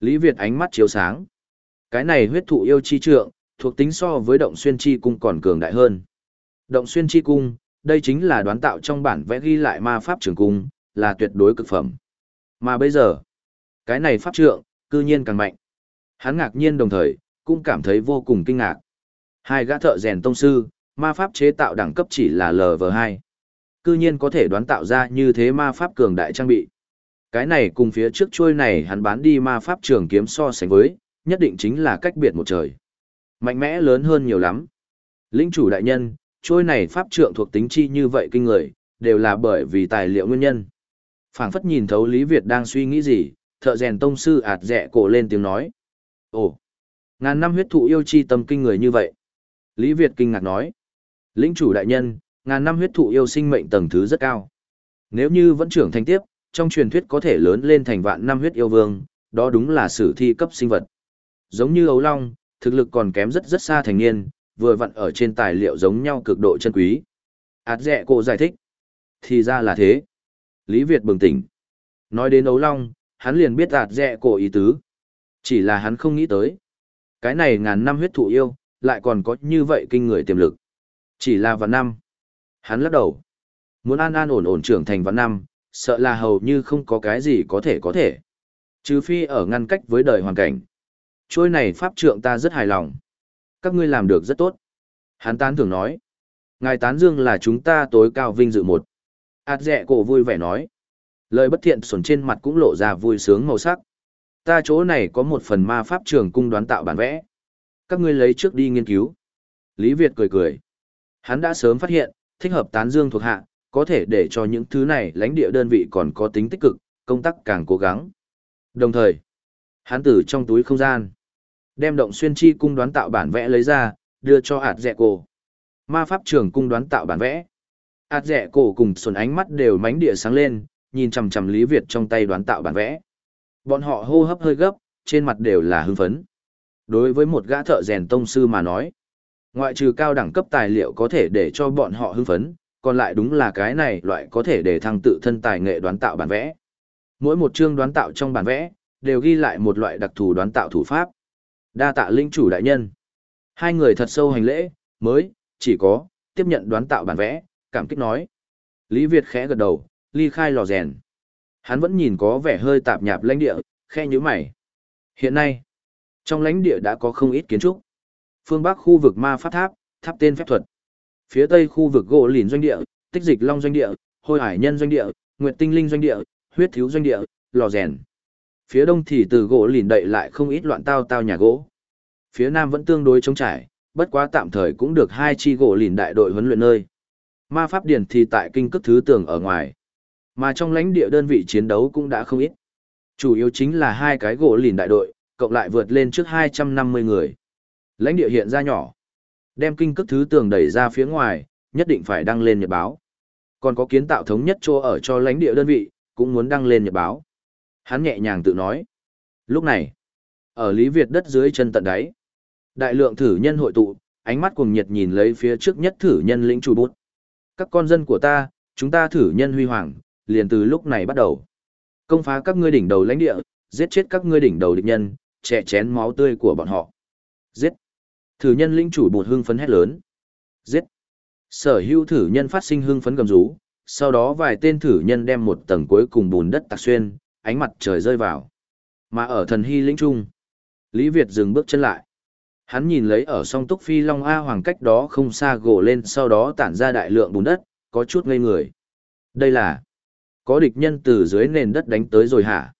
Lý Việt ánh mắt chiếu sáng. Cái này huyết thụ yêu chi trượng, thuộc tính so với động xuyên chi cung còn cường đại hơn. Động xuyên chi cung, đây chính là đoán tạo trong bản vẽ ghi lại ma pháp trường cung, là tuyệt đối cực phẩm. Mà bây giờ, cái này pháp trượng, cư nhiên càng mạnh. Hắn ngạc nhiên đồng thời, cũng cảm thấy vô cùng kinh ngạc. Hai gã thợ rèn tông sư, ma pháp chế tạo đẳng cấp chỉ là LV2. Cư nhiên có thể đoán tạo ra như thế ma pháp cường đại trang bị. Cái này cùng phía trước chuôi này hắn bán đi ma pháp trường kiếm so sánh với, nhất định chính là cách biệt một trời. Mạnh mẽ lớn hơn nhiều lắm. Linh chủ đại nhân, chuôi này pháp trượng thuộc tính chi như vậy kinh người, đều là bởi vì tài liệu nguyên nhân. phảng phất nhìn thấu Lý Việt đang suy nghĩ gì, thợ rèn tông sư ạt rẻ cổ lên tiếng nói. Ồ, ngàn năm huyết thụ yêu chi tâm kinh người như vậy. Lý Việt kinh ngạc nói. Lĩnh chủ đại nhân, ngàn năm huyết thụ yêu sinh mệnh tầng thứ rất cao. Nếu như vẫn trưởng thành tiếp, trong truyền thuyết có thể lớn lên thành vạn năm huyết yêu vương, đó đúng là sử thi cấp sinh vật. Giống như ấu long, thực lực còn kém rất rất xa thành niên, vừa vặn ở trên tài liệu giống nhau cực độ chân quý. Át dẹ cổ giải thích. Thì ra là thế. Lý Việt bừng tỉnh. Nói đến ấu long, hắn liền biết ạt dẹ cổ ý tứ. Chỉ là hắn không nghĩ tới. Cái này ngàn năm huyết thụ yêu, lại còn có như vậy kinh người tiềm lực. Chỉ là vạn năm. Hắn lắc đầu. Muốn an an ổn ổn trưởng thành vạn năm, sợ là hầu như không có cái gì có thể có thể. Trừ phi ở ngăn cách với đời hoàn cảnh. Trôi này pháp trượng ta rất hài lòng. Các ngươi làm được rất tốt. Hán tán thường nói. Ngài tán dương là chúng ta tối cao vinh dự một. Át dẹ cổ vui vẻ nói. Lời bất thiện xuẩn trên mặt cũng lộ ra vui sướng màu sắc. Ta chỗ này có một phần ma pháp trường cung đoán tạo bản vẽ. Các ngươi lấy trước đi nghiên cứu. Lý Việt cười cười. Hắn đã sớm phát hiện, thích hợp tán dương thuộc hạ, có thể để cho những thứ này lãnh địa đơn vị còn có tính tích cực, công tác càng cố gắng. Đồng thời, hắn từ trong túi không gian, đem động xuyên chi cung đoán tạo bản vẽ lấy ra, đưa cho ạt dẹ cổ. Ma pháp trưởng cung đoán tạo bản vẽ. ạt dẹ cổ cùng xuân ánh mắt đều mánh địa sáng lên, nhìn chằm chằm Lý Việt trong tay đoán tạo bản vẽ. Bọn họ hô hấp hơi gấp, trên mặt đều là hưng phấn. Đối với một gã thợ rèn tông sư mà nói, ngoại trừ cao đẳng cấp tài liệu có thể để cho bọn họ hưng phấn, còn lại đúng là cái này loại có thể để thăng tự thân tài nghệ đoán tạo bản vẽ. Mỗi một chương đoán tạo trong bản vẽ, đều ghi lại một loại đặc thù đoán tạo thủ pháp. Đa tạ linh chủ đại nhân. Hai người thật sâu hành lễ, mới, chỉ có, tiếp nhận đoán tạo bản vẽ, cảm kích nói. Lý Việt khẽ gật đầu, ly khai lò rèn. Hắn vẫn nhìn có vẻ hơi tạp nhạp lãnh địa, khe như mày. Hiện nay, trong lãnh địa đã có không ít kiến trúc. Phương Bắc khu vực ma pháp tháp, tháp tên phép thuật. Phía Tây khu vực gỗ lìn doanh địa, tích dịch long doanh địa, hôi hải nhân doanh địa, nguyệt tinh linh doanh địa, huyết thiếu doanh địa, lò rèn. Phía Đông thì từ gỗ lìn đậy lại không ít loạn tao tao nhà gỗ. Phía Nam vẫn tương đối trống trải, bất quá tạm thời cũng được hai chi gỗ lìn đại đội huấn luyện nơi. Ma pháp điển thì tại kinh cức thứ tường ở ngoài. Mà trong lãnh địa đơn vị chiến đấu cũng đã không ít. Chủ yếu chính là hai cái gỗ lìn đại đội, cộng lại vượt lên trước 250 người. Lãnh địa hiện ra nhỏ. Đem kinh cước thứ tường đẩy ra phía ngoài, nhất định phải đăng lên nhật báo. Còn có kiến tạo thống nhất chỗ ở cho lãnh địa đơn vị, cũng muốn đăng lên nhật báo. Hắn nhẹ nhàng tự nói. Lúc này, ở Lý Việt đất dưới chân tận đáy, đại lượng thử nhân hội tụ, ánh mắt cuồng nhiệt nhìn lấy phía trước nhất thử nhân lĩnh chủ bút. Các con dân của ta, chúng ta thử nhân huy hoàng, liền từ lúc này bắt đầu. Công phá các ngươi đỉnh đầu lãnh địa, giết chết các ngươi đỉnh đầu địch nhân, chè chén máu tươi của bọn họ. Giết. Thử nhân linh chủ bột hưng phấn hét lớn. Giết. Sở hữu thử nhân phát sinh hưng phấn gầm rú, sau đó vài tên thử nhân đem một tầng cuối cùng bùn đất tạc xuyên, ánh mặt trời rơi vào. Mà ở thần hy lĩnh trung, Lý Việt dừng bước chân lại. Hắn nhìn lấy ở song túc phi long A hoàng cách đó không xa gỗ lên sau đó tản ra đại lượng bùn đất, có chút ngây người. Đây là có địch nhân từ dưới nền đất đánh tới rồi hả?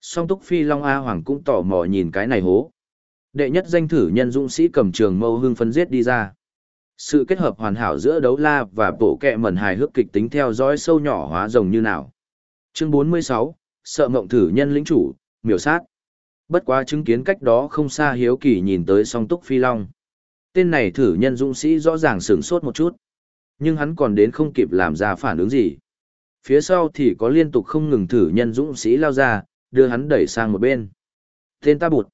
Song túc phi long A hoàng cũng tò mò nhìn cái này hố. Đệ nhất danh thử nhân dũng sĩ cầm trường mâu hưng phân giết đi ra. Sự kết hợp hoàn hảo giữa đấu la và bộ kẹ mẩn hài hước kịch tính theo dõi sâu nhỏ hóa rồng như nào. Chương 46, sợ mộng thử nhân lĩnh chủ, miểu sát. Bất quá chứng kiến cách đó không xa hiếu kỳ nhìn tới song túc phi long. Tên này thử nhân dũng sĩ rõ ràng sửng sốt một chút. Nhưng hắn còn đến không kịp làm ra phản ứng gì. Phía sau thì có liên tục không ngừng thử nhân dũng sĩ lao ra, đưa hắn đẩy sang một bên. Tên ta bụt.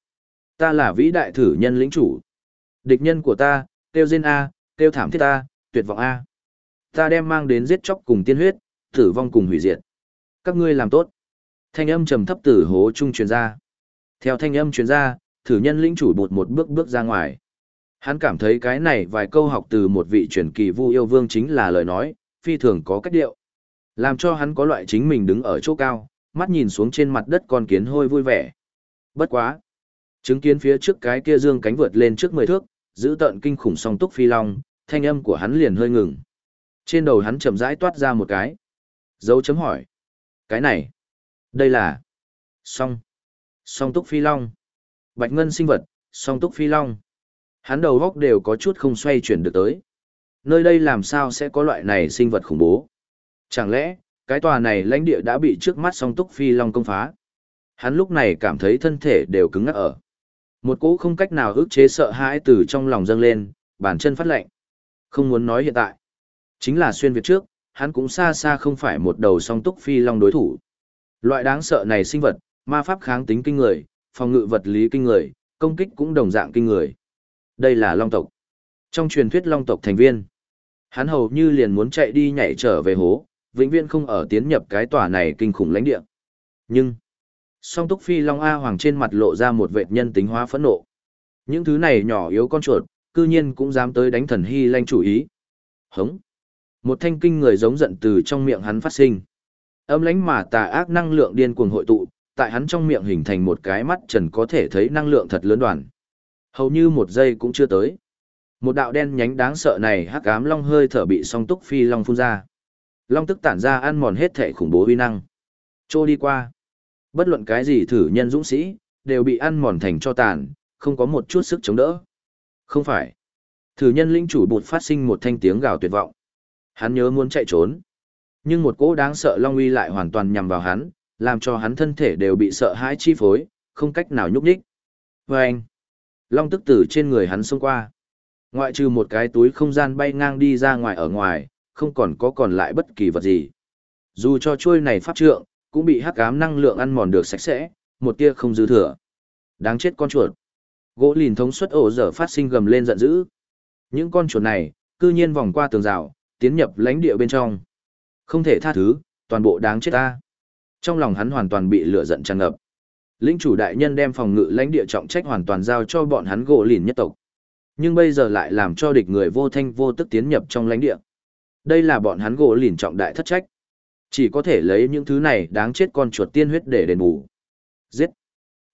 Ta là vĩ đại thử nhân lĩnh chủ. Địch nhân của ta, tiêu diên A, tiêu thảm thiết A, tuyệt vọng A. Ta đem mang đến giết chóc cùng tiên huyết, tử vong cùng hủy diệt. Các ngươi làm tốt. Thanh âm trầm thấp từ hố trung truyền ra. Theo thanh âm truyền ra, thử nhân lĩnh chủ bột một bước bước ra ngoài. Hắn cảm thấy cái này vài câu học từ một vị truyền kỳ vu yêu vương chính là lời nói, phi thường có cách điệu. Làm cho hắn có loại chính mình đứng ở chỗ cao, mắt nhìn xuống trên mặt đất con kiến hôi vui vẻ. Bất quá. Chứng kiến phía trước cái kia dương cánh vượt lên trước mười thước, giữ tận kinh khủng song túc phi long, thanh âm của hắn liền hơi ngừng. Trên đầu hắn chậm rãi toát ra một cái. Dấu chấm hỏi. Cái này. Đây là. Song. Song túc phi long. Bạch ngân sinh vật, song túc phi long. Hắn đầu góc đều có chút không xoay chuyển được tới. Nơi đây làm sao sẽ có loại này sinh vật khủng bố? Chẳng lẽ, cái tòa này lãnh địa đã bị trước mắt song túc phi long công phá? Hắn lúc này cảm thấy thân thể đều cứng ngắc ở. Một cỗ không cách nào ức chế sợ hãi từ trong lòng dâng lên, bàn chân phát lạnh. Không muốn nói hiện tại. Chính là xuyên Việt trước, hắn cũng xa xa không phải một đầu song túc phi long đối thủ. Loại đáng sợ này sinh vật, ma pháp kháng tính kinh người, phòng ngự vật lý kinh người, công kích cũng đồng dạng kinh người. Đây là long tộc. Trong truyền thuyết long tộc thành viên, hắn hầu như liền muốn chạy đi nhảy trở về hố, vĩnh viễn không ở tiến nhập cái tòa này kinh khủng lãnh địa. Nhưng, song túc phi long A hoàng trên mặt lộ ra một vệt nhân tính hóa phẫn nộ. Những thứ này nhỏ yếu con chuột, cư nhiên cũng dám tới đánh thần hy lanh chủ ý. Hống. Một thanh kinh người giống giận từ trong miệng hắn phát sinh. Âm lãnh mà tà ác năng lượng điên cuồng hội tụ, tại hắn trong miệng hình thành một cái mắt trần có thể thấy năng lượng thật lớn đoàn. Hầu như một giây cũng chưa tới. Một đạo đen nhánh đáng sợ này hắc ám long hơi thở bị song túc phi long phun ra. Long tức tản ra ăn mòn hết thể khủng bố uy năng. Trô đi qua. Bất luận cái gì thử nhân dũng sĩ, đều bị ăn mòn thành cho tàn, không có một chút sức chống đỡ. Không phải. Thử nhân linh chủ bụt phát sinh một thanh tiếng gào tuyệt vọng. Hắn nhớ muốn chạy trốn. Nhưng một cỗ đáng sợ long uy lại hoàn toàn nhằm vào hắn, làm cho hắn thân thể đều bị sợ hãi chi phối, không cách nào nhúc nhích. Và anh, long tức tử trên người hắn xông qua. Ngoại trừ một cái túi không gian bay ngang đi ra ngoài ở ngoài, không còn có còn lại bất kỳ vật gì. Dù cho chuôi này pháp trượng, cũng bị hắc ám năng lượng ăn mòn được sạch sẽ, một tia không dư thừa. Đáng chết con chuột. Gỗ lìn thống suất ổ dở phát sinh gầm lên giận dữ. Những con chuột này, cư nhiên vòng qua tường rào, tiến nhập lãnh địa bên trong. Không thể tha thứ, toàn bộ đáng chết ta. Trong lòng hắn hoàn toàn bị lửa giận tràn ngập. Lĩnh chủ đại nhân đem phòng ngự lãnh địa trọng trách hoàn toàn giao cho bọn hắn gỗ lìn nhất tộc. Nhưng bây giờ lại làm cho địch người vô thanh vô tức tiến nhập trong lãnh địa. Đây là bọn hắn gỗ lìn trọng đại thất trách. Chỉ có thể lấy những thứ này đáng chết con chuột tiên huyết để đền bù. Giết.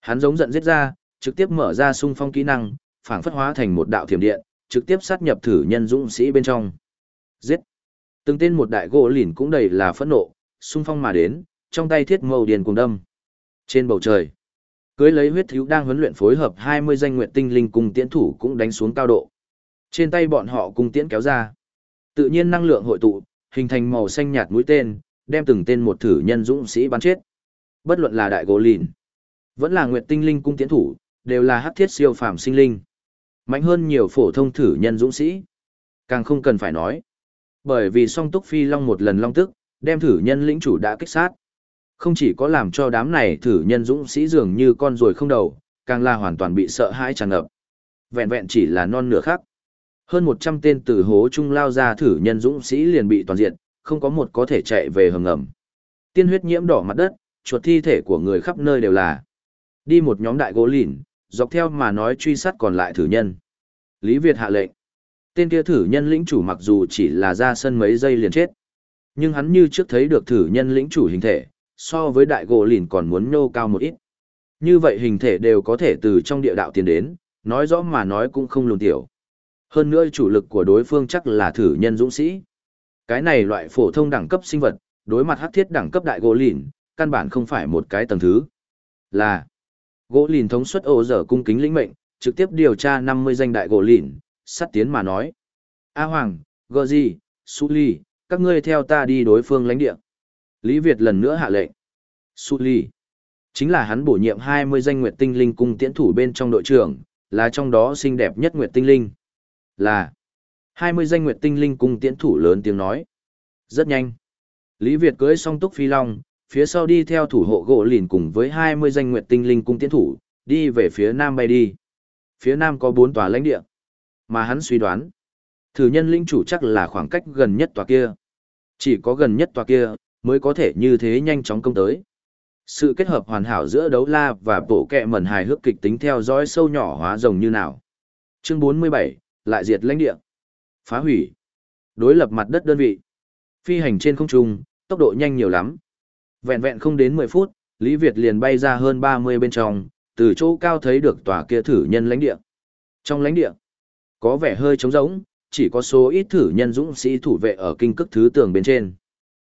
Hắn giống giận giết ra, trực tiếp mở ra sung phong kỹ năng, phảng phất hóa thành một đạo thiểm điện, trực tiếp sát nhập thử nhân dũng sĩ bên trong. Giết. Từng tên một đại gỗ lìn cũng đầy là phẫn nộ, sung phong mà đến, trong tay thiết mâu điền cùng đâm. Trên bầu trời, cưới lấy huyết thiếu đang huấn luyện phối hợp 20 danh nguyện tinh linh cùng tiễn thủ cũng đánh xuống cao độ. Trên tay bọn họ cùng tiễn kéo ra. Tự nhiên năng lượng hội tụ, hình thành màu xanh nhạt mũi tên, đem từng tên một thử nhân dũng sĩ bắn chết. Bất luận là đại gỗ lìn, vẫn là nguyệt tinh linh cung tiễn thủ, đều là hắc thiết siêu phàm sinh linh. Mạnh hơn nhiều phổ thông thử nhân dũng sĩ. Càng không cần phải nói. Bởi vì song túc phi long một lần long tức, đem thử nhân lĩnh chủ đã kích sát. Không chỉ có làm cho đám này thử nhân dũng sĩ dường như con ruồi không đầu, càng là hoàn toàn bị sợ hãi tràn ngập. Vẹn vẹn chỉ là non nửa khắc. Hơn 100 tên tử hố trung lao ra thử nhân dũng sĩ liền bị toàn diện, không có một có thể chạy về hầm ngầm. Tiên huyết nhiễm đỏ mặt đất, chuột thi thể của người khắp nơi đều là. Đi một nhóm đại gỗ lìn, dọc theo mà nói truy sát còn lại thử nhân. Lý Việt hạ lệnh. Tên kia thử nhân lĩnh chủ mặc dù chỉ là ra sân mấy giây liền chết. Nhưng hắn như trước thấy được thử nhân lĩnh chủ hình thể, so với đại gỗ lìn còn muốn nhô cao một ít. Như vậy hình thể đều có thể từ trong địa đạo tiến đến, nói rõ mà nói cũng không lùn tiểu. Hơn nữa chủ lực của đối phương chắc là thử nhân dũng sĩ. Cái này loại phổ thông đẳng cấp sinh vật, đối mặt hắc thiết đẳng cấp đại gỗ lìn, căn bản không phải một cái tầng thứ. Là gỗ lìn thống suất ô dở cung kính lĩnh mệnh, trực tiếp điều tra 50 danh đại gỗ lìn, sắt tiến mà nói. A Hoàng, Gơ Di, Su Ly, các ngươi theo ta đi đối phương lãnh địa. Lý Việt lần nữa hạ lệnh. Su Ly, chính là hắn bổ nhiệm 20 danh nguyệt tinh linh cung tiễn thủ bên trong đội trưởng, là trong đó xinh đẹp nhất nguyệt tinh linh. Là 20 danh nguyệt tinh linh cung tiễn thủ lớn tiếng nói. Rất nhanh. Lý Việt cưới song túc phi long, phía sau đi theo thủ hộ gỗ lìn cùng với 20 danh nguyệt tinh linh cung tiễn thủ, đi về phía nam bay đi. Phía nam có bốn tòa lãnh địa. Mà hắn suy đoán, thử nhân linh chủ chắc là khoảng cách gần nhất tòa kia. Chỉ có gần nhất tòa kia, mới có thể như thế nhanh chóng công tới. Sự kết hợp hoàn hảo giữa đấu la và bộ kẹ mẩn hài hước kịch tính theo dõi sâu nhỏ hóa rồng như nào. Chương 47, lại diệt lãnh địa. Phá hủy. Đối lập mặt đất đơn vị. Phi hành trên không trung, tốc độ nhanh nhiều lắm. Vẹn vẹn không đến 10 phút, Lý Việt liền bay ra hơn 30 bên trong, từ chỗ cao thấy được tòa kia thử nhân lãnh địa. Trong lãnh địa, có vẻ hơi trống rỗng, chỉ có số ít thử nhân dũng sĩ thủ vệ ở kinh cức thứ tường bên trên.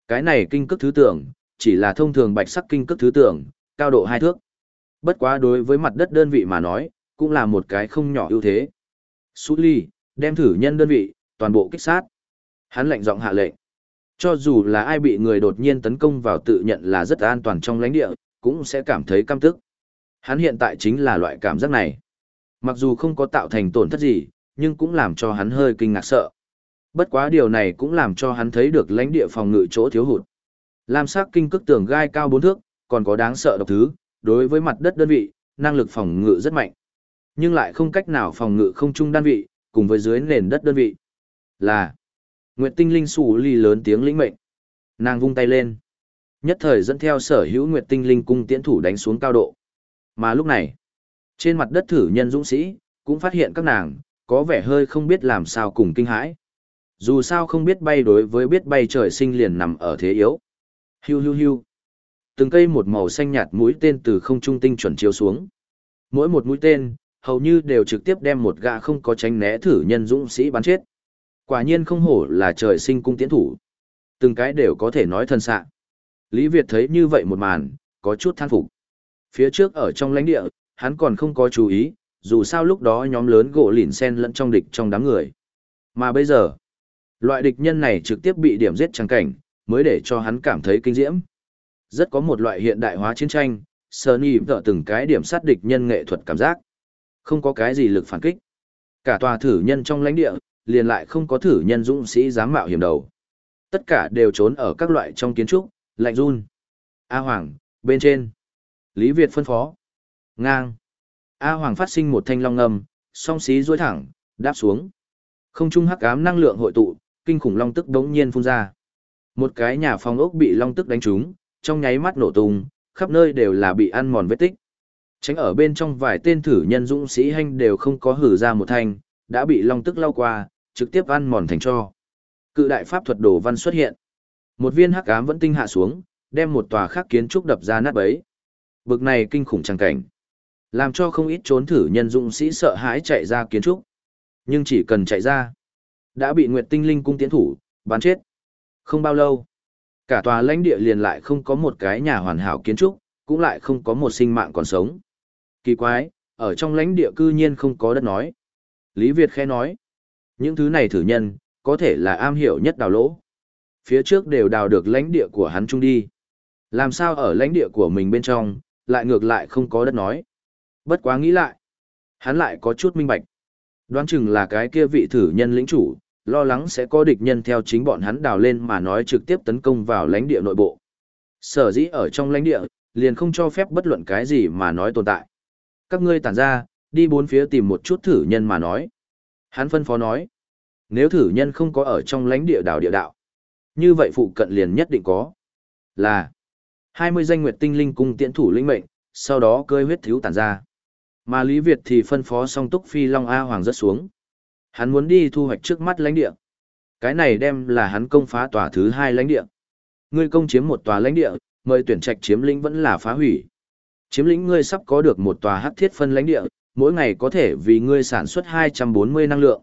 Cái này kinh cức thứ tường, chỉ là thông thường bạch sắc kinh cức thứ tường, cao độ hai thước. Bất quá đối với mặt đất đơn vị mà nói, cũng là một cái không nhỏ ưu thế. Sú ly, đem thử nhân đơn vị, toàn bộ kích sát. Hắn lệnh giọng hạ lệnh. Cho dù là ai bị người đột nhiên tấn công vào tự nhận là rất an toàn trong lãnh địa, cũng sẽ cảm thấy căm tức. Hắn hiện tại chính là loại cảm giác này. Mặc dù không có tạo thành tổn thất gì, nhưng cũng làm cho hắn hơi kinh ngạc sợ. Bất quá điều này cũng làm cho hắn thấy được lãnh địa phòng ngự chỗ thiếu hụt. Lam sắc kinh cức tường gai cao bốn thước, còn có đáng sợ độc thứ, đối với mặt đất đơn vị, năng lực phòng ngự rất mạnh. Nhưng lại không cách nào phòng ngự không trung đơn vị, cùng với dưới nền đất đơn vị. Là Nguyệt Tinh Linh sủ ly lớn tiếng lĩnh mệnh. Nàng vung tay lên. Nhất thời dẫn theo sở hữu Nguyệt Tinh Linh cung tiễn thủ đánh xuống cao độ. Mà lúc này, trên mặt đất thử nhân dũng sĩ, cũng phát hiện các nàng, có vẻ hơi không biết làm sao cùng kinh hãi. Dù sao không biết bay đối với biết bay trời sinh liền nằm ở thế yếu. Hiu hiu hiu. Từng cây một màu xanh nhạt mũi tên từ không trung tinh chuẩn chiếu xuống. Mỗi một mũi tên, hầu như đều trực tiếp đem một gã không có tránh né thử nhân dũng sĩ bắn chết. Quả nhiên không hổ là trời sinh cung tiễn thủ. Từng cái đều có thể nói thân sạ. Lý Việt thấy như vậy một màn, có chút than phục. Phía trước ở trong lãnh địa, hắn còn không có chú ý, dù sao lúc đó nhóm lớn gỗ lìn sen lẫn trong địch trong đám người. Mà bây giờ, loại địch nhân này trực tiếp bị điểm giết trắng cảnh, mới để cho hắn cảm thấy kinh diễm. Rất có một loại hiện đại hóa chiến tranh, sơ ni vợ từng cái điểm sát địch nhân nghệ thuật cảm giác. Không có cái gì lực phản kích. Cả tòa thử nhân trong lãnh địa, liền lại không có thử nhân dũng sĩ dám mạo hiểm đầu. Tất cả đều trốn ở các loại trong kiến trúc, lạnh run. A Hoàng, bên trên. Lý Việt phân phó. Ngang. A Hoàng phát sinh một thanh long ngầm, song xí duỗi thẳng, đáp xuống. Không trung hắc ám năng lượng hội tụ, kinh khủng long tức đống nhiên phun ra. Một cái nhà phòng ốc bị long tức đánh trúng, trong nháy mắt nổ tung, khắp nơi đều là bị ăn mòn vết tích. Tránh ở bên trong vài tên thử nhân dũng sĩ hành đều không có hử ra một thanh, đã bị long tức lao qua, trực tiếp ăn mòn thành cho. Cự đại pháp thuật đồ văn xuất hiện. Một viên hắc ám vẫn tinh hạ xuống, đem một tòa khác kiến trúc đập ra nát bấy. Bực này kinh khủng trang cảnh. Làm cho không ít trốn thử nhân dụng sĩ sợ hãi chạy ra kiến trúc. Nhưng chỉ cần chạy ra, đã bị Nguyệt Tinh Linh cung tiến thủ, bắn chết. Không bao lâu, cả tòa lãnh địa liền lại không có một cái nhà hoàn hảo kiến trúc, cũng lại không có một sinh mạng còn sống. Kỳ quái, ở trong lãnh địa cư nhiên không có đất nói. Lý Việt khẽ nói, những thứ này thử nhân, có thể là am hiểu nhất đào lỗ. Phía trước đều đào được lãnh địa của hắn chung đi. Làm sao ở lãnh địa của mình bên trong, lại ngược lại không có đất nói. Bất quá nghĩ lại. Hắn lại có chút minh bạch. Đoán chừng là cái kia vị thử nhân lĩnh chủ, lo lắng sẽ có địch nhân theo chính bọn hắn đào lên mà nói trực tiếp tấn công vào lãnh địa nội bộ. Sở dĩ ở trong lãnh địa, liền không cho phép bất luận cái gì mà nói tồn tại. Các ngươi tản ra, đi bốn phía tìm một chút thử nhân mà nói. Hắn phân phó nói, nếu thử nhân không có ở trong lãnh địa đảo địa đạo, như vậy phụ cận liền nhất định có. Là, 20 danh nguyệt tinh linh cung tiễn thủ linh mệnh, sau đó cơi huyết thiếu tàn ra. Mà Lý Việt thì phân phó song túc phi Long A Hoàng rất xuống. Hắn muốn đi thu hoạch trước mắt lãnh địa. Cái này đem là hắn công phá tòa thứ hai lãnh địa. Ngươi công chiếm một tòa lãnh địa, mời tuyển trạch chiếm lĩnh vẫn là phá hủy. Chiếm lĩnh ngươi sắp có được một tòa hắc thiết phân lãnh địa, mỗi ngày có thể vì ngươi sản xuất 240 năng lượng.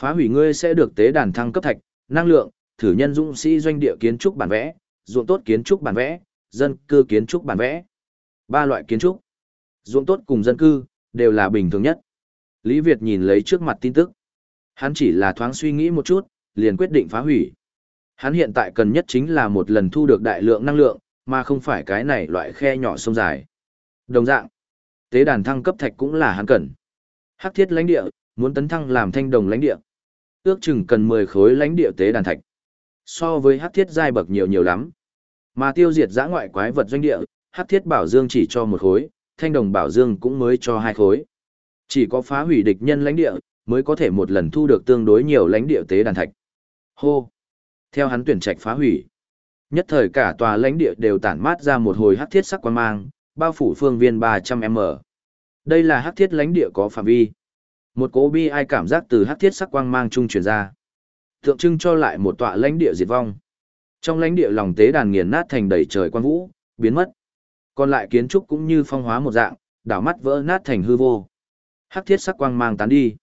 Phá hủy ngươi sẽ được tế đàn thăng cấp thạch, năng lượng, thử nhân dũng sĩ doanh địa kiến trúc bản vẽ, ruộng tốt kiến trúc bản vẽ, dân cư kiến trúc bản vẽ. Ba loại kiến trúc, ruộng tốt cùng dân cư, đều là bình thường nhất. Lý Việt nhìn lấy trước mặt tin tức. Hắn chỉ là thoáng suy nghĩ một chút, liền quyết định phá hủy. Hắn hiện tại cần nhất chính là một lần thu được đại lượng năng lượng, mà không phải cái này loại khe nhỏ sông dài. Đồng dạng, tế đàn thăng cấp thạch cũng là hắn cần. Hắc thiết lãnh địa, muốn tấn thăng làm thanh đồng lãnh địa. Ước chừng cần 10 khối lãnh địa tế đàn thạch. So với hắc thiết giai bậc nhiều nhiều lắm. Mà tiêu diệt giã ngoại quái vật doanh địa, hắc thiết bảo dương chỉ cho một khối, thanh đồng bảo dương cũng mới cho hai khối. Chỉ có phá hủy địch nhân lãnh địa, mới có thể một lần thu được tương đối nhiều lãnh địa tế đàn thạch. Hô! Theo hắn tuyển trạch phá hủy. Nhất thời cả tòa lãnh địa đều tản mát ra một hồi hắc thiết sắc quang mang, bao phủ phương viên 300m. Đây là hắc thiết lãnh địa có phạm vi. Một cố bi ai cảm giác từ hắc thiết sắc quang mang trung truyền ra. Tượng trưng cho lại một tọa lãnh địa diệt vong. Trong lãnh địa lòng tế đàn nghiền nát thành đầy trời quang vũ, biến mất. Còn lại kiến trúc cũng như phong hóa một dạng, đảo mắt vỡ nát thành hư vô. Hắc thiết sắc quang mang tán đi.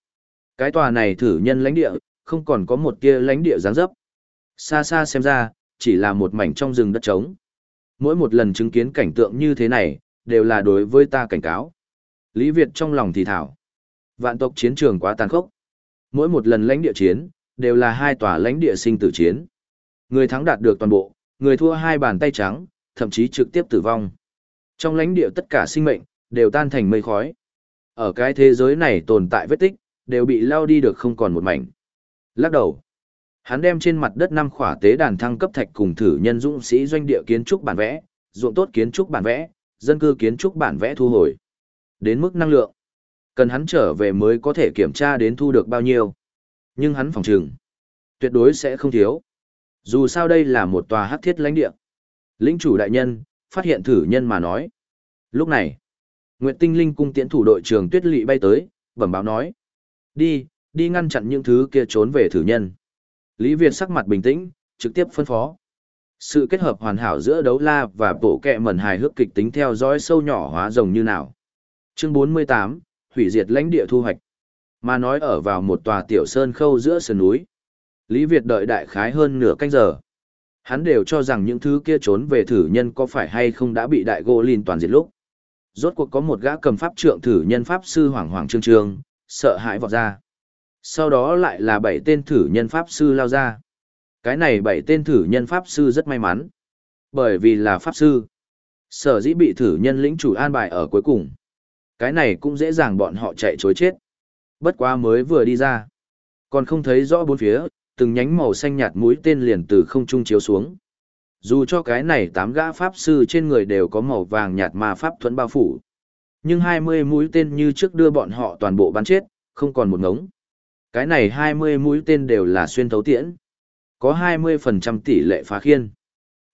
Cái tòa này thử nhân lãnh địa, không còn có một kia lãnh địa dáng dấp. Xa xa xem ra, chỉ là một mảnh trong rừng đất trống. Mỗi một lần chứng kiến cảnh tượng như thế này, đều là đối với ta cảnh cáo. Lý Việt trong lòng thì thảo. Vạn tộc chiến trường quá tàn khốc. Mỗi một lần lãnh địa chiến, đều là hai tòa lãnh địa sinh tử chiến. Người thắng đạt được toàn bộ, người thua hai bàn tay trắng, thậm chí trực tiếp tử vong. Trong lãnh địa tất cả sinh mệnh, đều tan thành mây khói. Ở cái thế giới này tồn tại vết tích, đều bị lao đi được không còn một mảnh. Lắc đầu. Hắn đem trên mặt đất năm khỏa tế đàn thăng cấp thạch cùng thử nhân dũng sĩ doanh địa kiến trúc bản vẽ, ruộng tốt kiến trúc bản vẽ, dân cư kiến trúc bản vẽ thu hồi. Đến mức năng lượng, cần hắn trở về mới có thể kiểm tra đến thu được bao nhiêu. Nhưng hắn phòng trừng, tuyệt đối sẽ không thiếu. Dù sao đây là một tòa hắc thiết lãnh địa. Lĩnh chủ đại nhân, phát hiện thử nhân mà nói. Lúc này, Nguyệt Tinh Linh cung tiễn thủ đội trưởng Tuyết Lệ bay tới, bẩm báo nói: "Đi, đi ngăn chặn những thứ kia trốn về thử nhân." Lý Việt sắc mặt bình tĩnh, trực tiếp phân phó. Sự kết hợp hoàn hảo giữa đấu la và bộ kẹ mẩn hài hước kịch tính theo dõi sâu nhỏ hóa rồng như nào. Chương 48, hủy diệt lãnh địa thu hoạch. Mà nói ở vào một tòa tiểu sơn khâu giữa sườn núi. Lý Việt đợi đại khái hơn nửa canh giờ. Hắn đều cho rằng những thứ kia trốn về thử nhân có phải hay không đã bị đại gỗ lìn toàn diệt lúc. Rốt cuộc có một gã cầm pháp trượng thử nhân pháp sư hoàng hoàng trương trương, sợ hãi vọt ra. Sau đó lại là bảy tên thử nhân pháp sư lao ra. Cái này bảy tên thử nhân pháp sư rất may mắn. Bởi vì là pháp sư. Sở dĩ bị thử nhân lĩnh chủ an bài ở cuối cùng. Cái này cũng dễ dàng bọn họ chạy chối chết. Bất quá mới vừa đi ra. Còn không thấy rõ bốn phía, từng nhánh màu xanh nhạt mũi tên liền từ không trung chiếu xuống. Dù cho cái này tám gã pháp sư trên người đều có màu vàng nhạt mà pháp thuẫn bao phủ. Nhưng hai mươi mũi tên như trước đưa bọn họ toàn bộ bắn chết, không còn một ngống. Cái này 20 mũi tên đều là xuyên thấu tiễn. Có 20% tỷ lệ phá khiên.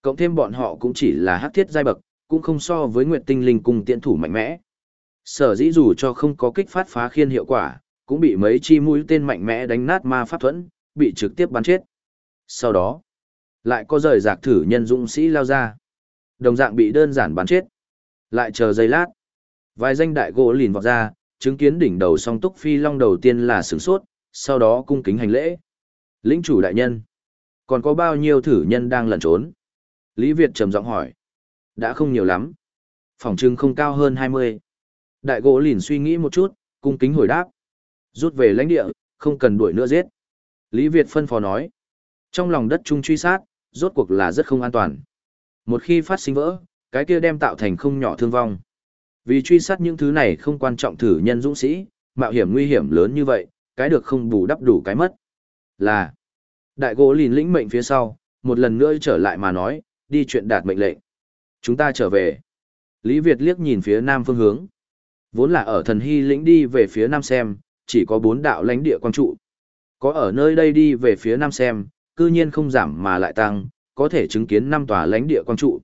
Cộng thêm bọn họ cũng chỉ là hắc thiết giai bậc, cũng không so với Nguyệt Tinh Linh cùng tiễn thủ mạnh mẽ. Sở dĩ dù cho không có kích phát phá khiên hiệu quả, cũng bị mấy chi mũi tên mạnh mẽ đánh nát ma pháp thuẫn, bị trực tiếp bắn chết. Sau đó, lại có rời giạc thử nhân dũng sĩ lao ra. Đồng dạng bị đơn giản bắn chết. Lại chờ giây lát. Vài danh đại gỗ lìn vọt ra, chứng kiến đỉnh đầu song túc phi long đầu tiên là sửng sốt, sau đó cung kính hành lễ. Lĩnh chủ đại nhân, còn có bao nhiêu thử nhân đang lẩn trốn? Lý Việt trầm giọng hỏi. Đã không nhiều lắm. Phòng trưng không cao hơn 20. Đại gỗ lìn suy nghĩ một chút, cung kính hồi đáp. Rút về lãnh địa, không cần đuổi nữa giết. Lý Việt phân phó nói. Trong lòng đất trung truy sát, rốt cuộc là rất không an toàn. Một khi phát sinh vỡ, cái kia đem tạo thành không nhỏ thương vong. Vì truy sát những thứ này không quan trọng thử nhân dũng sĩ, mạo hiểm nguy hiểm lớn như vậy, cái được không bù đắp đủ cái mất. Là, đại gỗ lìn lĩnh mệnh phía sau, một lần nữa trở lại mà nói, đi chuyện đạt mệnh lệnh. Chúng ta trở về. Lý Việt liếc nhìn phía nam phương hướng. Vốn là ở thần hy lĩnh đi về phía nam xem, chỉ có bốn đạo lãnh địa quang trụ. Có ở nơi đây đi về phía nam xem, cư nhiên không giảm mà lại tăng, có thể chứng kiến năm tòa lãnh địa quang trụ.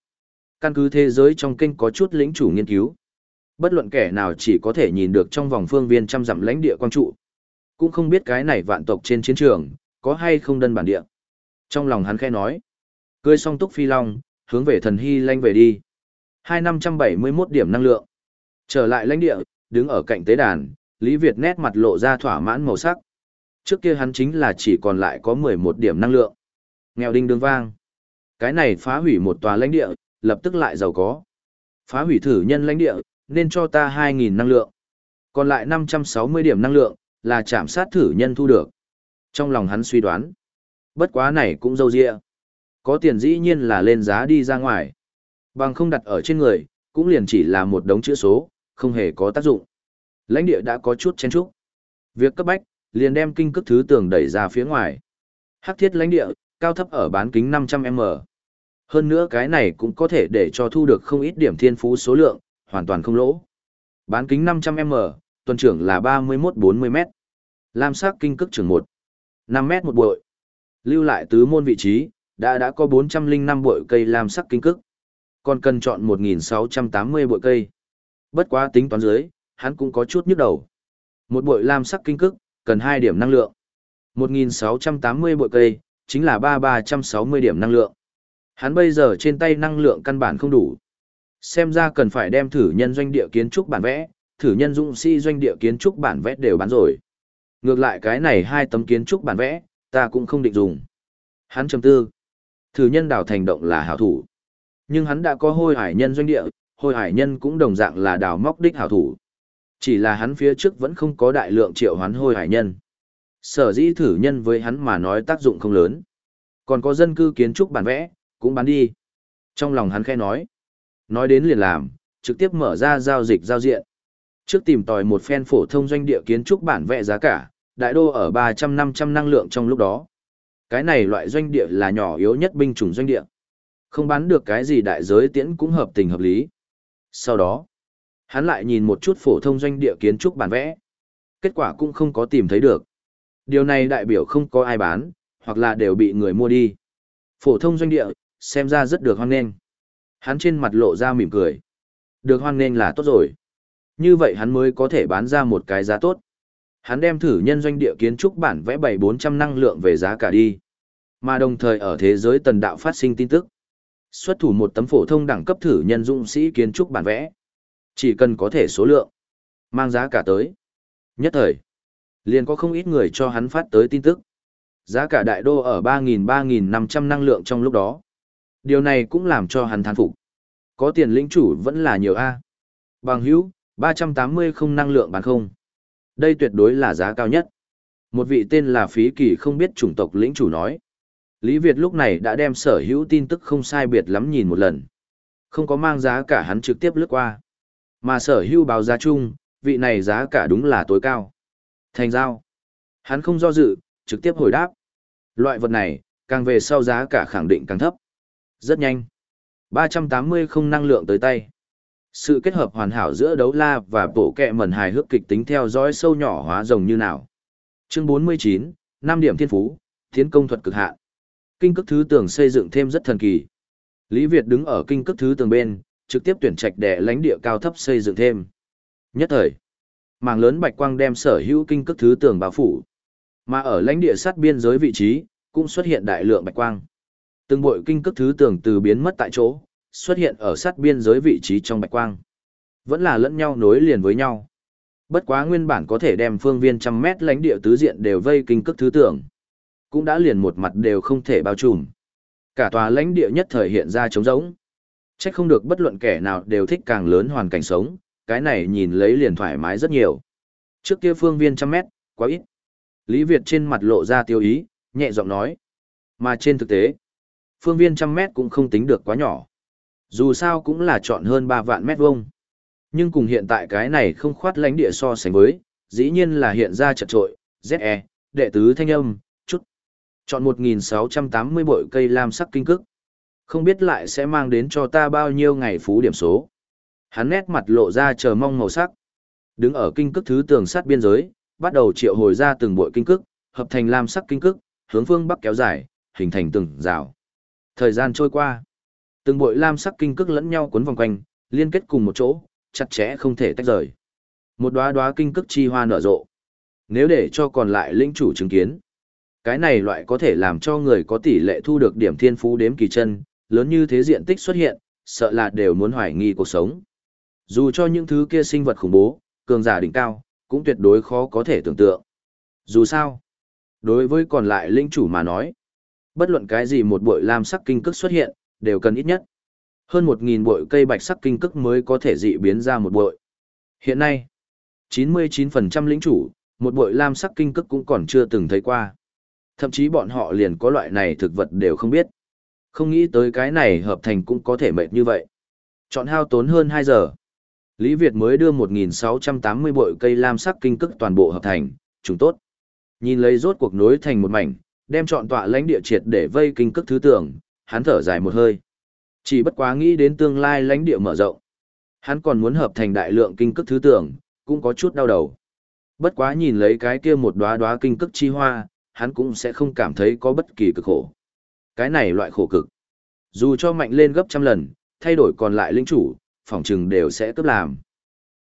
Căn cứ thế giới trong kinh có chút lĩnh chủ nghiên cứu. Bất luận kẻ nào chỉ có thể nhìn được trong vòng phương viên trăm dặm lãnh địa quang trụ. Cũng không biết cái này vạn tộc trên chiến trường, có hay không đơn bản địa. Trong lòng hắn khẽ nói. Cười song túc phi long, hướng về thần hy lanh về đi. Hai năm trăm bảy mươi 2571 điểm năng lượng. Trở lại lãnh địa, đứng ở cạnh tế đàn, Lý Việt nét mặt lộ ra thỏa mãn màu sắc. Trước kia hắn chính là chỉ còn lại có mười một điểm năng lượng. Nghèo đinh đương vang. Cái này phá hủy một tòa lãnh địa, lập tức lại giàu có. Phá hủy thử nhân lãnh địa, nên cho ta hai nghìn năng lượng. Còn lại năm trăm sáu mươi điểm năng lượng, là chạm sát thử nhân thu được. Trong lòng hắn suy đoán, bất quá này cũng dâu dịa. Có tiền dĩ nhiên là lên giá đi ra ngoài. Bằng không đặt ở trên người, cũng liền chỉ là một đống chữ số, không hề có tác dụng. Lãnh địa đã có chút chen chúc. Việc cấp bách, liền đem kinh cước thứ tường đẩy ra phía ngoài. Hắc thiết lãnh địa, cao thấp ở bán kính 500m. Hơn nữa cái này cũng có thể để cho thu được không ít điểm thiên phú số lượng, hoàn toàn không lỗ. Bán kính 500m, tuần trưởng là 31-40 m Lam sắc kinh cức trưởng 1. 5 m một bội. Lưu lại tứ môn vị trí, đã đã có 405 bội cây lam sắc kinh cức. Còn cần chọn 1680 bội cây. Bất quá tính toán dưới, hắn cũng có chút nhức đầu. Một bội lam sắc kinh cức, cần 2 điểm năng lượng. 1680 bội cây, chính là 3360 điểm năng lượng. Hắn bây giờ trên tay năng lượng căn bản không đủ. Xem ra cần phải đem thử nhân doanh địa kiến trúc bản vẽ, thử nhân dũng sĩ doanh địa kiến trúc bản vẽ đều bán rồi. Ngược lại cái này hai tấm kiến trúc bản vẽ, ta cũng không định dùng. Hắn trầm tư. Thử nhân đào thành động là hảo thủ. Nhưng hắn đã có hôi hải nhân doanh địa, hôi hải nhân cũng đồng dạng là đào móc đích hảo thủ. Chỉ là hắn phía trước vẫn không có đại lượng triệu hoán hôi hải nhân. Sở dĩ thử nhân với hắn mà nói tác dụng không lớn. Còn có dân cư kiến trúc bản vẽ, cũng bán đi. Trong lòng hắn khẽ nói. Nói đến liền làm, trực tiếp mở ra giao dịch giao diện. Trước tìm tòi một phen phổ thông doanh địa kiến trúc bản vẽ giá cả, đại đô ở 300-500 năng lượng trong lúc đó. Cái này loại doanh địa là nhỏ yếu nhất binh chủng doanh địa. Không bán được cái gì đại giới tiễn cũng hợp tình hợp lý. Sau đó, hắn lại nhìn một chút phổ thông doanh địa kiến trúc bản vẽ. Kết quả cũng không có tìm thấy được. Điều này đại biểu không có ai bán, hoặc là đều bị người mua đi. Phổ thông doanh địa, xem ra rất được hoan nghênh. Hắn trên mặt lộ ra mỉm cười. Được hoan nghênh là tốt rồi. Như vậy hắn mới có thể bán ra một cái giá tốt. Hắn đem thử nhân doanh địa kiến trúc bản vẽ bảy bốn trăm năng lượng về giá cả đi. Mà đồng thời ở thế giới tần đạo phát sinh tin tức. Xuất thủ một tấm phổ thông đẳng cấp thử nhân dụng sĩ kiến trúc bản vẽ. Chỉ cần có thể số lượng. Mang giá cả tới. Nhất thời. Liền có không ít người cho hắn phát tới tin tức. Giá cả đại đô ở 3.000-3.500 năng lượng trong lúc đó. Điều này cũng làm cho hắn thán phục. Có tiền lĩnh chủ vẫn là nhiều A. Bằng hữu, 380 không năng lượng bán không. Đây tuyệt đối là giá cao nhất. Một vị tên là Phí Kỳ không biết chủng tộc lĩnh chủ nói. Lý Việt lúc này đã đem sở hữu tin tức không sai biệt lắm nhìn một lần. Không có mang giá cả hắn trực tiếp lướt qua. Mà sở hữu báo giá chung, vị này giá cả đúng là tối cao. Thành giao. Hắn không do dự, trực tiếp hồi đáp. Loại vật này, càng về sau giá cả khẳng định càng thấp. Rất nhanh. 380 không năng lượng tới tay. Sự kết hợp hoàn hảo giữa đấu la và bộ kẹ mẩn hài hước kịch tính theo dõi sâu nhỏ hóa rồng như nào. Chương 49, 5 điểm thiên phú, tiến công thuật cực hạn. Kinh cước thứ tường xây dựng thêm rất thần kỳ. Lý Việt đứng ở kinh cước thứ tường bên, trực tiếp tuyển trạch đẻ lãnh địa cao thấp xây dựng thêm. Nhất thời, mảng lớn bạch quang đem sở hữu kinh cước thứ tường bao phủ. Mà ở lãnh địa sát biên giới vị trí, cũng xuất hiện đại lượng bạch quang. Từng bội kinh cước thứ tường từ biến mất tại chỗ, xuất hiện ở sát biên giới vị trí trong bạch quang. Vẫn là lẫn nhau nối liền với nhau. Bất quá nguyên bản có thể đem phương viên trăm mét lãnh địa tứ diện đều vây kinh cức thứ tưởng Cũng đã liền một mặt đều không thể bao trùm. Cả tòa lãnh địa nhất thời hiện ra trống rỗng. Chắc không được bất luận kẻ nào đều thích càng lớn hoàn cảnh sống, cái này nhìn lấy liền thoải mái rất nhiều. Trước kia phương viên trăm mét, quá ít. Lý Việt trên mặt lộ ra tiêu ý, nhẹ giọng nói. Mà trên thực tế, phương viên trăm mét cũng không tính được quá nhỏ. Dù sao cũng là chọn hơn 3 vạn mét vuông. Nhưng cùng hiện tại cái này không khoát lãnh địa so sánh với, dĩ nhiên là hiện ra chật trội, ZE, đệ tứ thanh âm, chút. Chọn 1680 bội cây lam sắc kinh cức. Không biết lại sẽ mang đến cho ta bao nhiêu ngày phú điểm số. Hắn nét mặt lộ ra chờ mong màu sắc. Đứng ở kinh cức thứ tường sát biên giới, bắt đầu triệu hồi ra từng bội kinh cức, hợp thành lam sắc kinh cức, hướng phương bắc kéo dài, hình thành từng rào. Thời gian trôi qua, từng bội lam sắc kinh cức lẫn nhau cuốn vòng quanh, liên kết cùng một chỗ, chặt chẽ không thể tách rời. Một đóa đóa kinh cức chi hoa nở rộ. Nếu để cho còn lại lĩnh chủ chứng kiến, cái này loại có thể làm cho người có tỷ lệ thu được điểm thiên phú đếm kỳ chân, lớn như thế diện tích xuất hiện, sợ là đều muốn hoài nghi cuộc sống. Dù cho những thứ kia sinh vật khủng bố, cường giả đỉnh cao, cũng tuyệt đối khó có thể tưởng tượng. Dù sao, đối với còn lại linh chủ mà nói, bất luận cái gì một bội lam sắc kinh cức xuất hiện, đều cần ít nhất. Hơn 1.000 bội cây bạch sắc kinh cức mới có thể dị biến ra một bội. Hiện nay, 99% lĩnh chủ, một bội lam sắc kinh cức cũng còn chưa từng thấy qua. Thậm chí bọn họ liền có loại này thực vật đều không biết. Không nghĩ tới cái này hợp thành cũng có thể mệt như vậy. Chọn hao tốn hơn 2 giờ. Lý Việt mới đưa 1.680 bội cây lam sắc kinh cức toàn bộ hợp thành, trùng tốt. Nhìn lấy rốt cuộc nối thành một mảnh, đem chọn tọa lãnh địa triệt để vây kinh cức thứ tưởng, hắn thở dài một hơi. Chỉ bất quá nghĩ đến tương lai lãnh địa mở rộng. Hắn còn muốn hợp thành đại lượng kinh cức thứ tưởng, cũng có chút đau đầu. Bất quá nhìn lấy cái kia một đóa đóa kinh cức chi hoa, hắn cũng sẽ không cảm thấy có bất kỳ cực khổ. Cái này loại khổ cực. Dù cho mạnh lên gấp trăm lần, thay đổi còn lại linh chủ, phòng trừng đều sẽ cấp làm.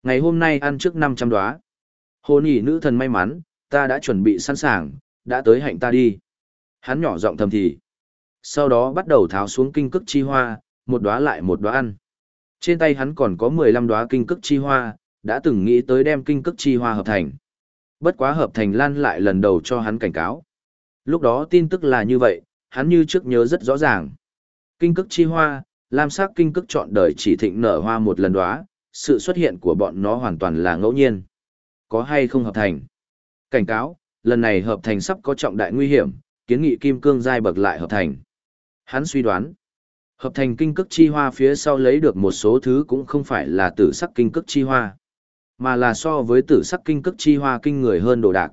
Ngày hôm nay ăn trước 500 đóa. Hồn ỉ nữ thần may mắn, ta đã chuẩn bị sẵn sàng, đã tới hạnh ta đi. Hắn nhỏ giọng thầm thì. Sau đó bắt đầu tháo xuống kinh cức chi hoa, một đóa lại một đóa ăn. Trên tay hắn còn có 15 đóa kinh cức chi hoa, đã từng nghĩ tới đem kinh cức chi hoa hợp thành. Bất quá hợp thành lan lại lần đầu cho hắn cảnh cáo. Lúc đó tin tức là như vậy, hắn như trước nhớ rất rõ ràng. Kinh cức chi hoa, lam sắc kinh cức chọn đời chỉ thịnh nở hoa một lần đóa, sự xuất hiện của bọn nó hoàn toàn là ngẫu nhiên. Có hay không hợp thành? Cảnh cáo, lần này hợp thành sắp có trọng đại nguy hiểm, kiến nghị kim cương giai bậc lại hợp thành. Hắn suy đoán, hợp thành kinh cức chi hoa phía sau lấy được một số thứ cũng không phải là tử sắc kinh cức chi hoa, mà là so với tử sắc kinh cức chi hoa kinh người hơn đồ đạc.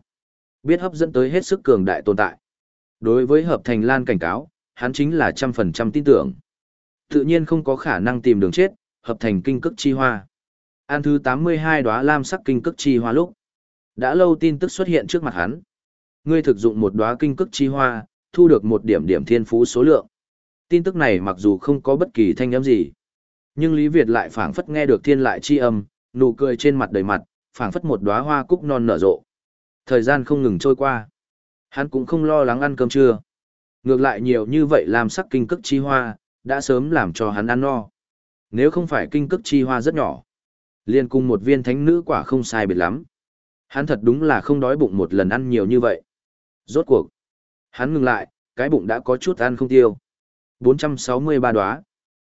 Biết hấp dẫn tới hết sức cường đại tồn tại. Đối với hợp thành lan cảnh cáo, hắn chính là trăm phần trăm tin tưởng. Tự nhiên không có khả năng tìm đường chết, hợp thành kinh cức chi hoa. An thứ 82 đóa lam sắc kinh cức chi hoa lúc. Đã lâu tin tức xuất hiện trước mặt hắn. Ngươi thực dụng một đóa kinh cức chi hoa, thu được một điểm điểm thiên phú số lượng. Tin tức này mặc dù không có bất kỳ thanh âm gì, nhưng Lý Việt lại phảng phất nghe được thiên lại chi âm, nụ cười trên mặt đầy mặt, phảng phất một đóa hoa cúc non nở rộ. Thời gian không ngừng trôi qua. Hắn cũng không lo lắng ăn cơm trưa. Ngược lại nhiều như vậy làm sắc kinh cức chi hoa, đã sớm làm cho hắn ăn no. Nếu không phải kinh cức chi hoa rất nhỏ, liền cùng một viên thánh nữ quả không sai biệt lắm. Hắn thật đúng là không đói bụng một lần ăn nhiều như vậy. Rốt cuộc. Hắn ngừng lại, cái bụng đã có chút ăn không tiêu. 463 đóa.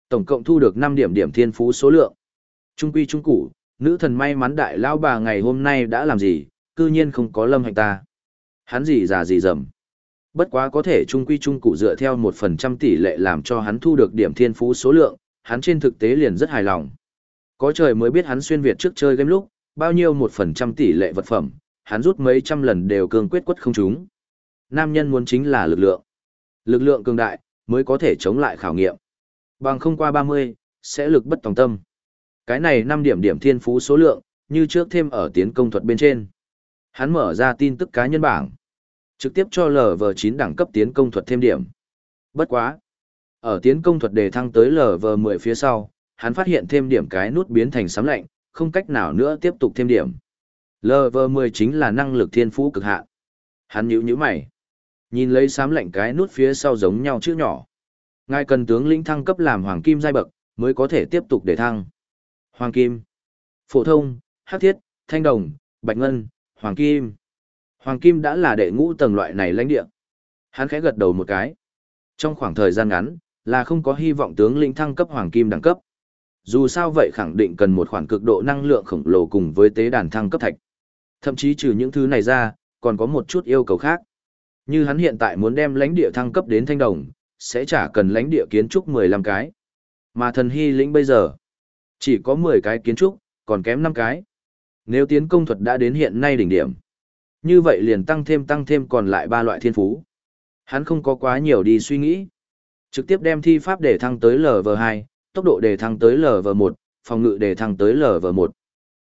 Tổng cộng thu được 5 điểm điểm thiên phú số lượng. Trung quy trung củ, nữ thần may mắn đại lao bà ngày hôm nay đã làm gì, cư nhiên không có lâm hạnh ta. Hắn gì già gì dầm. Bất quá có thể trung quy trung cụ dựa theo 1% tỷ lệ làm cho hắn thu được điểm thiên phú số lượng, hắn trên thực tế liền rất hài lòng. Có trời mới biết hắn xuyên Việt trước chơi game lúc, bao nhiêu 1% tỷ lệ vật phẩm, hắn rút mấy trăm lần đều cương quyết quất không chúng. Nam nhân muốn chính là lực lượng. Lực lượng cường đại, mới có thể chống lại khảo nghiệm. Bằng không qua 30, sẽ lực bất tòng tâm. Cái này 5 điểm điểm thiên phú số lượng, như trước thêm ở tiến công thuật bên trên. Hắn mở ra tin tức cá nhân bảng. Trực tiếp cho LV9 đẳng cấp tiến công thuật thêm điểm. Bất quá. Ở tiến công thuật đề thăng tới LV10 phía sau, hắn phát hiện thêm điểm cái nút biến thành sấm lạnh, không cách nào nữa tiếp tục thêm điểm. LV10 chính là năng lực thiên phú cực hạn. Hắn nhíu nhíu mày. Nhìn lấy sám lạnh cái nút phía sau giống nhau chữ nhỏ. Ngài cần tướng lĩnh thăng cấp làm hoàng kim giai bậc, mới có thể tiếp tục để thăng. Hoàng kim, phổ thông, hắc thiết, thanh đồng, bạch ngân, hoàng kim. Hoàng kim đã là đệ ngũ tầng loại này lãnh địa. Hắn khẽ gật đầu một cái. Trong khoảng thời gian ngắn, là không có hy vọng tướng lĩnh thăng cấp hoàng kim đẳng cấp. Dù sao vậy khẳng định cần một khoản cực độ năng lượng khổng lồ cùng với tế đàn thăng cấp thạch. Thậm chí trừ những thứ này ra, còn có một chút yêu cầu khác. Như hắn hiện tại muốn đem lãnh địa thăng cấp đến thanh đồng, sẽ chả cần lãnh địa kiến trúc 15 cái. Mà thần hy lĩnh bây giờ, chỉ có 10 cái kiến trúc, còn kém 5 cái. Nếu tiến công thuật đã đến hiện nay đỉnh điểm, như vậy liền tăng thêm tăng thêm còn lại ba loại thiên phú. Hắn không có quá nhiều đi suy nghĩ. Trực tiếp đem thi pháp để thăng tới LV2, tốc độ để thăng tới LV1, phòng ngự để thăng tới LV1.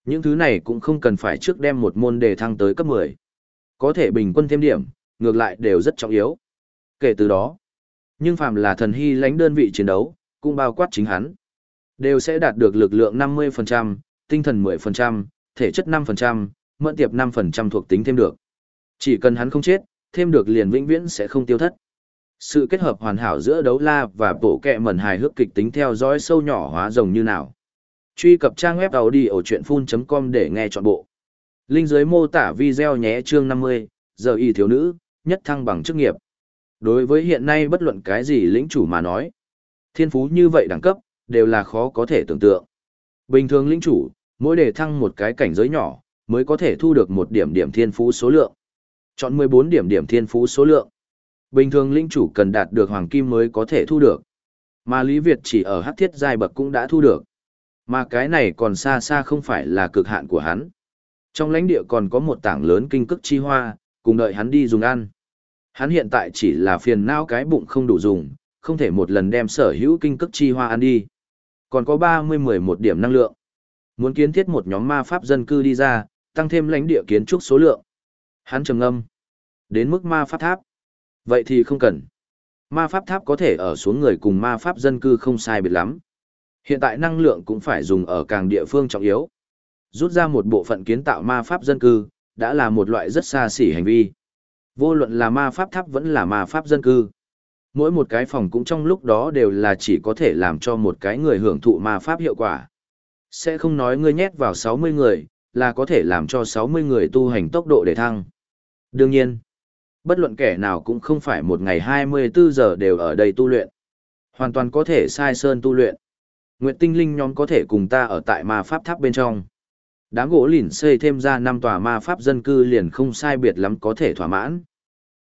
Những thứ này cũng không cần phải trước đem một môn để thăng tới cấp 10. Có thể bình quân thêm điểm, ngược lại đều rất trọng yếu. Kể từ đó, nhưng phàm là thần hy lãnh đơn vị chiến đấu, cũng bao quát chính hắn, đều sẽ đạt được lực lượng 50%, tinh thần 10%, thể chất 5%, mẫn tiệp 5% thuộc tính thêm được. Chỉ cần hắn không chết, thêm được liền vĩnh viễn sẽ không tiêu thất. Sự kết hợp hoàn hảo giữa đấu la và bộ kẹ mẩn hài hước kịch tính theo dõi sâu nhỏ hóa rồng như nào. Truy cập trang web đầu đi ở chuyện full.com để nghe trọn bộ. Linh dưới mô tả video nhé chương 50, giờ y thiếu nữ, nhất thăng bằng chức nghiệp. Đối với hiện nay bất luận cái gì lĩnh chủ mà nói, thiên phú như vậy đẳng cấp, đều là khó có thể tưởng tượng. Bình thường lĩnh chủ, mỗi đề thăng một cái cảnh giới nhỏ, mới có thể thu được một điểm điểm thiên phú số lượng. Chọn 14 điểm điểm thiên phú số lượng. Bình thường lĩnh chủ cần đạt được hoàng kim mới có thể thu được. Mà Lý Việt chỉ ở hắc thiết giai bậc cũng đã thu được. Mà cái này còn xa xa không phải là cực hạn của hắn. Trong lãnh địa còn có một tảng lớn kinh cức chi hoa, cùng đợi hắn đi dùng ăn. Hắn hiện tại chỉ là phiền não cái bụng không đủ dùng, không thể một lần đem sở hữu kinh cức chi hoa ăn đi. Còn có 30-11 điểm năng lượng. Muốn kiến thiết một nhóm ma pháp dân cư đi ra, tăng thêm lãnh địa kiến trúc số lượng. Hắn trầm ngâm. Đến mức ma pháp tháp. Vậy thì không cần. Ma pháp tháp có thể ở xuống người cùng ma pháp dân cư không sai biệt lắm. Hiện tại năng lượng cũng phải dùng ở càng địa phương trọng yếu. Rút ra một bộ phận kiến tạo ma pháp dân cư, đã là một loại rất xa xỉ hành vi. Vô luận là ma pháp tháp vẫn là ma pháp dân cư. Mỗi một cái phòng cũng trong lúc đó đều là chỉ có thể làm cho một cái người hưởng thụ ma pháp hiệu quả. Sẽ không nói ngươi nhét vào 60 người, là có thể làm cho 60 người tu hành tốc độ để thăng. Đương nhiên, bất luận kẻ nào cũng không phải một ngày 24 giờ đều ở đây tu luyện. Hoàn toàn có thể sai sơn tu luyện. Nguyệt tinh linh nhóm có thể cùng ta ở tại ma pháp tháp bên trong. Đám gỗ lìn xây thêm ra năm tòa ma pháp dân cư liền không sai biệt lắm có thể thỏa mãn.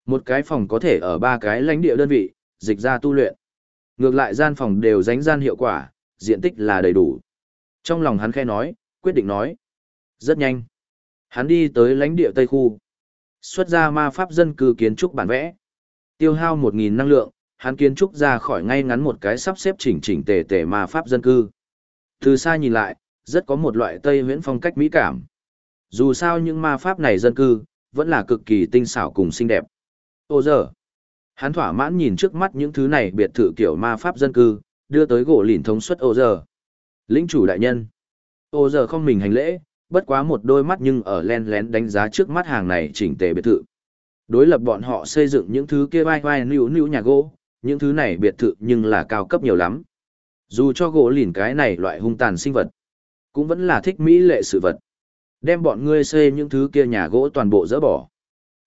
Một cái phòng có thể ở ba cái lãnh địa đơn vị, dịch ra tu luyện. Ngược lại gian phòng đều dánh gian hiệu quả, diện tích là đầy đủ. Trong lòng hắn khe nói, quyết định nói. Rất nhanh. Hắn đi tới lãnh địa Tây Khu. Xuất ra ma pháp dân cư kiến trúc bản vẽ. Tiêu hao 1.000 năng lượng, hắn kiến trúc ra khỏi ngay ngắn một cái sắp xếp chỉnh chỉnh tề tề ma pháp dân cư. Từ xa nhìn lại, rất có một loại Tây huyễn phong cách mỹ cảm. Dù sao những ma pháp này dân cư, vẫn là cực kỳ tinh xảo cùng xinh đẹp. Ô giờ, hắn thỏa mãn nhìn trước mắt những thứ này biệt thự kiểu ma pháp dân cư, đưa tới gỗ lìn thống suất ô giờ. Lĩnh chủ đại nhân. Ô giờ không mình hành lễ, bất quá một đôi mắt nhưng ở len lén đánh giá trước mắt hàng này chỉnh tề biệt thự. Đối lập bọn họ xây dựng những thứ kia vai vai níu níu nhà gỗ, những thứ này biệt thự nhưng là cao cấp nhiều lắm. Dù cho gỗ lìn cái này loại hung tàn sinh vật, cũng vẫn là thích mỹ lệ sự vật. Đem bọn ngươi xây những thứ kia nhà gỗ toàn bộ dỡ bỏ.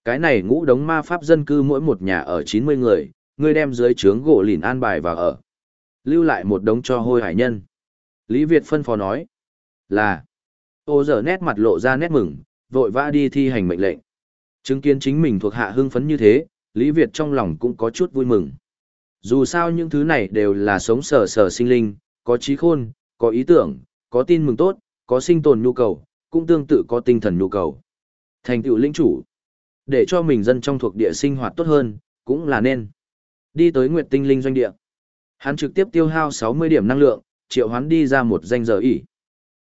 Cái này ngũ đống ma pháp dân cư mỗi một nhà ở 90 người, ngươi đem dưới trướng gỗ lìn an bài vào ở. Lưu lại một đống cho hôi hải nhân. Lý Việt phân phó nói là ô giờ nét mặt lộ ra nét mừng, vội vã đi thi hành mệnh lệnh. Chứng kiến chính mình thuộc hạ hưng phấn như thế, Lý Việt trong lòng cũng có chút vui mừng. Dù sao những thứ này đều là sống sờ sờ sinh linh, có trí khôn, có ý tưởng, có tin mừng tốt, có sinh tồn nhu cầu, cũng tương tự có tinh thần nhu cầu. Thành tựu lĩnh chủ, để cho mình dân trong thuộc địa sinh hoạt tốt hơn, cũng là nên. Đi tới Nguyệt Tinh Linh doanh địa. Hắn trực tiếp tiêu hao 60 điểm năng lượng, triệu hắn đi ra một danh giờ ỉ.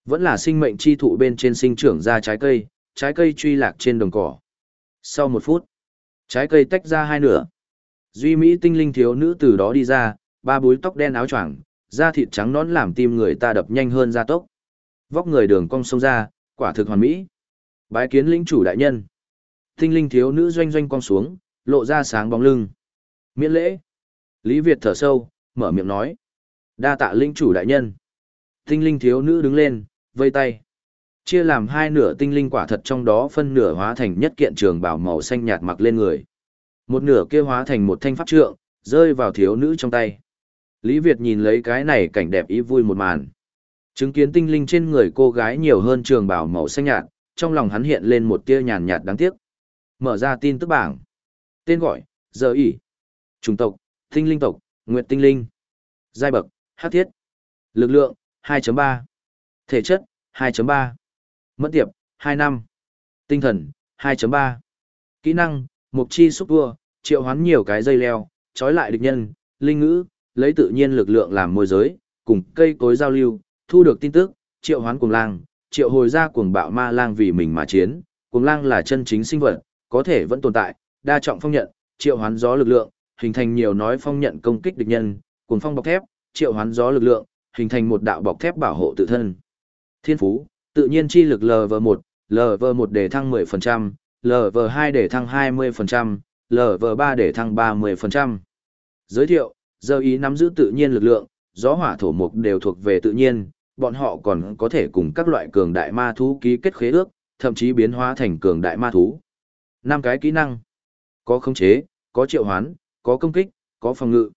Vẫn là sinh mệnh chi thụ bên trên sinh trưởng ra trái cây, trái cây truy lạc trên đồng cỏ. Sau một phút, trái cây tách ra hai nửa. Duy Mỹ tinh linh thiếu nữ từ đó đi ra, ba búi tóc đen áo choàng, da thịt trắng nõn làm tim người ta đập nhanh hơn da tốc. Vóc người đường cong sông ra, quả thực hoàn mỹ. Bái kiến lĩnh chủ đại nhân. Tinh linh thiếu nữ doanh doanh cong xuống, lộ ra sáng bóng lưng. Miễn lễ. Lý Việt thở sâu, mở miệng nói. Đa tạ lĩnh chủ đại nhân. Tinh linh thiếu nữ đứng lên, vây tay. Chia làm hai nửa tinh linh quả thật trong đó phân nửa hóa thành nhất kiện trường bảo màu xanh nhạt mặc lên người. Một nửa kia hóa thành một thanh pháp trượng, rơi vào thiếu nữ trong tay. Lý Việt nhìn lấy cái này cảnh đẹp ý vui một màn. Chứng kiến tinh linh trên người cô gái nhiều hơn trường bảo màu xanh nhạt, trong lòng hắn hiện lên một tia nhàn nhạt đáng tiếc. Mở ra tin tức bảng. Tên gọi, giờ ỉ. Chủng tộc, tinh linh tộc, nguyệt tinh linh. Giai bậc, hát thiết. Lực lượng, 2.3. Thể chất, 2.3. Mất tiệp, 2 năm. Tinh thần, 2.3. Kỹ năng, mục chi xúc vua, triệu hoán nhiều cái dây leo, trói lại địch nhân, linh ngữ, lấy tự nhiên lực lượng làm môi giới, cùng cây cối giao lưu, thu được tin tức, triệu hoán cuồng lang, triệu hồi ra cuồng bạo ma lang vì mình mà chiến, cuồng lang là chân chính sinh vật, có thể vẫn tồn tại, đa trọng phong nhận, triệu hoán gió lực lượng, hình thành nhiều nói phong nhận công kích địch nhân, cuồng phong bọc thép, triệu hoán gió lực lượng, hình thành một đạo bọc thép bảo hộ tự thân. Thiên phú, tự nhiên chi lực LV1, LV1 để thăng 10%, LV2 để thăng 20%, LV3 để thăng 30%. Giới thiệu, giờ ý nắm giữ tự nhiên lực lượng, gió hỏa thổ mục đều thuộc về tự nhiên, bọn họ còn có thể cùng các loại cường đại ma thú ký kết khế ước, thậm chí biến hóa thành cường đại ma thú. Năm cái kỹ năng. Có khống chế, có triệu hoán, có công kích, có phòng ngự.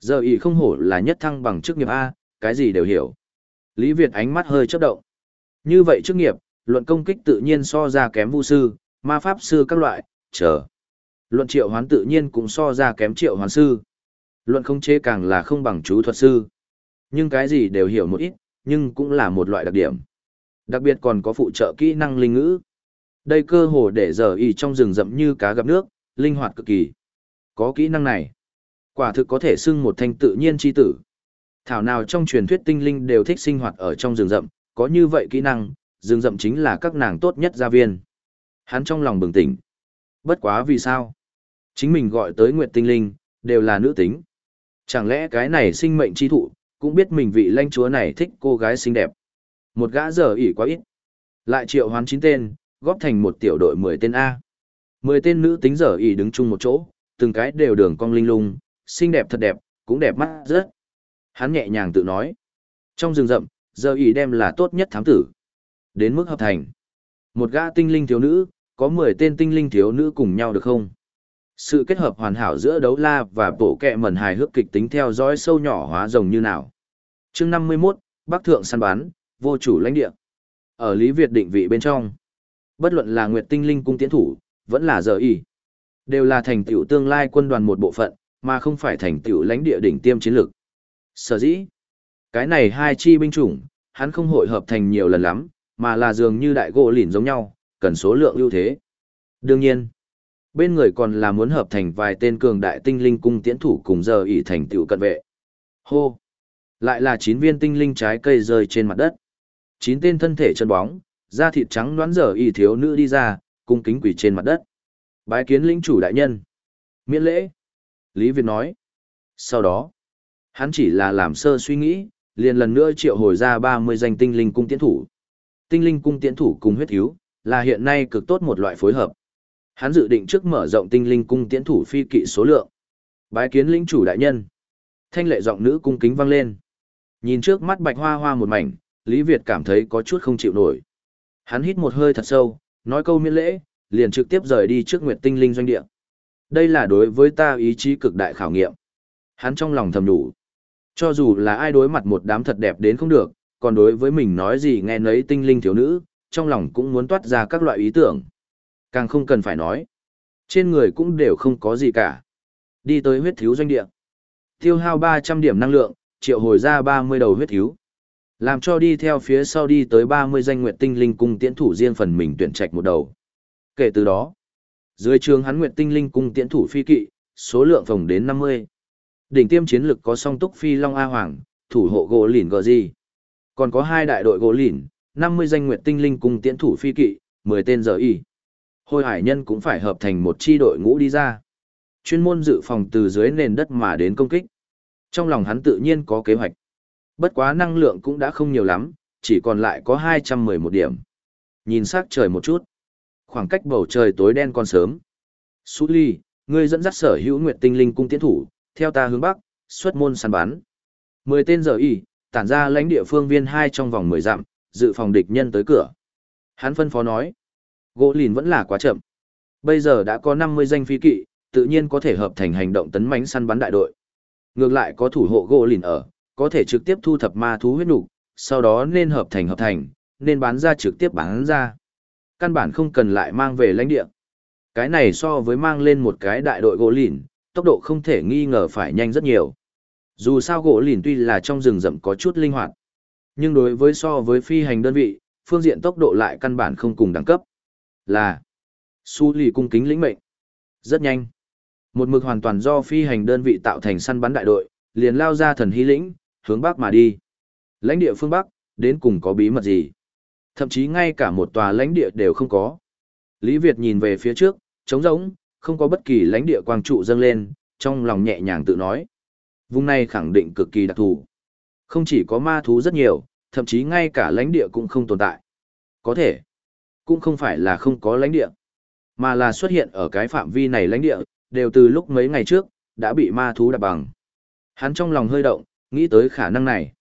Giờ ý không hổ là nhất thăng bằng chức nghiệp A, cái gì đều hiểu. Lý Việt ánh mắt hơi chớp động. Như vậy chức nghiệp, luận công kích tự nhiên so ra kém vu sư, ma pháp sư các loại, chờ. Luận triệu hoán tự nhiên cũng so ra kém triệu hoán sư. Luận không chế càng là không bằng chú thuật sư. Nhưng cái gì đều hiểu một ít, nhưng cũng là một loại đặc điểm. Đặc biệt còn có phụ trợ kỹ năng linh ngữ. Đây cơ hồ để giờ y trong rừng rậm như cá gặp nước, linh hoạt cực kỳ. Có kỹ năng này, quả thực có thể xưng một thanh tự nhiên chi tử. Thảo nào trong truyền thuyết tinh linh đều thích sinh hoạt ở trong rừng rậm, có như vậy kỹ năng, rừng rậm chính là các nàng tốt nhất gia viên. Hắn trong lòng bừng tỉnh. Bất quá vì sao? Chính mình gọi tới Nguyệt Tinh Linh, đều là nữ tính. Chẳng lẽ cái này sinh mệnh chi thụ, cũng biết mình vị lãnh chúa này thích cô gái xinh đẹp. Một gã giờ ỉ quá ít. Lại triệu hoán chín tên, góp thành một tiểu đội 10 tên A. 10 tên nữ tính giờ ỉ đứng chung một chỗ, từng cái đều đường cong linh lung, xinh đẹp thật đẹp, cũng đẹp mắt rất. Hắn nhẹ nhàng tự nói. Trong rừng rậm, giờ ỉ đem là tốt nhất thám tử. Đến mức hợp thành. Một gã tinh linh thiếu nữ, có 10 tên tinh linh thiếu nữ cùng nhau được không? Sự kết hợp hoàn hảo giữa đấu la và bộ kẹ mẩn hài hước kịch tính theo dõi sâu nhỏ hóa rồng như nào. chương 51, Bắc Thượng săn bán, vô chủ lãnh địa. Ở Lý Việt định vị bên trong, bất luận là Nguyệt Tinh Linh cung tiến thủ, vẫn là giờ y. Đều là thành tựu tương lai quân đoàn một bộ phận, mà không phải thành tựu lãnh địa đỉnh tiêm chiến lược. Sở dĩ, cái này hai chi binh chủng, hắn không hội hợp thành nhiều lần lắm, mà là dường như đại gỗ lìn giống nhau, cần số lượng ưu thế. Đương nhiên, bên người còn là muốn hợp thành vài tên cường đại tinh linh cung tiễn thủ cùng giờ ỉ thành tựu cận vệ. Hô! Lại là chín viên tinh linh trái cây rơi trên mặt đất. Chín tên thân thể chân bóng, da thịt trắng đoán giờ ỉ thiếu nữ đi ra, cung kính quỷ trên mặt đất. Bái kiến linh chủ đại nhân. Miễn lễ. Lý Việt nói. Sau đó, hắn chỉ là làm sơ suy nghĩ, liền lần nữa triệu hồi ra 30 danh tinh linh cung tiễn thủ. Tinh linh cung tiễn thủ cùng huyết thiếu, là hiện nay cực tốt một loại phối hợp. Hắn dự định trước mở rộng tinh linh cung tiễn thủ phi kỵ số lượng. Bái kiến lĩnh chủ đại nhân. Thanh lệ giọng nữ cung kính vang lên. Nhìn trước mắt bạch hoa hoa một mảnh, Lý Việt cảm thấy có chút không chịu nổi. Hắn hít một hơi thật sâu, nói câu miễn lễ, liền trực tiếp rời đi trước Nguyệt Tinh Linh doanh địa. Đây là đối với ta ý chí cực đại khảo nghiệm. Hắn trong lòng thầm đủ. Cho dù là ai đối mặt một đám thật đẹp đến không được, còn đối với mình nói gì nghe nấy tinh linh thiếu nữ, trong lòng cũng muốn toát ra các loại ý tưởng. Càng không cần phải nói. Trên người cũng đều không có gì cả. Đi tới huyết thiếu doanh địa. Tiêu hao 300 điểm năng lượng, triệu hồi ra 30 đầu huyết thiếu. Làm cho đi theo phía sau đi tới 30 danh nguyện tinh linh cung tiễn thủ riêng phần mình tuyển trạch một đầu. Kể từ đó, dưới trường hắn nguyện tinh linh cung tiễn thủ phi kỵ, số lượng phòng đến 50. Đỉnh tiêm chiến lực có song túc phi Long A Hoàng, thủ hộ gỗ lìn gò gì. Còn có hai đại đội gỗ lỉn, 50 danh nguyện tinh linh cung tiễn thủ phi kỵ, 10 tên giờ y. Hồi hải nhân cũng phải hợp thành một chi đội ngũ đi ra. Chuyên môn dự phòng từ dưới nền đất mà đến công kích. Trong lòng hắn tự nhiên có kế hoạch. Bất quá năng lượng cũng đã không nhiều lắm, chỉ còn lại có 211 điểm. Nhìn sắc trời một chút. Khoảng cách bầu trời tối đen còn sớm. Sú ly, ngươi dẫn dắt sở hữu nguyệt tinh linh cung tiến thủ, theo ta hướng bắc, xuất môn săn bắn. Mười tên giờ y, tản ra lãnh địa phương viên hai trong vòng 10 dặm, dự phòng địch nhân tới cửa. Hắn phân phó nói, gỗ lìn vẫn là quá chậm. Bây giờ đã có 50 danh phi kỵ, tự nhiên có thể hợp thành hành động tấn mãnh săn bắn đại đội. Ngược lại có thủ hộ gỗ lìn ở, có thể trực tiếp thu thập ma thú huyết nục, sau đó nên hợp thành hợp thành, nên bán ra trực tiếp bán ra. Căn bản không cần lại mang về lãnh địa. Cái này so với mang lên một cái đại đội gỗ lìn, tốc độ không thể nghi ngờ phải nhanh rất nhiều. Dù sao gỗ lìn tuy là trong rừng rậm có chút linh hoạt, nhưng đối với so với phi hành đơn vị, phương diện tốc độ lại căn bản không cùng đẳng cấp. Là Su lì cung kính lĩnh mệnh. Rất nhanh. Một mực hoàn toàn do phi hành đơn vị tạo thành săn bắn đại đội, liền lao ra thần hy lĩnh, hướng bắc mà đi. Lãnh địa phương bắc, đến cùng có bí mật gì? Thậm chí ngay cả một tòa lãnh địa đều không có. Lý Việt nhìn về phía trước, trống rỗng, không có bất kỳ lãnh địa quang trụ dâng lên, trong lòng nhẹ nhàng tự nói. Vùng này khẳng định cực kỳ đặc thù. Không chỉ có ma thú rất nhiều, thậm chí ngay cả lãnh địa cũng không tồn tại. Có thể, cũng không phải là không có lãnh địa, mà là xuất hiện ở cái phạm vi này lãnh địa, đều từ lúc mấy ngày trước, đã bị ma thú đạp bằng. Hắn trong lòng hơi động, nghĩ tới khả năng này.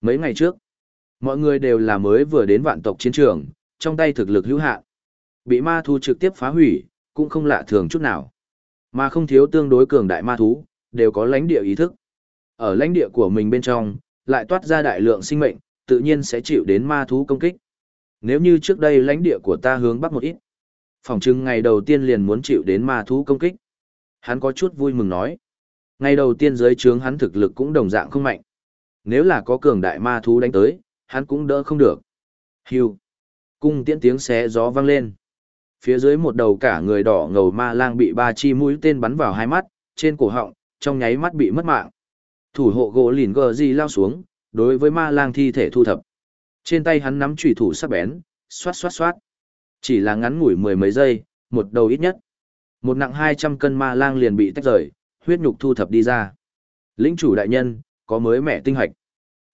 Mấy ngày trước, mọi người đều là mới vừa đến vạn tộc chiến trường, trong tay thực lực hữu hạn. Bị ma thú trực tiếp phá hủy, cũng không lạ thường chút nào. Mà không thiếu tương đối cường đại ma thú, đều có lãnh địa ý thức. Ở lãnh địa của mình bên trong, lại toát ra đại lượng sinh mệnh, tự nhiên sẽ chịu đến ma thú công kích. Nếu như trước đây lãnh địa của ta hướng bắc một ít, phòng trưng ngày đầu tiên liền muốn chịu đến ma thú công kích. Hắn có chút vui mừng nói. Ngày đầu tiên dưới trướng hắn thực lực cũng đồng dạng không mạnh. Nếu là có cường đại ma thú đánh tới, hắn cũng đỡ không được. Hưu. Cung tiễn tiếng xé gió vang lên. Phía dưới một đầu cả người đỏ ngầu ma lang bị ba chi mũi tên bắn vào hai mắt, trên cổ họng, trong nháy mắt bị mất mạng. Thủ hộ gỗ lìn gờ gì lao xuống, đối với ma lang thi thể thu thập. Trên tay hắn nắm chủy thủ sắc bén, xoát xoát xoát. Chỉ là ngắn ngủi mười mấy giây, một đầu ít nhất. Một nặng 200 cân ma lang liền bị tách rời, huyết nhục thu thập đi ra. Lĩnh chủ đại nhân, có mới mẹ tinh hoạch.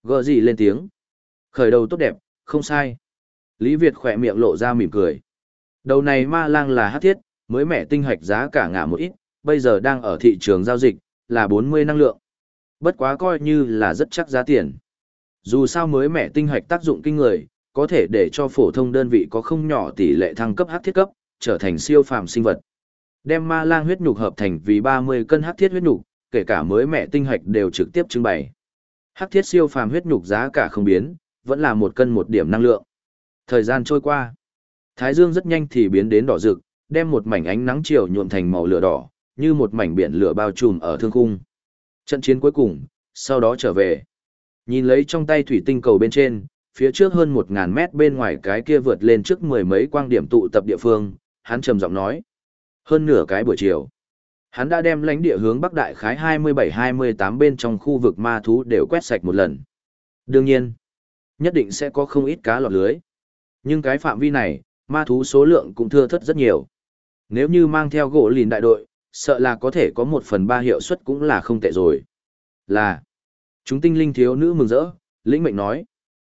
Gờ gì lên tiếng. Khởi đầu tốt đẹp, không sai. Lý Việt khỏe miệng lộ ra mỉm cười. Đầu này ma lang là hát thiết, mới mẹ tinh hoạch giá cả ngả một ít, bây giờ đang ở thị trường giao dịch, là 40 năng lượng. Bất quá coi như là rất chắc giá tiền. Dù sao mới mẹ tinh hạch tác dụng kinh người, có thể để cho phổ thông đơn vị có không nhỏ tỷ lệ thăng cấp hắc thiết cấp, trở thành siêu phàm sinh vật. Đem ma lang huyết nhục hợp thành vì 30 cân hắc thiết huyết nhục, kể cả mới mẹ tinh hạch đều trực tiếp trưng bày. Hắc thiết siêu phàm huyết nhục giá cả không biến, vẫn là một cân một điểm năng lượng. Thời gian trôi qua, Thái Dương rất nhanh thì biến đến đỏ rực, đem một mảnh ánh nắng chiều nhuộm thành màu lửa đỏ, như một mảnh biển lửa bao trùm ở thương khung. Trận chiến cuối cùng, sau đó trở về. Nhìn lấy trong tay thủy tinh cầu bên trên, phía trước hơn một ngàn mét bên ngoài cái kia vượt lên trước mười mấy quang điểm tụ tập địa phương, hắn trầm giọng nói. Hơn nửa cái buổi chiều, hắn đã đem lãnh địa hướng bắc đại khái 27-28 bên trong khu vực ma thú đều quét sạch một lần. Đương nhiên, nhất định sẽ có không ít cá lọt lưới. Nhưng cái phạm vi này, ma thú số lượng cũng thưa thất rất nhiều. Nếu như mang theo gỗ lìn đại đội, sợ là có thể có một phần ba hiệu suất cũng là không tệ rồi. Là, chúng tinh linh thiếu nữ mừng rỡ, lĩnh mệnh nói.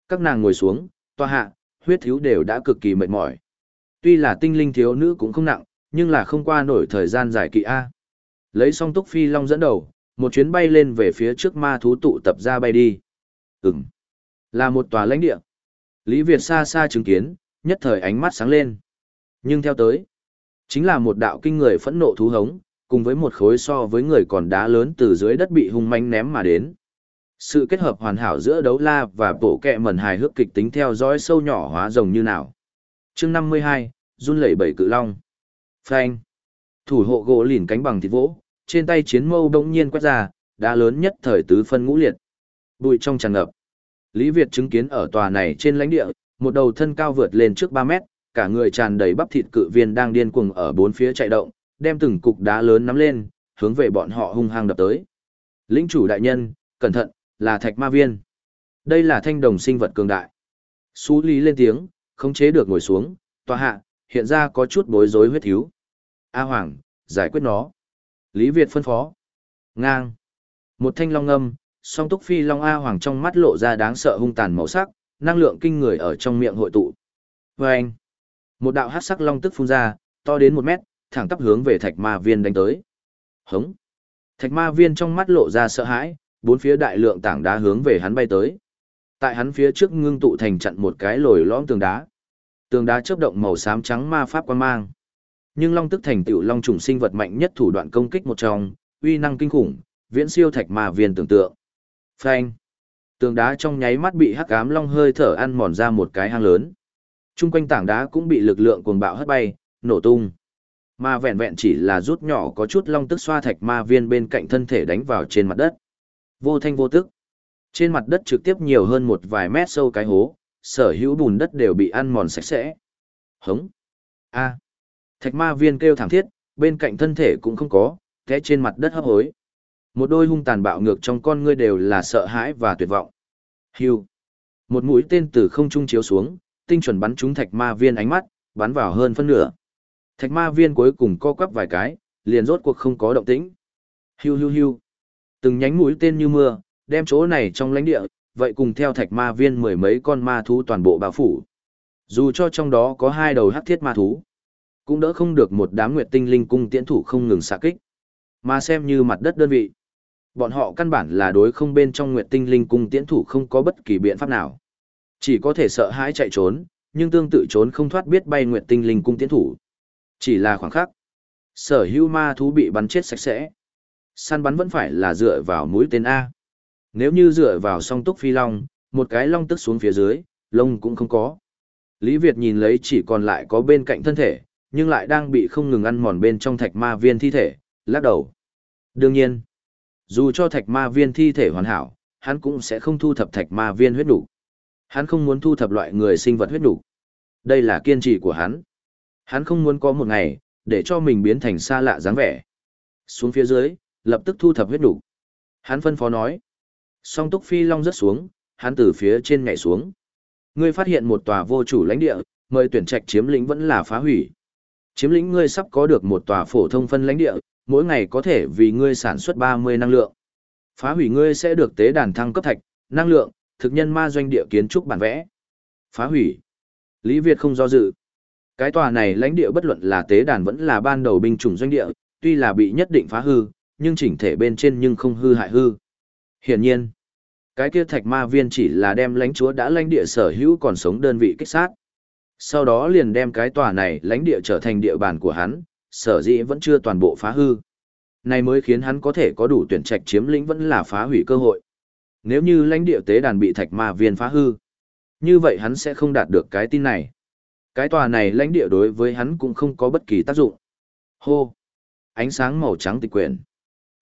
Các nàng ngồi xuống, toa hạ, huyết thiếu đều đã cực kỳ mệt mỏi. Tuy là tinh linh thiếu nữ cũng không nặng, nhưng là không qua nổi thời gian dài kỳ A. Lấy song túc phi long dẫn đầu, một chuyến bay lên về phía trước ma thú tụ tập ra bay đi. Ừm, là một tòa lãnh địa. Lý Việt xa xa chứng kiến, nhất thời ánh mắt sáng lên. Nhưng theo tới, chính là một đạo kinh người phẫn nộ thú hống, cùng với một khối so với người còn đá lớn từ dưới đất bị hung manh ném mà đến. Sự kết hợp hoàn hảo giữa đấu la và bộ kẹ mẩn hài hước kịch tính theo dõi sâu nhỏ hóa rồng như nào. chương 52, run lẩy bẩy cự long. Phanh. Thủ hộ gỗ lìn cánh bằng thịt vỗ, trên tay chiến mâu đống nhiên quét ra, đá lớn nhất thời tứ phân ngũ liệt. Bụi trong tràn ngập. Lý Việt chứng kiến ở tòa này trên lãnh địa, một đầu thân cao vượt lên trước 3 mét, cả người tràn đầy bắp thịt cự viên đang điên cuồng ở bốn phía chạy động, đem từng cục đá lớn nắm lên, hướng về bọn họ hung hăng đập tới. Lĩnh chủ đại nhân, cẩn thận, là thạch ma viên. Đây là thanh đồng sinh vật cường đại. Xú lý lên tiếng, khống chế được ngồi xuống, tòa hạ, hiện ra có chút bối rối huyết thiếu. A Hoàng, giải quyết nó. Lý Việt phân phó. Ngang. Một thanh long âm, song túc phi long A Hoàng trong mắt lộ ra đáng sợ hung tàn màu sắc, năng lượng kinh người ở trong miệng hội tụ. Và anh. Một đạo hát sắc long tức phun ra, to đến một mét, thẳng tắp hướng về thạch ma viên đánh tới. Hống. Thạch ma viên trong mắt lộ ra sợ hãi, bốn phía đại lượng tảng đá hướng về hắn bay tới. Tại hắn phía trước ngưng tụ thành chặn một cái lồi lõm tường đá. Tường đá chớp động màu xám trắng ma pháp quan mang. Nhưng long tức thành tựu long trùng sinh vật mạnh nhất thủ đoạn công kích một trong, uy năng kinh khủng, viễn siêu thạch ma viên tưởng tượng. Phanh. Tường đá trong nháy mắt bị hắc ám long hơi thở ăn mòn ra một cái hang lớn. Trung quanh tảng đá cũng bị lực lượng cuồng bạo hất bay, nổ tung. Mà vẹn vẹn chỉ là rút nhỏ có chút long tức xoa thạch ma viên bên cạnh thân thể đánh vào trên mặt đất. Vô thanh vô tức. Trên mặt đất trực tiếp nhiều hơn một vài mét sâu cái hố, sở hữu bùn đất đều bị ăn mòn sạch sẽ. Hống. A. Thạch ma viên kêu thảm thiết, bên cạnh thân thể cũng không có, té trên mặt đất hấp hối. Một đôi hung tàn bạo ngược trong con ngươi đều là sợ hãi và tuyệt vọng. Hưu. Một mũi tên từ không trung chiếu xuống, tinh chuẩn bắn trúng thạch ma viên ánh mắt, bắn vào hơn phân nửa. Thạch ma viên cuối cùng co quắp vài cái, liền rốt cuộc không có động tĩnh. Hiu hiu hiu. Từng nhánh mũi tên như mưa, đem chỗ này trong lãnh địa, vậy cùng theo thạch ma viên mười mấy con ma thú toàn bộ bao phủ. Dù cho trong đó có hai đầu hắc thiết ma thú, cũng đỡ không được một đám nguyệt tinh linh cung tiễn thủ không ngừng xạ kích. Mà xem như mặt đất đơn vị. Bọn họ căn bản là đối không bên trong nguyệt tinh linh cung tiễn thủ không có bất kỳ biện pháp nào. Chỉ có thể sợ hãi chạy trốn, nhưng tương tự trốn không thoát biết bay nguyệt tinh linh cung tiễn thủ. Chỉ là khoảng khắc. Sở hữu ma thú bị bắn chết sạch sẽ. Săn bắn vẫn phải là dựa vào mũi tên A. Nếu như dựa vào song túc phi long, một cái long tức xuống phía dưới, lông cũng không có. Lý Việt nhìn lấy chỉ còn lại có bên cạnh thân thể, nhưng lại đang bị không ngừng ăn mòn bên trong thạch ma viên thi thể, lắc đầu. Đương nhiên, dù cho thạch ma viên thi thể hoàn hảo, hắn cũng sẽ không thu thập thạch ma viên huyết đủ. Hắn không muốn thu thập loại người sinh vật huyết đủ. Đây là kiên trì của hắn. Hắn không muốn có một ngày, để cho mình biến thành xa lạ dáng vẻ. Xuống phía dưới, lập tức thu thập huyết đủ. Hắn phân phó nói. Song túc phi long rớt xuống, hắn từ phía trên nhảy xuống. Ngươi phát hiện một tòa vô chủ lãnh địa, mời tuyển trạch chiếm lĩnh vẫn là phá hủy. Chiếm lĩnh ngươi sắp có được một tòa phổ thông phân lãnh địa, mỗi ngày có thể vì ngươi sản xuất 30 năng lượng. Phá hủy ngươi sẽ được tế đàn thăng cấp thạch, năng lượng, thực nhân ma doanh địa kiến trúc bản vẽ. Phá hủy. Lý Việt không do dự. Cái tòa này lãnh địa bất luận là tế đàn vẫn là ban đầu binh chủng doanh địa, tuy là bị nhất định phá hư, nhưng chỉnh thể bên trên nhưng không hư hại hư. Hiển nhiên, cái kia thạch ma viên chỉ là đem lãnh chúa đã lãnh địa sở hữu còn sống đơn vị kích sát. Sau đó liền đem cái tòa này lãnh địa trở thành địa bàn của hắn, sở dĩ vẫn chưa toàn bộ phá hư. Này mới khiến hắn có thể có đủ tuyển trạch chiếm lĩnh vẫn là phá hủy cơ hội. Nếu như lãnh địa tế đàn bị thạch ma viên phá hư, như vậy hắn sẽ không đạt được cái tin này. Cái tòa này lãnh địa đối với hắn cũng không có bất kỳ tác dụng. Hô! Ánh sáng màu trắng tịch quyển.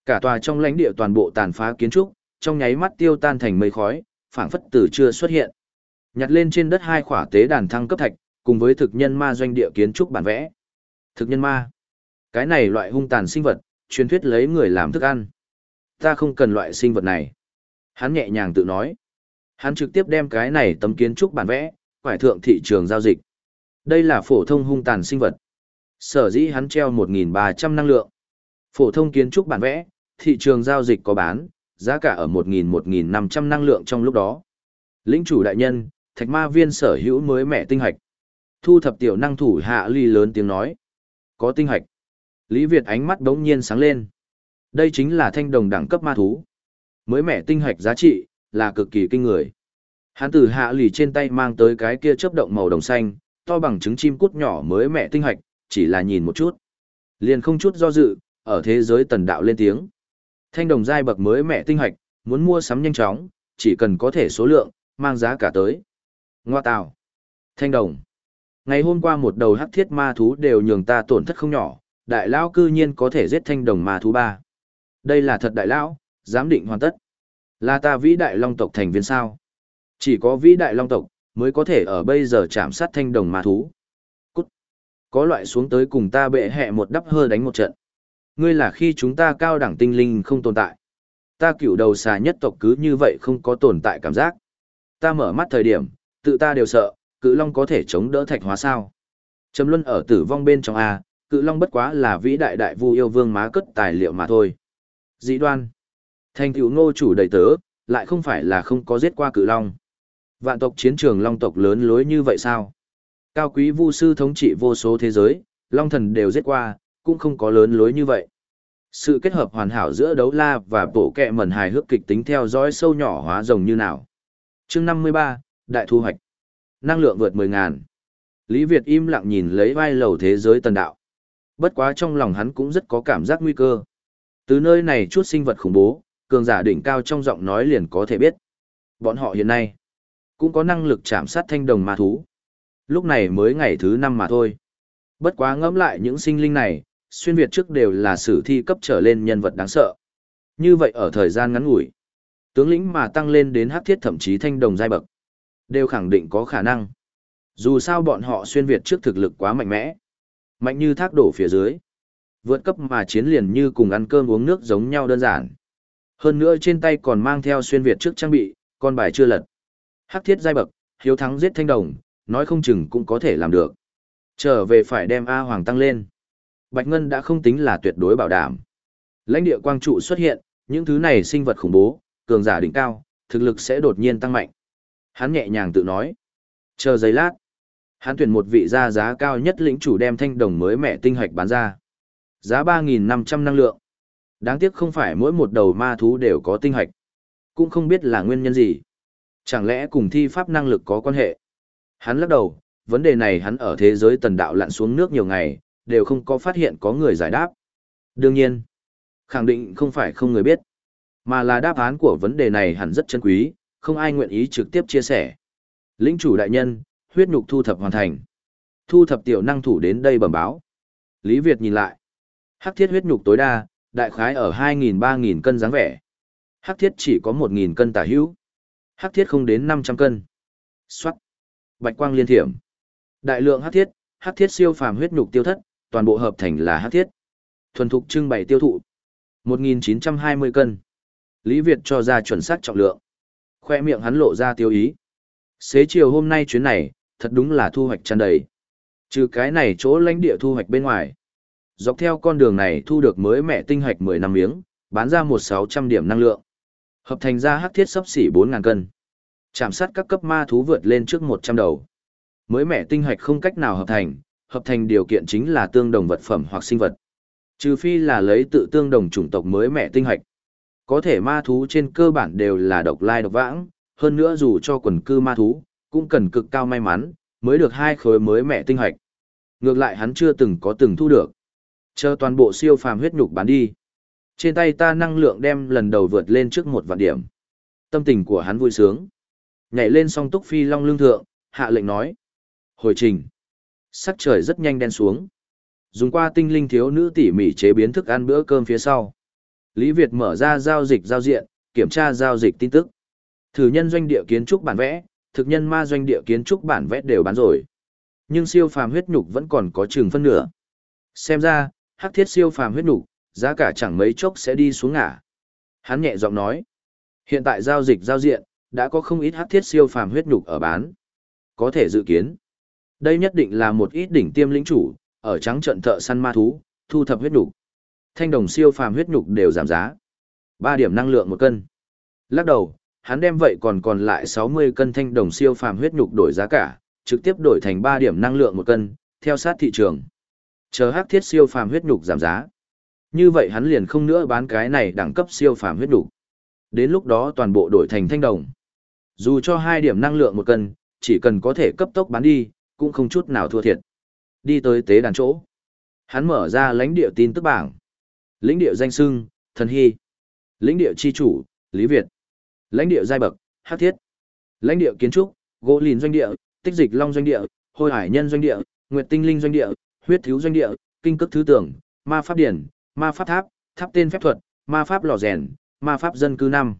Cả tòa trong lãnh địa toàn bộ tàn phá kiến trúc, trong nháy mắt tiêu tan thành mây khói, phảng phất từ chưa xuất hiện. Nhặt lên trên đất hai khỏa tế đàn thăng cấp thạch, cùng với thực nhân ma doanh địa kiến trúc bản vẽ. Thực nhân ma. Cái này loại hung tàn sinh vật, truyền thuyết lấy người làm thức ăn. Ta không cần loại sinh vật này. Hắn nhẹ nhàng tự nói. Hắn trực tiếp đem cái này tấm kiến trúc bản vẽ, quải thượng thị trường giao dịch. Đây là phổ thông hung tàn sinh vật. Sở dĩ hắn treo 1.300 năng lượng. Phổ thông kiến trúc bản vẽ, thị trường giao dịch có bán, giá cả ở 1.000-1.500 năng lượng trong lúc đó. Lĩnh chủ đại nhân, thạch ma viên sở hữu mới mẹ tinh hạch. Thu thập tiểu năng thủ hạ ly lớn tiếng nói. Có tinh hạch. Lý Việt ánh mắt đống nhiên sáng lên. Đây chính là thanh đồng đẳng cấp ma thú. Mới mẹ tinh hạch giá trị, là cực kỳ kinh người. Hắn từ hạ lì trên tay mang tới cái kia chớp động màu đồng xanh, to bằng trứng chim cút nhỏ mới mẹ tinh hạch, chỉ là nhìn một chút. Liền không chút do dự, ở thế giới tần đạo lên tiếng. Thanh đồng giai bậc mới mẹ tinh hạch, muốn mua sắm nhanh chóng, chỉ cần có thể số lượng, mang giá cả tới. Ngoa tào. Thanh đồng. Ngày hôm qua một đầu hắc thiết ma thú đều nhường ta tổn thất không nhỏ, đại lão cư nhiên có thể giết thanh đồng ma thú ba. Đây là thật đại lão, giám định hoàn tất. Là ta vĩ đại long tộc thành viên sao? Chỉ có vĩ đại long tộc mới có thể ở bây giờ chạm sát thanh đồng ma thú. Cút. Có loại xuống tới cùng ta bệ hẹ một đắp hơ đánh một trận. Ngươi là khi chúng ta cao đẳng tinh linh không tồn tại. Ta cựu đầu xà nhất tộc cứ như vậy không có tồn tại cảm giác. Ta mở mắt thời điểm, tự ta đều sợ, cự long có thể chống đỡ thạch hóa sao. Trầm luân ở tử vong bên trong A, cự long bất quá là vĩ đại đại vu yêu vương má cất tài liệu mà thôi. Dĩ đoan. Thành tựu ngô chủ đầy tớ, lại không phải là không có giết qua cự long. Vạn tộc chiến trường long tộc lớn lối như vậy sao? Cao quý vu sư thống trị vô số thế giới, long thần đều giết qua, cũng không có lớn lối như vậy. Sự kết hợp hoàn hảo giữa đấu la và bộ kẹ mẩn hài hước kịch tính theo dõi sâu nhỏ hóa rồng như nào. chương 53, Đại thu hoạch. Năng lượng vượt 10.000. Lý Việt im lặng nhìn lấy vai lầu thế giới tần đạo. Bất quá trong lòng hắn cũng rất có cảm giác nguy cơ. Từ nơi này chút sinh vật khủng bố, cường giả đỉnh cao trong giọng nói liền có thể biết. Bọn họ hiện nay cũng có năng lực chạm sát thanh đồng ma thú. Lúc này mới ngày thứ năm mà thôi. Bất quá ngẫm lại những sinh linh này, xuyên Việt trước đều là sử thi cấp trở lên nhân vật đáng sợ. Như vậy ở thời gian ngắn ngủi, tướng lĩnh mà tăng lên đến hắc thiết thậm chí thanh đồng giai bậc, đều khẳng định có khả năng. Dù sao bọn họ xuyên Việt trước thực lực quá mạnh mẽ, mạnh như thác đổ phía dưới. Vượt cấp mà chiến liền như cùng ăn cơm uống nước giống nhau đơn giản. Hơn nữa trên tay còn mang theo xuyên Việt trước trang bị, con bài chưa lật. Hắc thiết giai bậc, hiếu thắng giết thanh đồng, nói không chừng cũng có thể làm được. Trở về phải đem A Hoàng tăng lên. Bạch Ngân đã không tính là tuyệt đối bảo đảm. Lãnh địa quang trụ xuất hiện, những thứ này sinh vật khủng bố, cường giả đỉnh cao, thực lực sẽ đột nhiên tăng mạnh. Hắn nhẹ nhàng tự nói. Chờ giây lát. Hắn tuyển một vị gia giá cao nhất lĩnh chủ đem thanh đồng mới mẹ tinh hạch bán ra. Giá 3.500 năng lượng. Đáng tiếc không phải mỗi một đầu ma thú đều có tinh hạch. Cũng không biết là nguyên nhân gì. Chẳng lẽ cùng thi pháp năng lực có quan hệ? Hắn lắc đầu, vấn đề này hắn ở thế giới tần đạo lặn xuống nước nhiều ngày, đều không có phát hiện có người giải đáp. Đương nhiên, khẳng định không phải không người biết, mà là đáp án của vấn đề này hẳn rất chân quý, không ai nguyện ý trực tiếp chia sẻ. Lĩnh chủ đại nhân, huyết nhục thu thập hoàn thành. Thu thập tiểu năng thủ đến đây bẩm báo. Lý Việt nhìn lại. Hắc thiết huyết nhục tối đa, đại khái ở 2.000-3.000 cân dáng vẻ. Hắc thiết chỉ có 1.000 cân tả hữu. Hắc thiết không đến 500 cân. Xoát. Bạch quang liên thiểm. Đại lượng hắc thiết, hắc thiết siêu phàm huyết nhục tiêu thất, toàn bộ hợp thành là hắc thiết. Thuần thục trưng bày tiêu thụ. 1.920 cân. Lý Việt cho ra chuẩn xác trọng lượng. Khoe miệng hắn lộ ra tiêu ý. Xế chiều hôm nay chuyến này, thật đúng là thu hoạch tràn đầy. Trừ cái này chỗ lãnh địa thu hoạch bên ngoài. Dọc theo con đường này thu được mới mẹ tinh hoạch 10 năm miếng, bán ra một 600 điểm năng lượng. Hợp thành ra hắc thiết sấp xỉ 4.000 cân. Chạm sát các cấp ma thú vượt lên trước 100 đầu. Mới mẹ tinh hoạch không cách nào hợp thành, hợp thành điều kiện chính là tương đồng vật phẩm hoặc sinh vật. Trừ phi là lấy tự tương đồng chủng tộc mới mẹ tinh hạch. Có thể ma thú trên cơ bản đều là độc lai độc vãng, hơn nữa dù cho quần cư ma thú, cũng cần cực cao may mắn, mới được hai khối mới mẹ tinh hạch. Ngược lại hắn chưa từng có từng thu được. Chờ toàn bộ siêu phàm huyết nhục bán đi. Trên tay ta năng lượng đem lần đầu vượt lên trước một vạn điểm. Tâm tình của hắn vui sướng. Nhảy lên song túc phi long lương thượng, hạ lệnh nói. Hồi trình. Sắc trời rất nhanh đen xuống. Dùng qua tinh linh thiếu nữ tỉ mỉ chế biến thức ăn bữa cơm phía sau. Lý Việt mở ra giao dịch giao diện, kiểm tra giao dịch tin tức. Thử nhân doanh địa kiến trúc bản vẽ, thực nhân ma doanh địa kiến trúc bản vẽ đều bán rồi. Nhưng siêu phàm huyết nhục vẫn còn có chừng phân nửa. Xem ra, hắc thiết siêu phàm huyết nhục, giá cả chẳng mấy chốc sẽ đi xuống ngả. Hắn nhẹ giọng nói, hiện tại giao dịch giao diện, đã có không ít hắc thiết siêu phàm huyết nhục ở bán. Có thể dự kiến, đây nhất định là một ít đỉnh tiêm lĩnh chủ, ở trắng trận thợ săn ma thú, thu thập huyết nhục. Thanh đồng siêu phàm huyết nhục đều giảm giá. 3 điểm năng lượng một cân. Lắc đầu, hắn đem vậy còn còn lại 60 cân thanh đồng siêu phàm huyết nhục đổi giá cả, trực tiếp đổi thành 3 điểm năng lượng một cân, theo sát thị trường. Chờ hắc thiết siêu phàm huyết nhục giảm giá. Như vậy hắn liền không nữa bán cái này đẳng cấp siêu phàm huyết nhục. Đến lúc đó toàn bộ đổi thành thanh đồng. Dù cho 2 điểm năng lượng một cân, chỉ cần có thể cấp tốc bán đi, cũng không chút nào thua thiệt. Đi tới tế đàn chỗ. Hắn mở ra lãnh địa tin tức bảng. Lĩnh địa danh sưng, thần hy. lãnh địa chi chủ, Lý Việt. Lãnh địa giai bậc, hắc thiết. Lãnh địa kiến trúc, gỗ lìn doanh địa, tích dịch long doanh địa, hôi hải nhân doanh địa, nguyệt tinh linh doanh địa, huyết thiếu doanh địa, kinh cước thứ tưởng, ma pháp điển, ma pháp tháp, tháp tên phép thuật, ma pháp lò rèn, ma pháp dân cư năm.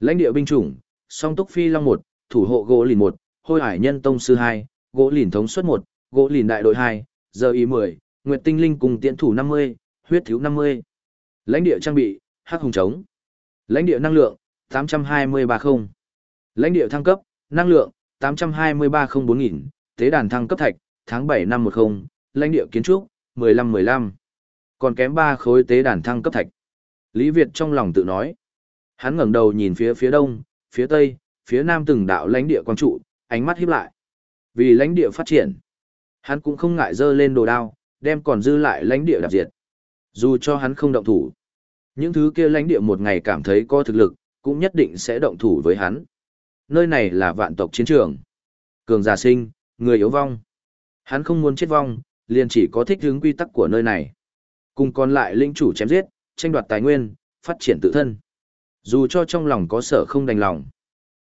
Lãnh địa binh chủng, song túc phi long một, thủ hộ gỗ lìn một, hôi hải nhân tông sư hai, gỗ lìn thống suất một, gỗ lìn đại đội hai, giờ y mười, nguyệt tinh linh cùng tiễn thủ năm mươi, huyết thiếu năm mươi. Lãnh địa trang bị, hắc hùng trống. Lãnh địa năng lượng, 82030. Lãnh địa thăng cấp, năng lượng, 823-4000, tế đàn thăng cấp thạch, tháng bảy năm 10, lãnh địa kiến trúc, 15-15. Còn kém ba khối tế đàn thăng cấp thạch. Lý Việt trong lòng tự nói. Hắn ngẩng đầu nhìn phía phía đông, phía tây, phía nam từng đạo lãnh địa quang trụ, ánh mắt hiếp lại. Vì lãnh địa phát triển, hắn cũng không ngại dơ lên đồ đao, đem còn dư lại lãnh địa đạp diệt. Dù cho hắn không động thủ, những thứ kia lãnh địa một ngày cảm thấy có thực lực, cũng nhất định sẽ động thủ với hắn. Nơi này là vạn tộc chiến trường. Cường giả sinh, người yếu vong. Hắn không muốn chết vong, liền chỉ có thích hướng quy tắc của nơi này. Cùng còn lại linh chủ chém giết, tranh đoạt tài nguyên, phát triển tự thân. Dù cho trong lòng có sở không đành lòng,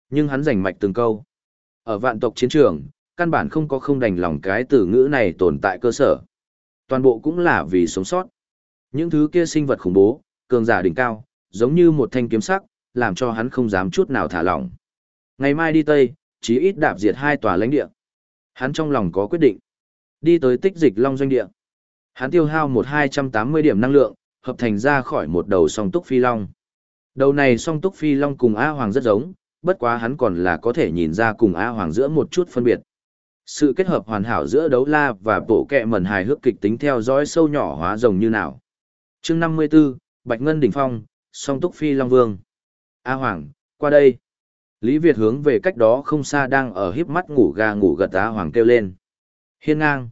nhưng hắn rành mạch từng câu. Ở vạn tộc chiến trường, căn bản không có không đành lòng cái từ ngữ này tồn tại cơ sở. Toàn bộ cũng là vì sống sót. Những thứ kia sinh vật khủng bố, cường giả đỉnh cao, giống như một thanh kiếm sắc, làm cho hắn không dám chút nào thả lỏng. Ngày mai đi Tây, chí ít đạp diệt hai tòa lãnh địa. Hắn trong lòng có quyết định. Đi tới tích dịch long doanh địa. Hắn tiêu hao một hai trăm tám mươi điểm năng lượng, hợp thành ra khỏi một đầu song túc phi long. Đầu này song túc phi long cùng A Hoàng rất giống, bất quá hắn còn là có thể nhìn ra cùng A Hoàng giữa một chút phân biệt. Sự kết hợp hoàn hảo giữa đấu la và bộ kẹ mẩn hài hước kịch tính theo dõi sâu nhỏ hóa rồng như nào. chương 54, Bạch Ngân Đỉnh Phong, song túc phi long vương. A Hoàng, qua đây. Lý Việt hướng về cách đó không xa đang ở híp mắt ngủ gà ngủ gật A Hoàng kêu lên. Hiên ngang.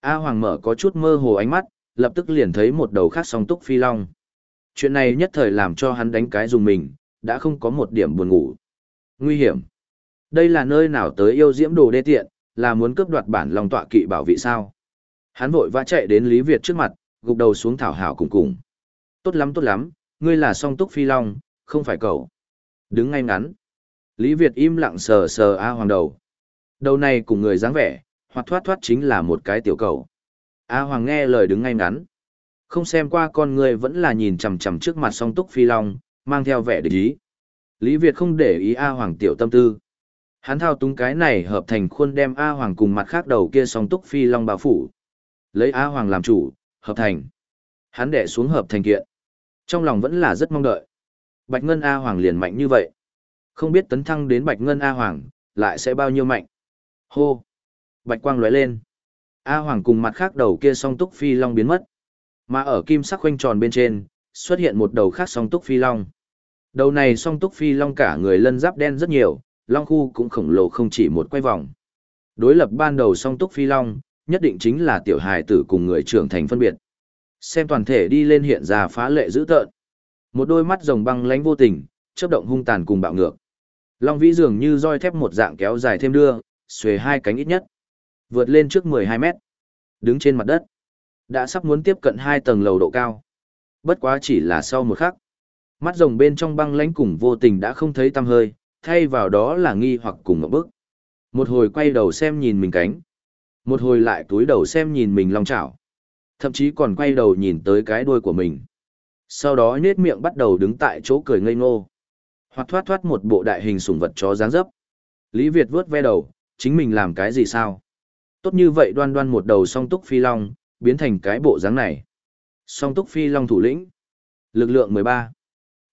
A Hoàng mở có chút mơ hồ ánh mắt, lập tức liền thấy một đầu khác song túc phi long. Chuyện này nhất thời làm cho hắn đánh cái dùng mình, đã không có một điểm buồn ngủ. Nguy hiểm. Đây là nơi nào tới yêu diễm đồ đê tiện, là muốn cướp đoạt bản lòng tọa kỵ bảo vị sao. Hắn vội vã chạy đến Lý Việt trước mặt, gục đầu xuống thảo hảo cùng cùng. Tốt lắm tốt lắm, ngươi là song túc phi long, không phải cậu. Đứng ngay ngắn. Lý Việt im lặng sờ sờ A Hoàng đầu. Đầu này cùng người dáng vẻ, hoặc thoát thoát chính là một cái tiểu cầu. A Hoàng nghe lời đứng ngay ngắn. Không xem qua con người vẫn là nhìn chằm chằm trước mặt song túc phi long, mang theo vẻ địch ý. Lý Việt không để ý A Hoàng tiểu tâm tư. Hắn thao túng cái này hợp thành khuôn đem A Hoàng cùng mặt khác đầu kia song túc phi long bao phủ. Lấy A Hoàng làm chủ, hợp thành. Hắn đẻ xuống hợp thành kiện. Trong lòng vẫn là rất mong đợi. Bạch Ngân A Hoàng liền mạnh như vậy. Không biết tấn thăng đến Bạch Ngân A Hoàng, lại sẽ bao nhiêu mạnh. Hô! Bạch quang lóe lên. A Hoàng cùng mặt khác đầu kia song túc phi long biến mất. Mà ở kim sắc khoanh tròn bên trên, xuất hiện một đầu khác song túc phi long. Đầu này song túc phi long cả người lân giáp đen rất nhiều, long khu cũng khổng lồ không chỉ một quay vòng. Đối lập ban đầu song túc phi long, nhất định chính là tiểu hài tử cùng người trưởng thành phân biệt. Xem toàn thể đi lên hiện ra phá lệ dữ tợn. Một đôi mắt rồng băng lánh vô tình, chớp động hung tàn cùng bạo ngược. Long vĩ dường như roi thép một dạng kéo dài thêm đưa, xuề hai cánh ít nhất. Vượt lên trước 12 mét. Đứng trên mặt đất. Đã sắp muốn tiếp cận hai tầng lầu độ cao. Bất quá chỉ là sau một khắc. Mắt rồng bên trong băng lãnh cùng vô tình đã không thấy tăm hơi, thay vào đó là nghi hoặc cùng một bước. Một hồi quay đầu xem nhìn mình cánh. Một hồi lại túi đầu xem nhìn mình long chảo. Thậm chí còn quay đầu nhìn tới cái đuôi của mình. Sau đó nhết miệng bắt đầu đứng tại chỗ cười ngây ngô. Hoặc thoát thoát một bộ đại hình sủng vật chó dáng dấp. Lý Việt vướt ve đầu, chính mình làm cái gì sao? Tốt như vậy đoan đoan một đầu song túc phi long, biến thành cái bộ dáng này. Song túc phi long thủ lĩnh. Lực lượng 13.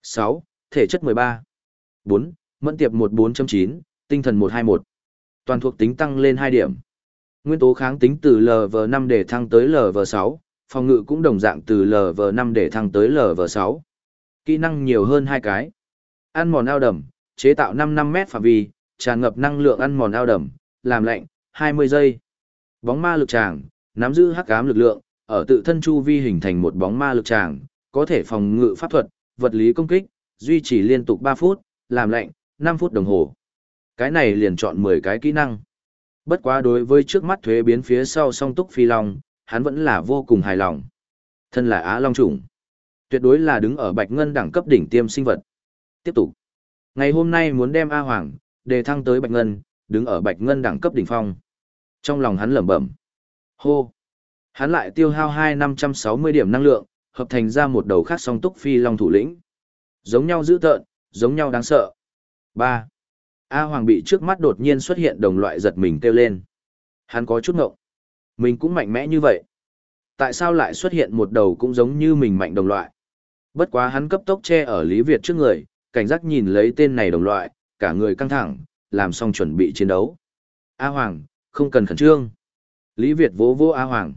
6. Thể chất 13. 4. Mẫn tiệp 14.9, tinh thần 121. Toàn thuộc tính tăng lên 2 điểm. Nguyên tố kháng tính từ LV5 để thăng tới LV6, phòng ngự cũng đồng dạng từ LV5 để thăng tới LV6. Kỹ năng nhiều hơn hai cái. Ăn mòn ao đầm, chế tạo 5 5 mét phạm vi, tràn ngập năng lượng ăn mòn ao đầm, làm lạnh, 20 giây. Bóng ma lực tràng, nắm giữ hắc ám lực lượng, ở tự thân chu vi hình thành một bóng ma lực tràng, có thể phòng ngự pháp thuật, vật lý công kích, duy trì liên tục 3 phút, làm lạnh, 5 phút đồng hồ. Cái này liền chọn 10 cái kỹ năng. Bất quá đối với trước mắt thuế biến phía sau song túc phi long, hắn vẫn là vô cùng hài lòng. Thân là Á Long chủng. Tuyệt đối là đứng ở bạch ngân đẳng cấp đỉnh tiêm sinh vật. Tiếp tục. Ngày hôm nay muốn đem A Hoàng, đề thăng tới bạch ngân, đứng ở bạch ngân đẳng cấp đỉnh phong. Trong lòng hắn lẩm bẩm. Hô. Hắn lại tiêu hao hai năm trăm sáu mươi điểm năng lượng, hợp thành ra một đầu khác song túc phi long thủ lĩnh. Giống nhau dữ tợn, giống nhau đáng sợ ba A Hoàng bị trước mắt đột nhiên xuất hiện đồng loại giật mình kêu lên. Hắn có chút ngộng. Mình cũng mạnh mẽ như vậy. Tại sao lại xuất hiện một đầu cũng giống như mình mạnh đồng loại? Bất quá hắn cấp tốc che ở Lý Việt trước người, cảnh giác nhìn lấy tên này đồng loại, cả người căng thẳng, làm xong chuẩn bị chiến đấu. A Hoàng, không cần khẩn trương. Lý Việt vỗ vỗ A Hoàng.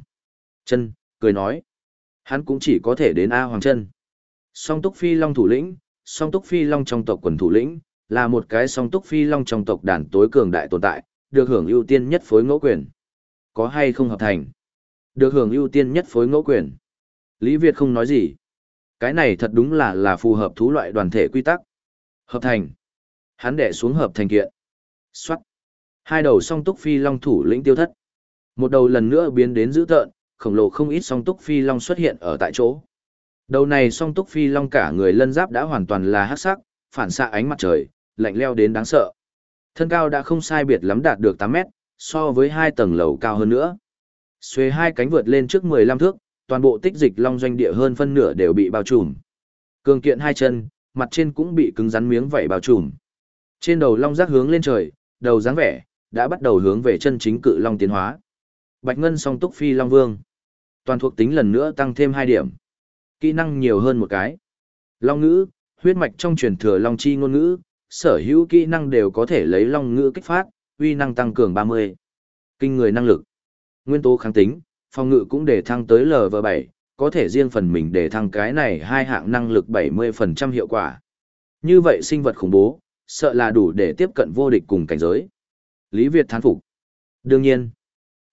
Chân, cười nói. Hắn cũng chỉ có thể đến A Hoàng chân. Song túc phi long thủ lĩnh, song túc phi long trong tộc quần thủ lĩnh, là một cái song túc phi long trong tộc đàn tối cường đại tồn tại, được hưởng ưu tiên nhất phối ngẫu quyền. Có hay không hợp thành? Được hưởng ưu tiên nhất phối ngẫu quyền. Lý Việt không nói gì. Cái này thật đúng là là phù hợp thú loại đoàn thể quy tắc. Hợp thành. Hắn đẻ xuống hợp thành kiện. Xoát. Hai đầu song túc phi long thủ lĩnh tiêu thất. Một đầu lần nữa biến đến dữ tợn, khổng lồ không ít song túc phi long xuất hiện ở tại chỗ. Đầu này song túc phi long cả người lân giáp đã hoàn toàn là hắc sắc, phản xạ ánh mặt trời, lạnh leo đến đáng sợ. Thân cao đã không sai biệt lắm đạt được 8 mét, so với hai tầng lầu cao hơn nữa. Xuê hai cánh vượt lên trước 15 thước, toàn bộ tích dịch long doanh địa hơn phân nửa đều bị bao trùm. Cường kiện hai chân, mặt trên cũng bị cứng rắn miếng vảy bao trùm. Trên đầu long giác hướng lên trời, đầu dáng vẻ, đã bắt đầu hướng về chân chính cự long tiến hóa. Bạch Ngân song túc phi long vương. Toàn thuộc tính lần nữa tăng thêm 2 điểm. Kỹ năng nhiều hơn một cái. Long ngữ, huyết mạch trong truyền thừa long chi ngôn ngữ, sở hữu kỹ năng đều có thể lấy long ngữ kích phát, uy năng tăng cường 30. Kinh người năng lực. Nguyên tố kháng tính, phòng ngự cũng để thăng tới LV7, có thể riêng phần mình để thăng cái này hai hạng năng lực 70% hiệu quả. Như vậy sinh vật khủng bố, sợ là đủ để tiếp cận vô địch cùng cảnh giới. Lý Việt thán phục. Đương nhiên,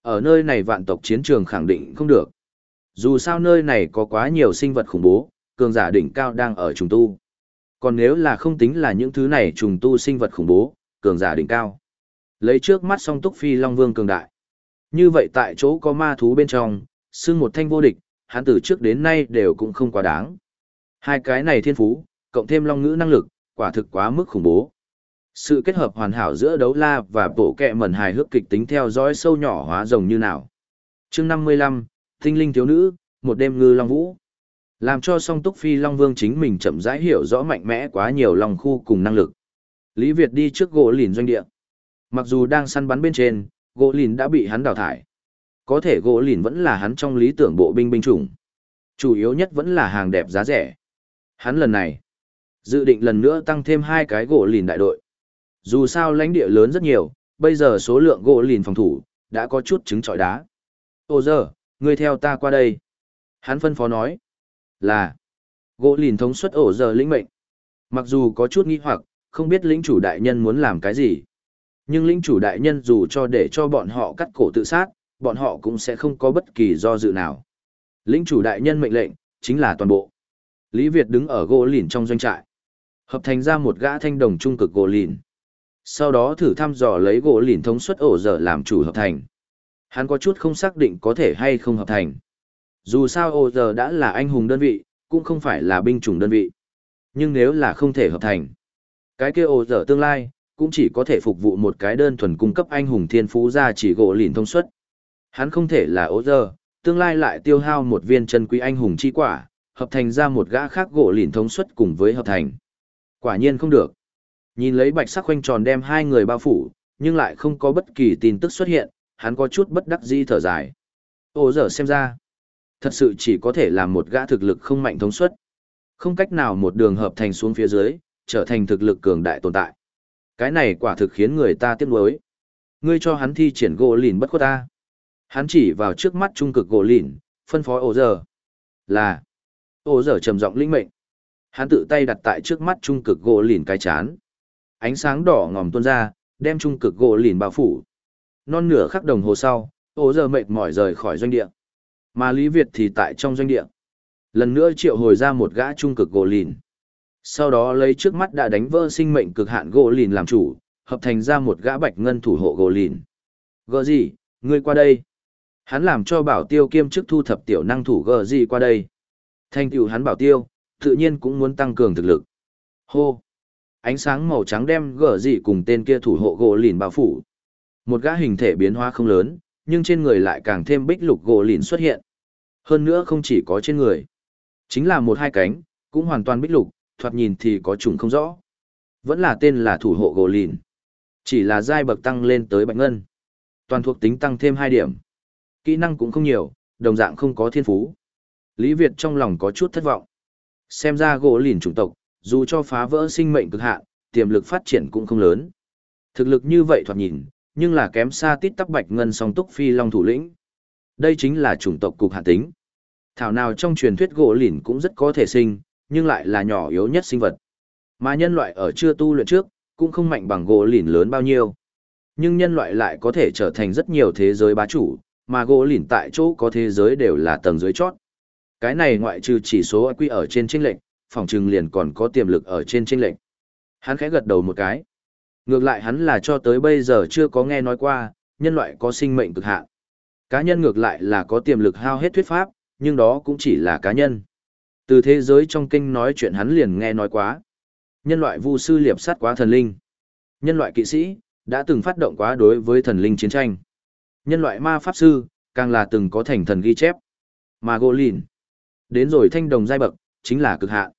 ở nơi này vạn tộc chiến trường khẳng định không được. Dù sao nơi này có quá nhiều sinh vật khủng bố, cường giả đỉnh cao đang ở trùng tu. Còn nếu là không tính là những thứ này trùng tu sinh vật khủng bố, cường giả đỉnh cao. Lấy trước mắt song túc phi long vương cường đại. Như vậy tại chỗ có ma thú bên trong, xưng một thanh vô địch, hắn từ trước đến nay đều cũng không quá đáng. Hai cái này thiên phú, cộng thêm long ngữ năng lực, quả thực quá mức khủng bố. Sự kết hợp hoàn hảo giữa đấu la và bộ kẹ mẩn hài hước kịch tính theo dõi sâu nhỏ hóa rồng như nào. chương 55, Tinh linh thiếu nữ, một đêm ngư long vũ. Làm cho song túc phi long vương chính mình chậm rãi hiểu rõ mạnh mẽ quá nhiều lòng khu cùng năng lực. Lý Việt đi trước gỗ lìn doanh địa. Mặc dù đang săn bắn bên trên, gỗ lìn đã bị hắn đào thải. Có thể gỗ lìn vẫn là hắn trong lý tưởng bộ binh binh chủng. Chủ yếu nhất vẫn là hàng đẹp giá rẻ. Hắn lần này, dự định lần nữa tăng thêm hai cái gỗ lìn đại đội. Dù sao lãnh địa lớn rất nhiều, bây giờ số lượng gỗ lìn phòng thủ, đã có chút trứng trọi đá. Ô giờ, ngươi theo ta qua đây. Hắn phân phó nói, là, gỗ lìn thống suất ổ giờ lĩnh mệnh. Mặc dù có chút nghi hoặc, không biết lĩnh chủ đại nhân muốn làm cái gì. Nhưng lĩnh chủ đại nhân dù cho để cho bọn họ cắt cổ tự sát, bọn họ cũng sẽ không có bất kỳ do dự nào. Lĩnh chủ đại nhân mệnh lệnh, chính là toàn bộ. Lý Việt đứng ở gỗ lìn trong doanh trại. Hợp thành ra một gã thanh đồng trung cực gỗ lìn. Sau đó thử thăm dò lấy gỗ lìn thống suất ổ giờ làm chủ hợp thành. Hắn có chút không xác định có thể hay không hợp thành. Dù sao ô giờ đã là anh hùng đơn vị, cũng không phải là binh chủng đơn vị. Nhưng nếu là không thể hợp thành, cái kia ô giờ tương lai, cũng chỉ có thể phục vụ một cái đơn thuần cung cấp anh hùng thiên phú ra chỉ gỗ lìn thông suất. Hắn không thể là ô giờ, tương lai lại tiêu hao một viên chân quý anh hùng chi quả, hợp thành ra một gã khác gỗ lìn thông suất cùng với hợp thành. Quả nhiên không được. Nhìn lấy bạch sắc khoanh tròn đem hai người bao phủ, nhưng lại không có bất kỳ tin tức xuất hiện, hắn có chút bất đắc dĩ thở dài. Ô giờ xem ra, thật sự chỉ có thể làm một gã thực lực không mạnh thống suất. Không cách nào một đường hợp thành xuống phía dưới, trở thành thực lực cường đại tồn tại. Cái này quả thực khiến người ta tiếc nuối. Ngươi cho hắn thi triển gỗ lìn bất khuất ta. Hắn chỉ vào trước mắt trung cực gỗ lìn, phân phó ổ giờ. Là. Ổ giờ trầm giọng linh mệnh. Hắn tự tay đặt tại trước mắt trung cực gỗ lìn cái chán. Ánh sáng đỏ ngòm tuôn ra, đem trung cực gỗ lìn bao phủ. Non nửa khắc đồng hồ sau, ổ giờ mệt mỏi rời khỏi doanh địa. Mà Lý Việt thì tại trong doanh địa. Lần nữa triệu hồi ra một gã trung cực gỗ lìn. Sau đó lấy trước mắt đã đánh vỡ sinh mệnh cực hạn gỗ lìn làm chủ, hợp thành ra một gã bạch ngân thủ hộ gỗ lìn. Gỡ gì, ngươi qua đây. Hắn làm cho bảo tiêu kiêm chức thu thập tiểu năng thủ gỡ gì qua đây. Thanh tựu hắn bảo tiêu, tự nhiên cũng muốn tăng cường thực lực. Hô! Ánh sáng màu trắng đem gỡ gì cùng tên kia thủ hộ gỗ lìn bao phủ. Một gã hình thể biến hóa không lớn, nhưng trên người lại càng thêm bích lục gỗ lìn xuất hiện. Hơn nữa không chỉ có trên người. Chính là một hai cánh, cũng hoàn toàn bích lục, thoạt nhìn thì có trùng không rõ. Vẫn là tên là thủ hộ gỗ lìn. Chỉ là giai bậc tăng lên tới bạch ngân. Toàn thuộc tính tăng thêm hai điểm. Kỹ năng cũng không nhiều, đồng dạng không có thiên phú. Lý Việt trong lòng có chút thất vọng. Xem ra gỗ lìn chủng tộc, dù cho phá vỡ sinh mệnh cực hạn, tiềm lực phát triển cũng không lớn. Thực lực như vậy thoạt nhìn, nhưng là kém xa tít tắc bạch ngân song túc phi long thủ lĩnh. Đây chính là chủng tộc cục hạn tính. Thảo nào trong truyền thuyết gỗ lìn cũng rất có thể sinh, nhưng lại là nhỏ yếu nhất sinh vật. Mà nhân loại ở chưa tu luyện trước, cũng không mạnh bằng gỗ lìn lớn bao nhiêu. Nhưng nhân loại lại có thể trở thành rất nhiều thế giới bá chủ, mà gỗ lìn tại chỗ có thế giới đều là tầng dưới chót. Cái này ngoại trừ chỉ số IQ ở trên chênh lệnh, phòng trừng liền còn có tiềm lực ở trên chênh lệnh. Hắn khẽ gật đầu một cái. Ngược lại hắn là cho tới bây giờ chưa có nghe nói qua, nhân loại có sinh mệnh cực hạn. Cá nhân ngược lại là có tiềm lực hao hết thuyết pháp, nhưng đó cũng chỉ là cá nhân. Từ thế giới trong kinh nói chuyện hắn liền nghe nói quá. Nhân loại vu sư liệp sát quá thần linh. Nhân loại kỵ sĩ, đã từng phát động quá đối với thần linh chiến tranh. Nhân loại ma pháp sư, càng là từng có thành thần ghi chép. Mà gỗ lìn, đến rồi thanh đồng giai bậc, chính là cực hạn.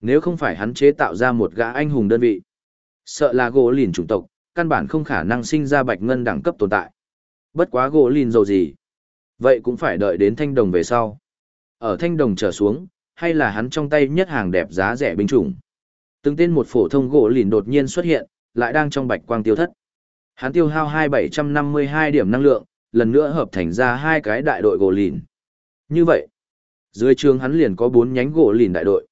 Nếu không phải hắn chế tạo ra một gã anh hùng đơn vị, sợ là gỗ lìn chủng tộc, căn bản không khả năng sinh ra bạch ngân đẳng cấp tồn tại. Bất quá gỗ lìn dầu gì, vậy cũng phải đợi đến thanh đồng về sau. Ở thanh đồng trở xuống, hay là hắn trong tay nhất hàng đẹp giá rẻ binh chủng. Từng tên một phổ thông gỗ lìn đột nhiên xuất hiện, lại đang trong bạch quang tiêu thất. Hắn tiêu hao 2752 điểm năng lượng, lần nữa hợp thành ra hai cái đại đội gỗ lìn. Như vậy, dưới trường hắn liền có 4 nhánh gỗ lìn đại đội.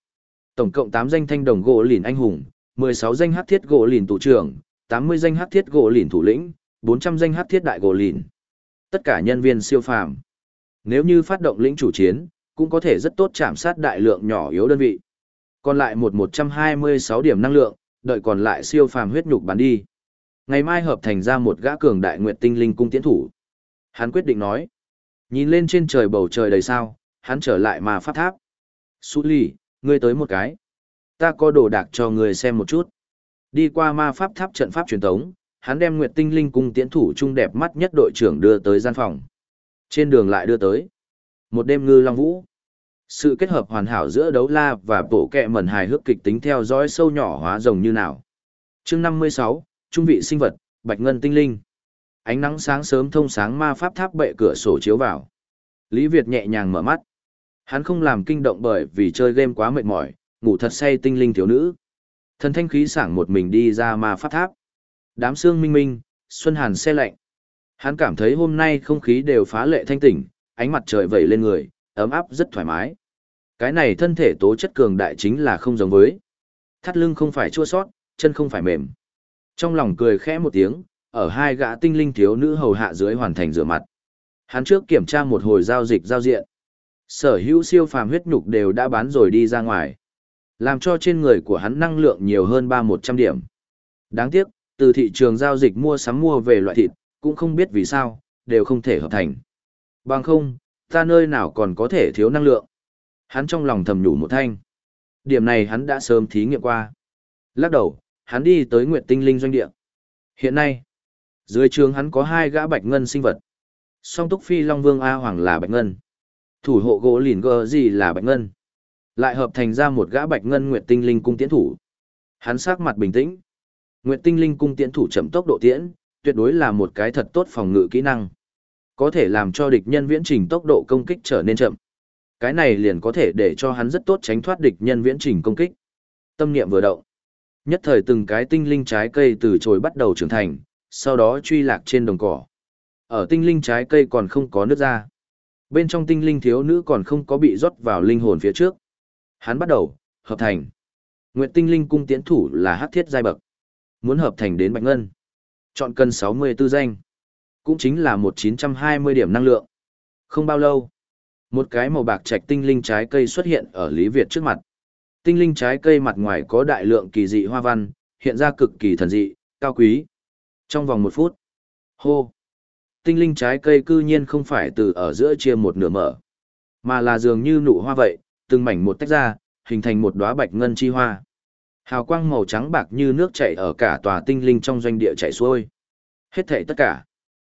Tổng cộng 8 danh thanh đồng gỗ lìn anh hùng, 16 danh hắc thiết gỗ lìn tụ trưởng, 80 danh hắc thiết gỗ lìn thủ lĩnh, 400 danh hắc thiết đại gỗ lìn. Tất cả nhân viên siêu phàm. Nếu như phát động lĩnh chủ chiến, cũng có thể rất tốt chạm sát đại lượng nhỏ yếu đơn vị. Còn lại một 126 điểm năng lượng, đợi còn lại siêu phàm huyết nhục bán đi. Ngày mai hợp thành ra một gã cường đại nguyệt tinh linh cung tiến thủ. Hắn quyết định nói. Nhìn lên trên trời bầu trời đầy sao, hắn trở lại mà phát tháp. Sú lì, ngươi tới một cái. Ta có đồ đạc cho ngươi xem một chút. Đi qua ma pháp tháp trận pháp truyền thống, hắn đem Nguyệt Tinh Linh cung tiễn thủ trung đẹp mắt nhất đội trưởng đưa tới gian phòng. Trên đường lại đưa tới. Một đêm ngư long vũ. Sự kết hợp hoàn hảo giữa đấu la và bộ kẹ mẩn hài hước kịch tính theo dõi sâu nhỏ hóa rồng như nào. chương 56, Trung vị sinh vật, Bạch Ngân Tinh Linh. Ánh nắng sáng sớm thông sáng ma pháp tháp bệ cửa sổ chiếu vào. Lý Việt nhẹ nhàng mở mắt. Hắn không làm kinh động bởi vì chơi game quá mệt mỏi, ngủ thật say tinh linh thiếu nữ. Thần thanh khí sảng một mình đi ra ma pháp tháp. Đám sương minh minh, xuân hàn xe lạnh. Hắn cảm thấy hôm nay không khí đều phá lệ thanh tỉnh, ánh mặt trời vẩy lên người, ấm áp rất thoải mái. Cái này thân thể tố chất cường đại chính là không giống với. Thắt lưng không phải chua sót, chân không phải mềm. Trong lòng cười khẽ một tiếng, ở hai gã tinh linh thiếu nữ hầu hạ dưới hoàn thành rửa mặt. Hắn trước kiểm tra một hồi giao dịch giao diện. Sở hữu siêu phàm huyết nhục đều đã bán rồi đi ra ngoài. Làm cho trên người của hắn năng lượng nhiều hơn ba một trăm điểm. Đáng tiếc, từ thị trường giao dịch mua sắm mua về loại thịt, cũng không biết vì sao, đều không thể hợp thành. Bằng không, ta nơi nào còn có thể thiếu năng lượng. Hắn trong lòng thầm nhủ một thanh. Điểm này hắn đã sớm thí nghiệm qua. Lắc đầu, hắn đi tới Nguyệt Tinh Linh doanh địa. Hiện nay, dưới trường hắn có hai gã bạch ngân sinh vật. Song túc phi Long Vương A Hoàng là bạch ngân. Thủ hộ gỗ lìn gờ gì là bạch ngân. Lại hợp thành ra một gã bạch ngân Nguyệt Tinh Linh cung tiễn thủ. Hắn sắc mặt bình tĩnh. Nguyệt Tinh Linh cung tiễn thủ chậm tốc độ tiễn, tuyệt đối là một cái thật tốt phòng ngự kỹ năng. Có thể làm cho địch nhân viễn trình tốc độ công kích trở nên chậm. Cái này liền có thể để cho hắn rất tốt tránh thoát địch nhân viễn trình công kích. Tâm niệm vừa động. Nhất thời từng cái tinh linh trái cây từ chồi bắt đầu trưởng thành, sau đó truy lạc trên đồng cỏ. Ở tinh linh trái cây còn không có nước ra. Bên trong tinh linh thiếu nữ còn không có bị rót vào linh hồn phía trước. Hắn bắt đầu, hợp thành. Nguyệt tinh linh cung tiến thủ là hắc thiết giai bậc. Muốn hợp thành đến bạch ngân. Chọn cần 64 danh. Cũng chính là một 920 điểm năng lượng. Không bao lâu. Một cái màu bạc trạch tinh linh trái cây xuất hiện ở Lý Việt trước mặt. Tinh linh trái cây mặt ngoài có đại lượng kỳ dị hoa văn, hiện ra cực kỳ thần dị, cao quý. Trong vòng một phút. Hô. Tinh linh trái cây cư nhiên không phải từ ở giữa chia một nửa mở, mà là dường như nụ hoa vậy, từng mảnh một tách ra, hình thành một đóa bạch ngân chi hoa. Hào quang màu trắng bạc như nước chảy ở cả tòa tinh linh trong doanh địa chảy xuôi. Hết thảy tất cả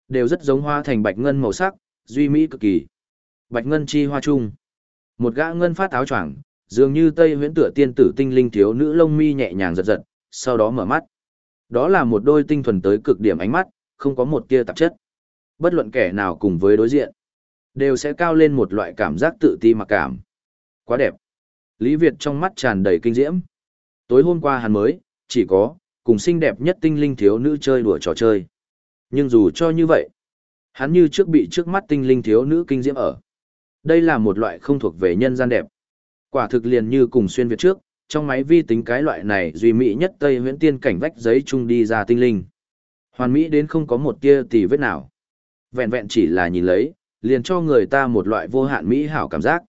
đều rất giống hoa thành bạch ngân màu sắc, duy mỹ cực kỳ. Bạch ngân chi hoa trung, Một gã ngân phát áo choàng, dường như tây huyễn tựa tiên tử tinh linh thiếu nữ lông mi nhẹ nhàng giật giật, sau đó mở mắt. Đó là một đôi tinh thuần tới cực điểm ánh mắt, không có một tia tạp chất. Bất luận kẻ nào cùng với đối diện, đều sẽ cao lên một loại cảm giác tự ti mặc cảm. Quá đẹp. Lý Việt trong mắt tràn đầy kinh diễm. Tối hôm qua hắn mới, chỉ có, cùng xinh đẹp nhất tinh linh thiếu nữ chơi đùa trò chơi. Nhưng dù cho như vậy, hắn như trước bị trước mắt tinh linh thiếu nữ kinh diễm ở. Đây là một loại không thuộc về nhân gian đẹp. Quả thực liền như cùng xuyên Việt trước, trong máy vi tính cái loại này duy mỹ nhất Tây huyễn tiên cảnh vách giấy chung đi ra tinh linh. Hoàn mỹ đến không có một tia tì vết nào. Vẹn vẹn chỉ là nhìn lấy, liền cho người ta một loại vô hạn mỹ hảo cảm giác.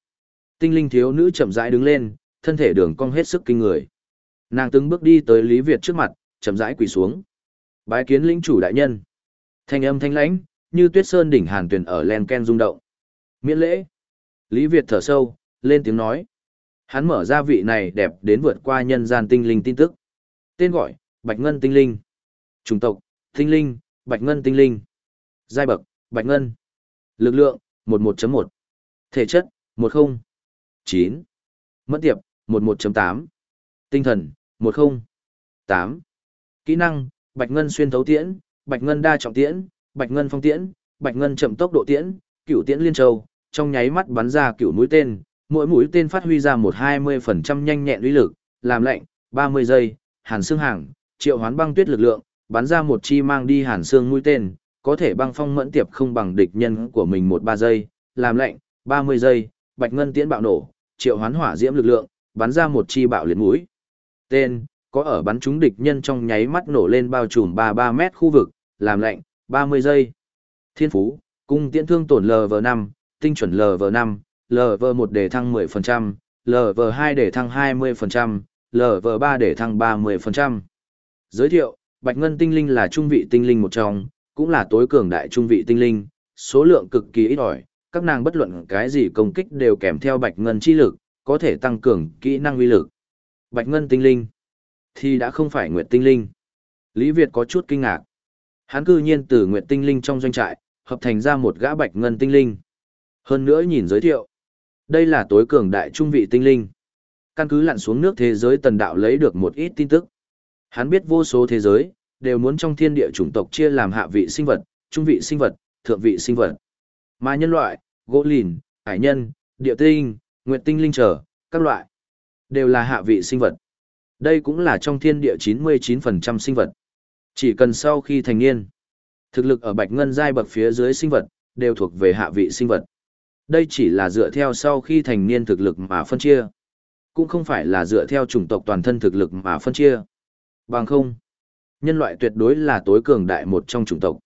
Tinh linh thiếu nữ chậm rãi đứng lên, thân thể đường cong hết sức kinh người. Nàng từng bước đi tới Lý Việt trước mặt, chậm rãi quỳ xuống. Bái kiến lĩnh chủ đại nhân. Thanh âm thanh lãnh, như tuyết sơn đỉnh hàn tuyền ở len ken rung động. Miễn lễ. Lý Việt thở sâu, lên tiếng nói. Hắn mở ra vị này đẹp đến vượt qua nhân gian tinh linh tin tức. Tên gọi, Bạch Ngân Tinh Linh. Chủng tộc, Tinh Linh, Bạch Ngân Tinh Linh. Giai bậc, Bạch Ngân. Lực lượng, 11.1. Thể chất, 10. 9. Mất tiệp, 11.8. Tinh thần, 10. 8. Kỹ năng, Bạch Ngân xuyên thấu tiễn, Bạch Ngân đa trọng tiễn, Bạch Ngân phong tiễn, Bạch Ngân chậm tốc độ tiễn, cửu tiễn liên châu, trong nháy mắt bắn ra cửu mũi tên, mỗi mũi tên phát huy ra một 20% nhanh nhẹn uy lực, làm lệnh, 30 giây, hàn xương hàng, triệu hoán băng tuyết lực lượng, bắn ra một chi mang đi hàn xương mũi tên, có thể băng phong mẫn tiệp không bằng địch nhân của mình một ba giây, làm lệnh, 30 giây, bạch ngân tiễn bạo nổ, triệu hoán hỏa diễm lực lượng, bắn ra một chi bạo liệt mũi. Tên, có ở bắn trúng địch nhân trong nháy mắt nổ lên bao trùm 33 mét khu vực, làm lệnh, 30 giây. Thiên phú, cung tiễn thương tổn LV5, tinh chuẩn LV5, LV1 để thăng 10%, LV2 để thăng 20%, LV3 để thăng 30%. Giới thiệu, Bạch Ngân tinh linh là trung vị tinh linh một trong, cũng là tối cường đại trung vị tinh linh, số lượng cực kỳ ít ỏi, các nàng bất luận cái gì công kích đều kèm theo Bạch Ngân chi lực, có thể tăng cường kỹ năng uy lực. Bạch Ngân tinh linh thì đã không phải Nguyệt tinh linh. Lý Việt có chút kinh ngạc. Hắn cư nhiên từ Nguyệt tinh linh trong doanh trại, hợp thành ra một gã Bạch Ngân tinh linh. Hơn nữa nhìn giới thiệu, đây là tối cường đại trung vị tinh linh. Căn cứ lặn xuống nước thế giới tần đạo lấy được một ít tin tức. Hắn biết vô số thế giới, đều muốn trong thiên địa chủng tộc chia làm hạ vị sinh vật, trung vị sinh vật, thượng vị sinh vật. Mà nhân loại, gỗ lìn, hải nhân, địa tinh, nguyệt tinh linh trở, các loại, đều là hạ vị sinh vật. Đây cũng là trong thiên địa 99% sinh vật. Chỉ cần sau khi thành niên, thực lực ở bạch ngân giai bậc phía dưới sinh vật, đều thuộc về hạ vị sinh vật. Đây chỉ là dựa theo sau khi thành niên thực lực mà phân chia. Cũng không phải là dựa theo chủng tộc toàn thân thực lực mà phân chia. Bằng không, nhân loại tuyệt đối là tối cường đại một trong chủng tộc.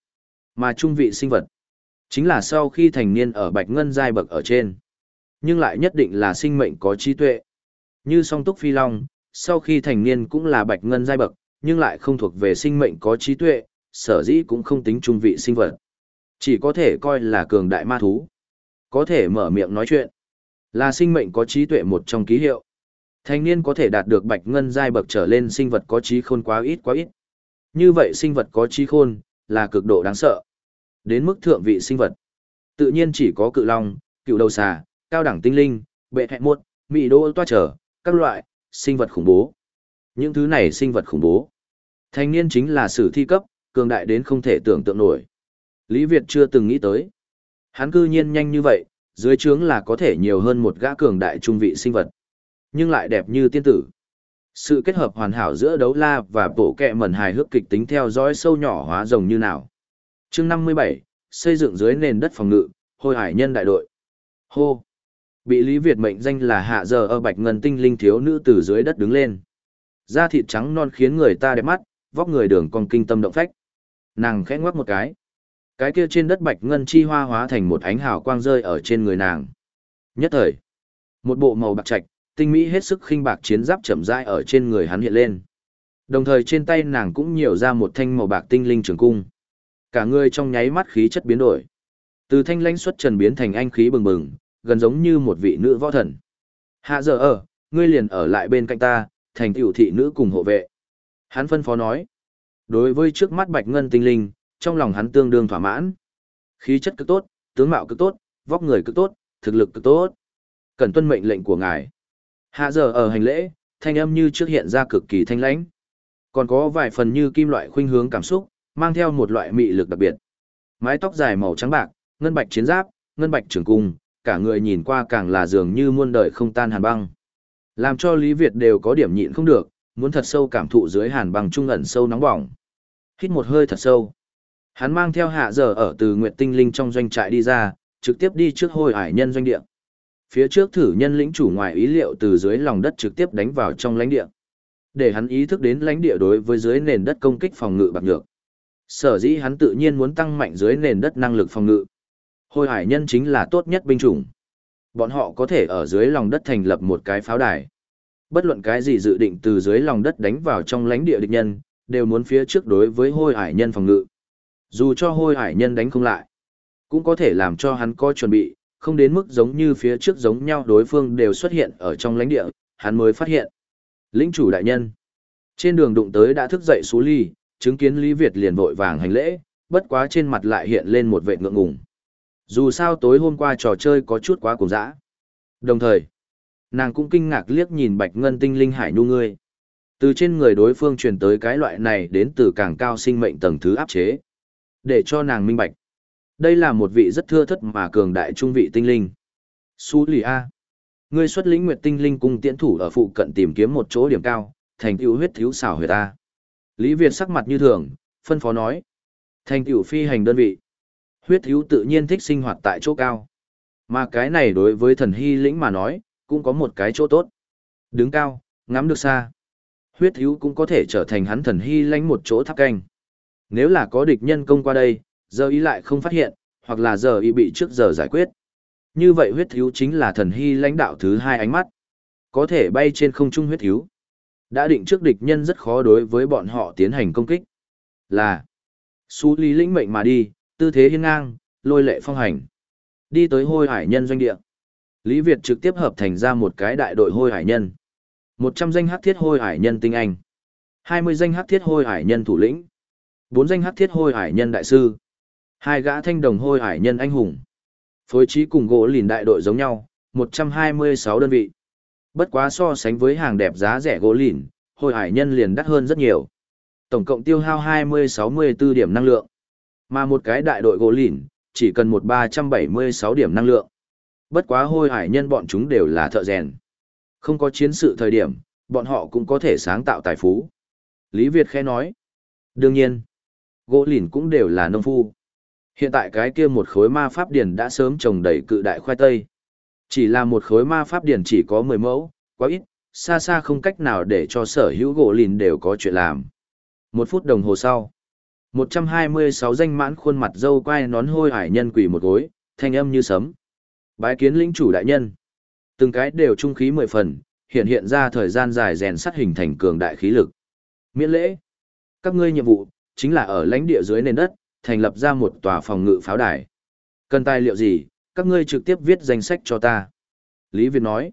Mà trung vị sinh vật, chính là sau khi thành niên ở bạch ngân giai bậc ở trên. Nhưng lại nhất định là sinh mệnh có trí tuệ. Như song túc phi long, sau khi thành niên cũng là bạch ngân giai bậc, nhưng lại không thuộc về sinh mệnh có trí tuệ, sở dĩ cũng không tính trung vị sinh vật. Chỉ có thể coi là cường đại ma thú. Có thể mở miệng nói chuyện. Là sinh mệnh có trí tuệ một trong ký hiệu. thành niên có thể đạt được bạch ngân giai bậc trở lên sinh vật có trí khôn quá ít quá ít. Như vậy sinh vật có trí khôn, là cực độ đáng sợ. Đến mức thượng vị sinh vật. Tự nhiên chỉ có cự long, cựu đầu xà, cao đẳng tinh linh, bệ hẹn muộn, mị đô toa trở, các loại, sinh vật khủng bố. Những thứ này sinh vật khủng bố. Thanh niên chính là sử thi cấp, cường đại đến không thể tưởng tượng nổi. Lý Việt chưa từng nghĩ tới. Hắn cư nhiên nhanh như vậy, dưới trướng là có thể nhiều hơn một gã cường đại trung vị sinh vật. Nhưng lại đẹp như tiên tử. Sự kết hợp hoàn hảo giữa đấu la và bộ kẹ mẩn hài hước kịch tính theo dõi sâu nhỏ hóa rồng như nào. chương 57, xây dựng dưới nền đất phòng ngự, hôi hải nhân đại đội. Hô! Bị Lý Việt mệnh danh là hạ giờ ở bạch ngân tinh linh thiếu nữ từ dưới đất đứng lên. Da thịt trắng non khiến người ta đẹp mắt, vóc người đường cong kinh tâm động phách. Nàng khẽ ngoắc một cái. Cái kia trên đất bạch ngân chi hoa hóa thành một ánh hào quang rơi ở trên người nàng. Nhất thời, một bộ màu bạc trạch, tinh mỹ hết sức khinh bạc chiến giáp chậm rãi ở trên người hắn hiện lên. Đồng thời trên tay nàng cũng nhiều ra một thanh màu bạc tinh linh trường cung. Cả người trong nháy mắt khí chất biến đổi. Từ thanh lãnh xuất trần biến thành anh khí bừng bừng, gần giống như một vị nữ võ thần. Hạ giờ ở, ngươi liền ở lại bên cạnh ta, thành tiểu thị nữ cùng hộ vệ. Hắn phân phó nói. Đối với trước mắt bạch ngân tinh linh, trong lòng hắn tương đương thỏa mãn. Khí chất cực tốt, tướng mạo cực tốt, vóc người cực tốt, thực lực cực tốt. Cần tuân mệnh lệnh của ngài. Hạ giờ ở hành lễ, thanh âm như trước hiện ra cực kỳ thanh lãnh. Còn có vài phần như kim loại khuynh hướng cảm xúc, mang theo một loại mị lực đặc biệt. Mái tóc dài màu trắng bạc, ngân bạch chiến giáp, ngân bạch trường cung, cả người nhìn qua càng là dường như muôn đời không tan hàn băng. Làm cho Lý Việt đều có điểm nhịn không được, muốn thật sâu cảm thụ dưới hàn băng trung ẩn sâu nóng bỏng. Hít một hơi thật sâu. Hắn mang theo hạ giờ ở từ Nguyệt Tinh Linh trong doanh trại đi ra, trực tiếp đi trước hồi hải nhân doanh địa. Phía trước thử nhân lĩnh chủ ngoài ý liệu từ dưới lòng đất trực tiếp đánh vào trong lãnh địa. Để hắn ý thức đến lãnh địa đối với dưới nền đất công kích phòng ngự bạc nhược. Sở dĩ hắn tự nhiên muốn tăng mạnh dưới nền đất năng lực phòng ngự. Hồi hải nhân chính là tốt nhất binh chủng. Bọn họ có thể ở dưới lòng đất thành lập một cái pháo đài. Bất luận cái gì dự định từ dưới lòng đất đánh vào trong lãnh địa địch nhân, đều muốn phía trước đối với hôi hải nhân phòng ngự. Dù cho hôi hải nhân đánh không lại, cũng có thể làm cho hắn có chuẩn bị, không đến mức giống như phía trước giống nhau đối phương đều xuất hiện ở trong lãnh địa, hắn mới phát hiện. Lĩnh chủ đại nhân. Trên đường đụng tới đã thức dậy xú ly, chứng kiến Lý Việt liền vội vàng hành lễ, bất quá trên mặt lại hiện lên một vệ ngượng ngùng. Dù sao tối hôm qua trò chơi có chút quá cùng dã. Đồng thời, nàng cũng kinh ngạc liếc nhìn bạch ngân tinh linh hải nhu ngươi. Từ trên người đối phương truyền tới cái loại này đến từ càng cao sinh mệnh tầng thứ áp chế. Để cho nàng minh bạch. Đây là một vị rất thưa thất mà cường đại trung vị tinh linh. Su lì A. Ngươi xuất lĩnh nguyệt tinh linh cung tiễn thủ ở phụ cận tìm kiếm một chỗ điểm cao, thành tựu huyết thiếu xảo huyệt A. Lý Việt sắc mặt như thường, phân phó nói. Thành tựu phi hành đơn vị. Huyết thiếu tự nhiên thích sinh hoạt tại chỗ cao. Mà cái này đối với thần hy lĩnh mà nói, cũng có một cái chỗ tốt. Đứng cao, ngắm được xa. Huyết thiếu cũng có thể trở thành hắn thần hy lãnh một chỗ tháp canh. Nếu là có địch nhân công qua đây, giờ ý lại không phát hiện, hoặc là giờ ý bị trước giờ giải quyết. Như vậy huyết thiếu chính là thần hy lãnh đạo thứ hai ánh mắt. Có thể bay trên không trung huyết thiếu. Đã định trước địch nhân rất khó đối với bọn họ tiến hành công kích. Là, xú lý lĩnh mệnh mà đi, tư thế hiên ngang, lôi lệ phong hành. Đi tới hôi hải nhân doanh địa. Lý Việt trực tiếp hợp thành ra một cái đại đội hôi hải nhân. một trăm danh hắc thiết hôi hải nhân tinh anh. hai mươi danh hắc thiết hôi hải nhân thủ lĩnh. bốn danh hắc thiết hôi hải nhân đại sư. hai gã thanh đồng hôi hải nhân anh hùng. Phối trí cùng gỗ lìn đại đội giống nhau, một trăm hai mươi sáu đơn vị. Bất quá so sánh với hàng đẹp giá rẻ gỗ lìn, hôi hải nhân liền đắt hơn rất nhiều. Tổng cộng tiêu hao hai mươi sáu mươi 64 điểm năng lượng. Mà một cái đại đội gỗ lìn, chỉ cần một ba trăm bảy mươi sáu điểm năng lượng. Bất quá hôi hải nhân bọn chúng đều là thợ rèn. Không có chiến sự thời điểm, bọn họ cũng có thể sáng tạo tài phú. Lý Việt khẽ nói. Đương nhiên, gỗ lìn cũng đều là nông phu. Hiện tại cái kia một khối ma pháp điển đã sớm trồng đầy cự đại khoai tây. Chỉ là một khối ma pháp điển chỉ có 10 mẫu, quá ít, xa xa không cách nào để cho sở hữu gỗ lìn đều có chuyện làm. Một phút đồng hồ sau, 126 danh mãn khuôn mặt dâu quai nón hôi hải nhân quỷ một gối, thanh âm như sấm. Bái kiến lĩnh chủ đại nhân. Từng cái đều trung khí mười phần, hiện hiện ra thời gian dài rèn sắt hình thành cường đại khí lực. Miễn lễ. Các ngươi nhiệm vụ, chính là ở lãnh địa dưới nền đất, thành lập ra một tòa phòng ngự pháo đài. Cần tài liệu gì, các ngươi trực tiếp viết danh sách cho ta. Lý Việt nói.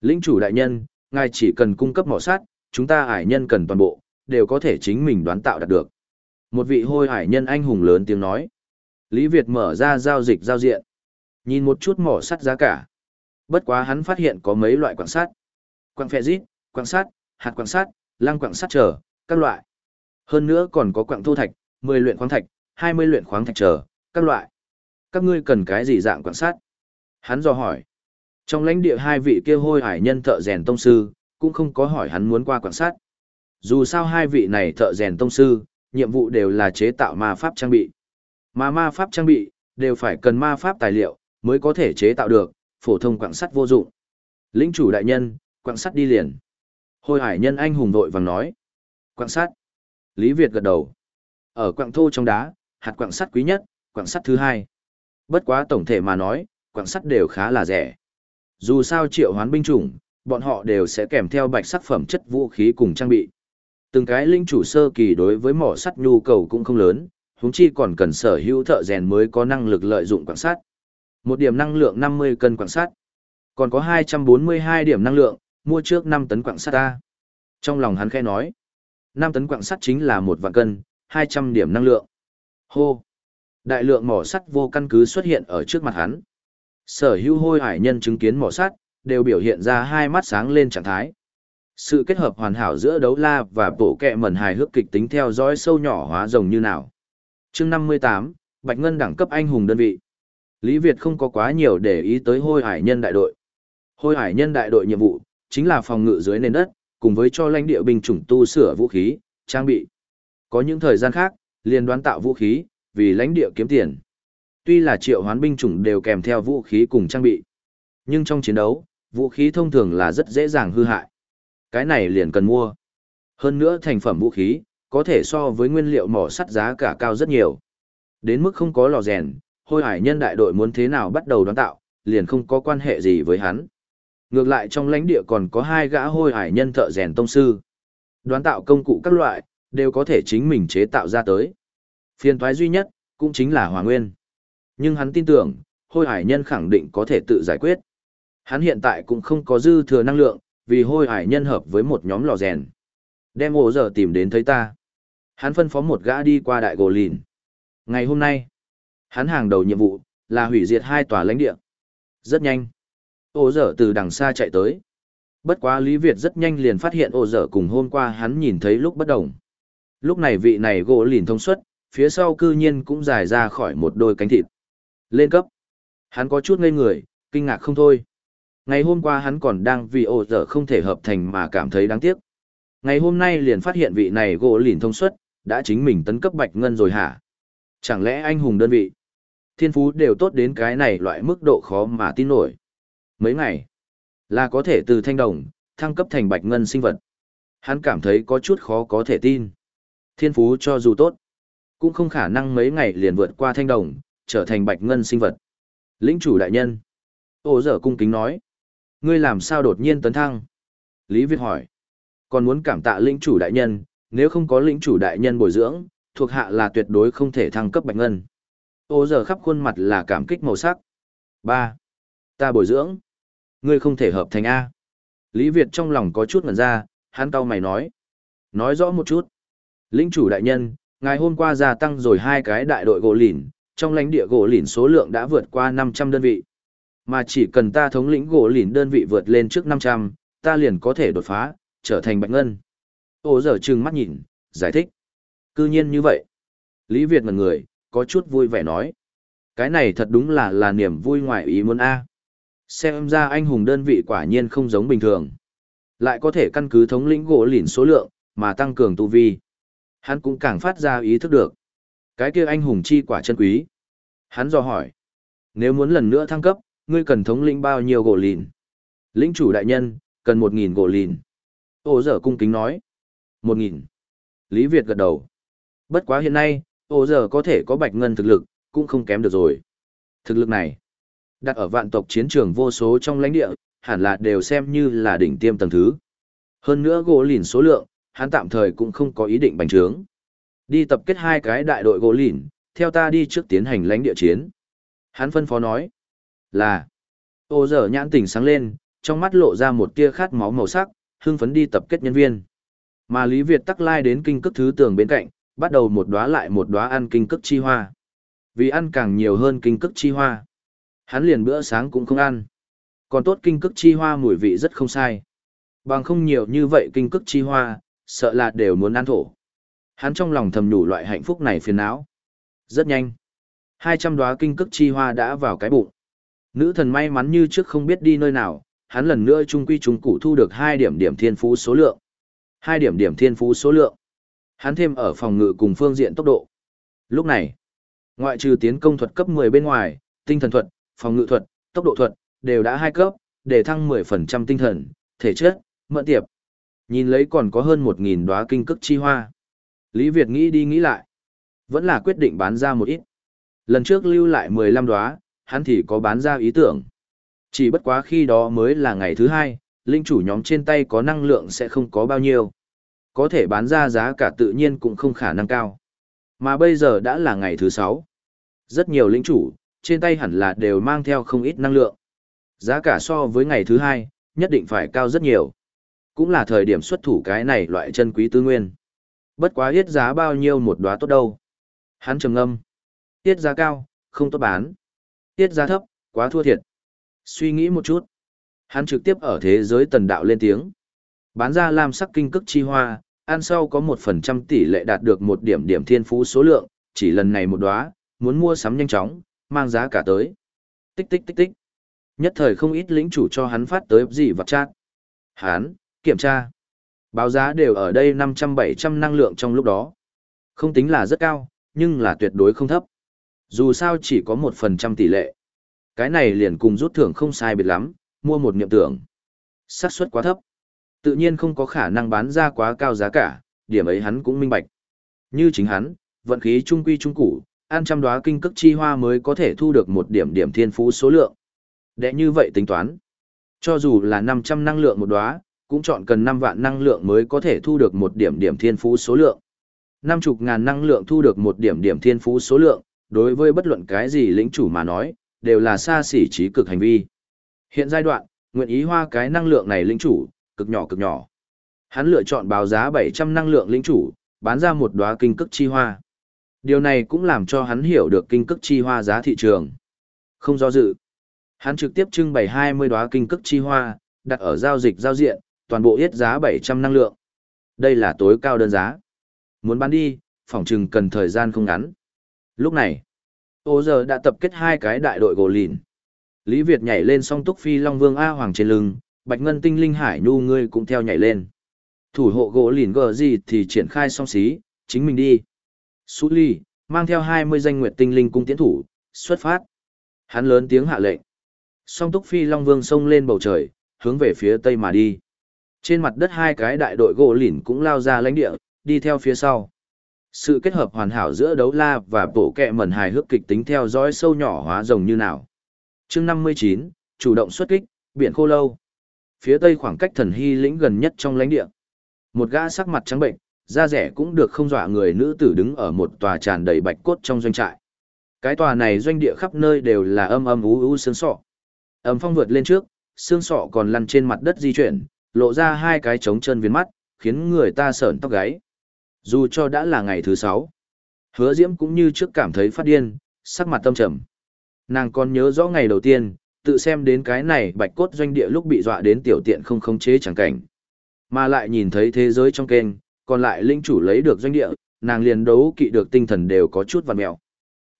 Lĩnh chủ đại nhân, ngài chỉ cần cung cấp mỏ sắt, chúng ta hải nhân cần toàn bộ, đều có thể chính mình đoán tạo đạt được. Một vị hôi hải nhân anh hùng lớn tiếng nói. Lý Việt mở ra giao dịch giao diện. Nhìn một chút mỏ sắt giá cả. Bất quá hắn phát hiện có mấy loại quảng sắt. Quảng phẹ rít, quảng sắt, hạt quảng sắt, lăng quảng sắt trở, các loại. Hơn nữa còn có quảng thô thạch, 10 luyện khoáng thạch, 20 luyện khoáng thạch trở, các loại. Các ngươi cần cái gì dạng quảng sắt? Hắn dò hỏi. Trong lãnh địa hai vị kia hôi hải nhân thợ rèn tông sư, cũng không có hỏi hắn muốn qua quảng sắt. Dù sao hai vị này thợ rèn tông sư, nhiệm vụ đều là chế tạo ma pháp trang bị. Mà ma pháp trang bị, đều phải cần ma pháp tài liệu, mới có thể chế tạo được, phổ thông quặng sắt vô dụng. Lĩnh chủ đại nhân, quặng sắt đi liền. Hồi hải nhân anh hùng vội vàng nói. Quặng sắt. Lý Việt gật đầu. Ở quặng thô trong đá, hạt quặng sắt quý nhất, quặng sắt thứ hai. Bất quá tổng thể mà nói, quặng sắt đều khá là rẻ. Dù sao triệu hoán binh chủng, bọn họ đều sẽ kèm theo bạch sắc phẩm chất vũ khí cùng trang bị. Từng cái linh chủ sơ kỳ đối với mỏ sắt nhu cầu cũng không lớn, huống chi còn cần sở hữu thợ rèn mới có năng lực lợi dụng quặng sắt. Một điểm năng lượng 50 cân quặng sắt. Còn có 242 điểm năng lượng, mua trước 5 tấn quặng sắt ta. Trong lòng hắn khẽ nói, 5 tấn quặng sắt chính là một vạn cân, 200 điểm năng lượng. Hô! Đại lượng mỏ sắt vô căn cứ xuất hiện ở trước mặt hắn. Sở hữu hôi hải nhân chứng kiến mỏ sắt, đều biểu hiện ra hai mắt sáng lên trạng thái. Sự kết hợp hoàn hảo giữa đấu la và bộ kẹ mẩn hài hước kịch tính theo dõi sâu nhỏ hóa rồng như nào. chương 58, Bạch Ngân đẳng cấp anh hùng đơn vị. Lý Việt không có quá nhiều để ý tới hôi hải nhân đại đội. Hôi hải nhân đại đội nhiệm vụ, chính là phòng ngự dưới nền đất, cùng với cho lãnh địa binh chủng tu sửa vũ khí, trang bị. Có những thời gian khác, liên đoán tạo vũ khí, vì lãnh địa kiếm tiền. Tuy là triệu hoán binh chủng đều kèm theo vũ khí cùng trang bị. Nhưng trong chiến đấu, vũ khí thông thường là rất dễ dàng hư hại. Cái này liền cần mua. Hơn nữa thành phẩm vũ khí, có thể so với nguyên liệu mỏ sắt giá cả cao rất nhiều. Đến mức không có lò rèn, hôi hải nhân đại đội muốn thế nào bắt đầu đoán tạo, liền không có quan hệ gì với hắn. Ngược lại trong lãnh địa còn có hai gã hôi hải nhân thợ rèn tông sư. Đoán tạo công cụ các loại, đều có thể chính mình chế tạo ra tới. Phiên thoái duy nhất, cũng chính là hòa nguyên. Nhưng hắn tin tưởng, hôi hải nhân khẳng định có thể tự giải quyết. Hắn hiện tại cũng không có dư thừa năng lượng, vì hôi hải nhân hợp với một nhóm lò rèn. Đem ổ giờ tìm đến thấy ta. Hắn phân phó một gã đi qua đại gồ lìn. Ngày hôm nay, hắn hàng đầu nhiệm vụ, là hủy diệt hai tòa lãnh địa. Rất nhanh. Ổ giờ từ đằng xa chạy tới. Bất quá Lý Việt rất nhanh liền phát hiện ổ giờ cùng hôm qua hắn nhìn thấy lúc bất đồng. Lúc này vị này gỗ lìn thông suất, phía sau cư nhiên cũng dài ra khỏi một đôi cánh thịt. Lên cấp. Hắn có chút ngây người, kinh ngạc không thôi. Ngày hôm qua hắn còn đang vì ổ dở không thể hợp thành mà cảm thấy đáng tiếc. Ngày hôm nay liền phát hiện vị này gỗ lìn thông suất, đã chính mình tấn cấp bạch ngân rồi hả? Chẳng lẽ anh hùng đơn vị? Thiên phú đều tốt đến cái này loại mức độ khó mà tin nổi. Mấy ngày, là có thể từ thanh đồng, thăng cấp thành bạch ngân sinh vật. Hắn cảm thấy có chút khó có thể tin. Thiên phú cho dù tốt, cũng không khả năng mấy ngày liền vượt qua thanh đồng, trở thành bạch ngân sinh vật. Lĩnh chủ đại nhân. Ô dở cung kính nói. Ngươi làm sao đột nhiên tấn thăng? Lý Việt hỏi. Còn muốn cảm tạ lĩnh chủ đại nhân, nếu không có lĩnh chủ đại nhân bồi dưỡng, thuộc hạ là tuyệt đối không thể thăng cấp bạch ngân. Ô giờ khắp khuôn mặt là cảm kích màu sắc. ba Ta bồi dưỡng. Ngươi không thể hợp thành A. Lý Việt trong lòng có chút ngẩn ra, hắn tao mày nói. Nói rõ một chút. Lĩnh chủ đại nhân, ngày hôm qua gia tăng rồi hai cái đại đội gỗ lìn, trong lãnh địa gỗ lìn số lượng đã vượt qua 500 đơn vị. Mà chỉ cần ta thống lĩnh gỗ lìn đơn vị vượt lên trước 500, ta liền có thể đột phá, trở thành bạch ngân. Ô giờ trừng mắt nhìn, giải thích. Cư nhiên như vậy. Lý Việt ngần người, có chút vui vẻ nói. Cái này thật đúng là là niềm vui ngoài ý muốn A. Xem ra anh hùng đơn vị quả nhiên không giống bình thường. Lại có thể căn cứ thống lĩnh gỗ lìn số lượng, mà tăng cường tu vi. Hắn cũng càng phát ra ý thức được. Cái kia anh hùng chi quả chân quý. Hắn dò hỏi. Nếu muốn lần nữa thăng cấp, ngươi cần thống lĩnh bao nhiêu gỗ lìn? Lĩnh chủ đại nhân, cần một nghìn gỗ lìn. Ô dở cung kính nói. Một nghìn. Lý Việt gật đầu. Bất quá hiện nay, ô dở có thể có bạch ngân thực lực, cũng không kém được rồi. Thực lực này, đặt ở vạn tộc chiến trường vô số trong lãnh địa, hẳn là đều xem như là đỉnh tiêm tầng thứ. Hơn nữa gỗ lìn số lượng, hắn tạm thời cũng không có ý định bành trướng. Đi tập kết hai cái đại đội gỗ lìn, theo ta đi trước tiến hành lãnh địa chiến. Hắn phân phó nói, là, ô dở nhãn tỉnh sáng lên, trong mắt lộ ra một tia khát máu màu sắc, hưng phấn đi tập kết nhân viên. Mà Lý Việt tắc lai đến kinh cức thứ tường bên cạnh, bắt đầu một đóa lại một đóa ăn kinh cức chi hoa. Vì ăn càng nhiều hơn kinh cức chi hoa. Hắn liền bữa sáng cũng không ăn. Còn tốt kinh cức chi hoa mùi vị rất không sai. Bằng không nhiều như vậy kinh cức chi hoa, sợ là đều muốn ăn thổ. Hắn trong lòng thầm đủ loại hạnh phúc này phiền não. Rất nhanh. hai trăm đóa kinh cức chi hoa đã vào cái bụng. Nữ thần may mắn như trước không biết đi nơi nào, hắn lần nữa trung quy trung cụ thu được hai điểm điểm thiên phú số lượng. hai điểm điểm thiên phú số lượng. Hắn thêm ở phòng ngự cùng phương diện tốc độ. Lúc này, ngoại trừ tiến công thuật cấp 10 bên ngoài, tinh thần thuật, phòng ngự thuật, tốc độ thuật, đều đã hai cấp, để thăng 10% tinh thần, thể chất, mượn tiệp. Nhìn lấy còn có hơn 1.000 đóa kinh cức chi hoa. Lý Việt nghĩ đi nghĩ lại. Vẫn là quyết định bán ra một ít. Lần trước lưu lại 15 đóa, hắn thì có bán ra ý tưởng. Chỉ bất quá khi đó mới là ngày thứ hai, linh chủ nhóm trên tay có năng lượng sẽ không có bao nhiêu. Có thể bán ra giá cả tự nhiên cũng không khả năng cao. Mà bây giờ đã là ngày thứ sáu. Rất nhiều linh chủ, trên tay hẳn là đều mang theo không ít năng lượng. Giá cả so với ngày thứ hai, nhất định phải cao rất nhiều. Cũng là thời điểm xuất thủ cái này loại chân quý tư nguyên. Bất quá yết giá bao nhiêu một đóa tốt đâu. Hắn trầm ngâm. Yết giá cao, không tốt bán tiết giá thấp, quá thua thiệt. Suy nghĩ một chút. Hắn trực tiếp ở thế giới tần đạo lên tiếng. Bán ra lam sắc kinh cức chi hoa, ăn sau có một phần trăm tỷ lệ đạt được một điểm điểm thiên phú số lượng, chỉ lần này một đóa, muốn mua sắm nhanh chóng, mang giá cả tới. Tích tích tích tích. Nhất thời không ít lĩnh chủ cho hắn phát tới gì vật chat. Hắn, kiểm tra. Báo giá đều ở đây 500-700 năng lượng trong lúc đó. Không tính là rất cao, nhưng là tuyệt đối không thấp. Dù sao chỉ có một phần trăm tỷ lệ. Cái này liền cùng rút thưởng không sai biệt lắm, mua một niệm tưởng. xác suất quá thấp. Tự nhiên không có khả năng bán ra quá cao giá cả, điểm ấy hắn cũng minh bạch. Như chính hắn, vận khí trung quy trung củ, ăn trăm đóa kinh cức chi hoa mới có thể thu được một điểm điểm thiên phú số lượng. Đệ như vậy tính toán. Cho dù là 500 năng lượng một đóa, cũng chọn cần 5 vạn năng lượng mới có thể thu được một điểm điểm thiên phú số lượng. 50 ngàn năng lượng thu được một điểm điểm thiên phú số lượng, đối với bất luận cái gì lĩnh chủ mà nói, đều là xa xỉ trí cực hành vi. Hiện giai đoạn, nguyện ý hoa cái năng lượng này lĩnh chủ, cực nhỏ cực nhỏ. Hắn lựa chọn báo giá 700 năng lượng lĩnh chủ, bán ra một đóa kinh cức chi hoa. Điều này cũng làm cho hắn hiểu được kinh cức chi hoa giá thị trường. Không do dự. Hắn trực tiếp trưng bày 20 đóa kinh cức chi hoa, đặt ở giao dịch giao diện, toàn bộ yết giá 700 năng lượng. Đây là tối cao đơn giá. Muốn bán đi, phòng trừng cần thời gian không ngắn. Lúc này, ô giờ đã tập kết hai cái đại đội gỗ lìn. Lý Việt nhảy lên song túc phi Long Vương A Hoàng trên lưng, Bạch Ngân Tinh Linh Hải Nhu ngươi cũng theo nhảy lên. Thủ hộ gỗ lìn gờ gì thì triển khai song xí, chính mình đi. Sú ly, mang theo 20 danh nguyệt tinh linh cung tiến thủ, xuất phát. Hắn lớn tiếng hạ lệnh. Song túc phi Long Vương xông lên bầu trời, hướng về phía tây mà đi. Trên mặt đất hai cái đại đội gỗ lìn cũng lao ra lãnh địa, đi theo phía sau. Sự kết hợp hoàn hảo giữa đấu la và bộ kẹ mẩn hài hước kịch tính theo dõi sâu nhỏ hóa rồng như nào. chương 59, chủ động xuất kích, biển khô lâu. Phía tây khoảng cách thần hy lĩnh gần nhất trong lãnh địa. Một gã sắc mặt trắng bệnh, da rẻ cũng được không dọa người nữ tử đứng ở một tòa tràn đầy bạch cốt trong doanh trại. Cái tòa này doanh địa khắp nơi đều là âm âm ú ú sương sọ. Âm phong vượt lên trước, xương sọ còn lăn trên mặt đất di chuyển, lộ ra hai cái trống chân viên mắt, khiến người ta sởn tóc gáy. Dù cho đã là ngày thứ sáu, hứa diễm cũng như trước cảm thấy phát điên, sắc mặt tâm trầm. Nàng còn nhớ rõ ngày đầu tiên, tự xem đến cái này bạch cốt doanh địa lúc bị dọa đến tiểu tiện không khống chế chẳng cảnh. Mà lại nhìn thấy thế giới trong kênh, còn lại linh chủ lấy được doanh địa, nàng liền đấu kỵ được tinh thần đều có chút vằn mẹo.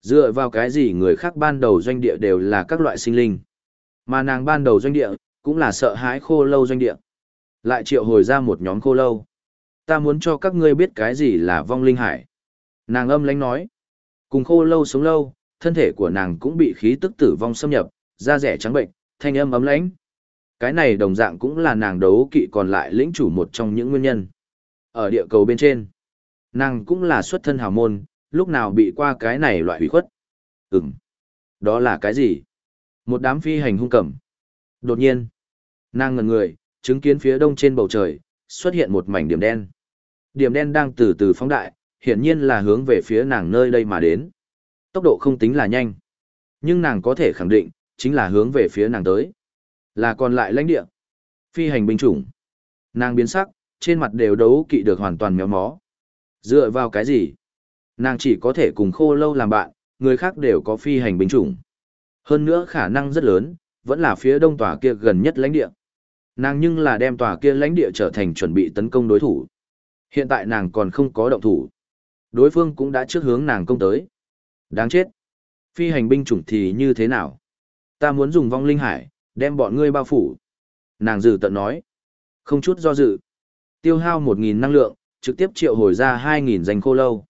Dựa vào cái gì người khác ban đầu doanh địa đều là các loại sinh linh. Mà nàng ban đầu doanh địa, cũng là sợ hãi khô lâu doanh địa. Lại triệu hồi ra một nhóm khô lâu. Ta muốn cho các ngươi biết cái gì là vong linh hải. Nàng âm lánh nói. Cùng khô lâu sống lâu, thân thể của nàng cũng bị khí tức tử vong xâm nhập, da rẻ trắng bệnh, thanh âm ấm lãnh. Cái này đồng dạng cũng là nàng đấu kỵ còn lại lĩnh chủ một trong những nguyên nhân. Ở địa cầu bên trên, nàng cũng là xuất thân hào môn, lúc nào bị qua cái này loại hủy khuất. Ừm. Đó là cái gì? Một đám phi hành hung cẩm. Đột nhiên, nàng ngần người, chứng kiến phía đông trên bầu trời, xuất hiện một mảnh điểm đen. Điểm đen đang từ từ phóng đại, hiển nhiên là hướng về phía nàng nơi đây mà đến. Tốc độ không tính là nhanh, nhưng nàng có thể khẳng định, chính là hướng về phía nàng tới. Là còn lại lãnh địa. Phi hành binh chủng. Nàng biến sắc, trên mặt đều đấu kỵ được hoàn toàn méo mó. Dựa vào cái gì? Nàng chỉ có thể cùng khô lâu làm bạn, người khác đều có phi hành binh chủng. Hơn nữa khả năng rất lớn, vẫn là phía đông tòa kia gần nhất lãnh địa. Nàng nhưng là đem tòa kia lãnh địa trở thành chuẩn bị tấn công đối thủ. Hiện tại nàng còn không có động thủ. Đối phương cũng đã trước hướng nàng công tới. Đáng chết. Phi hành binh chủng thì như thế nào? Ta muốn dùng vong linh hải, đem bọn ngươi bao phủ. Nàng dự tận nói. Không chút do dự. Tiêu hao 1.000 năng lượng, trực tiếp triệu hồi ra 2.000 danh khô lâu.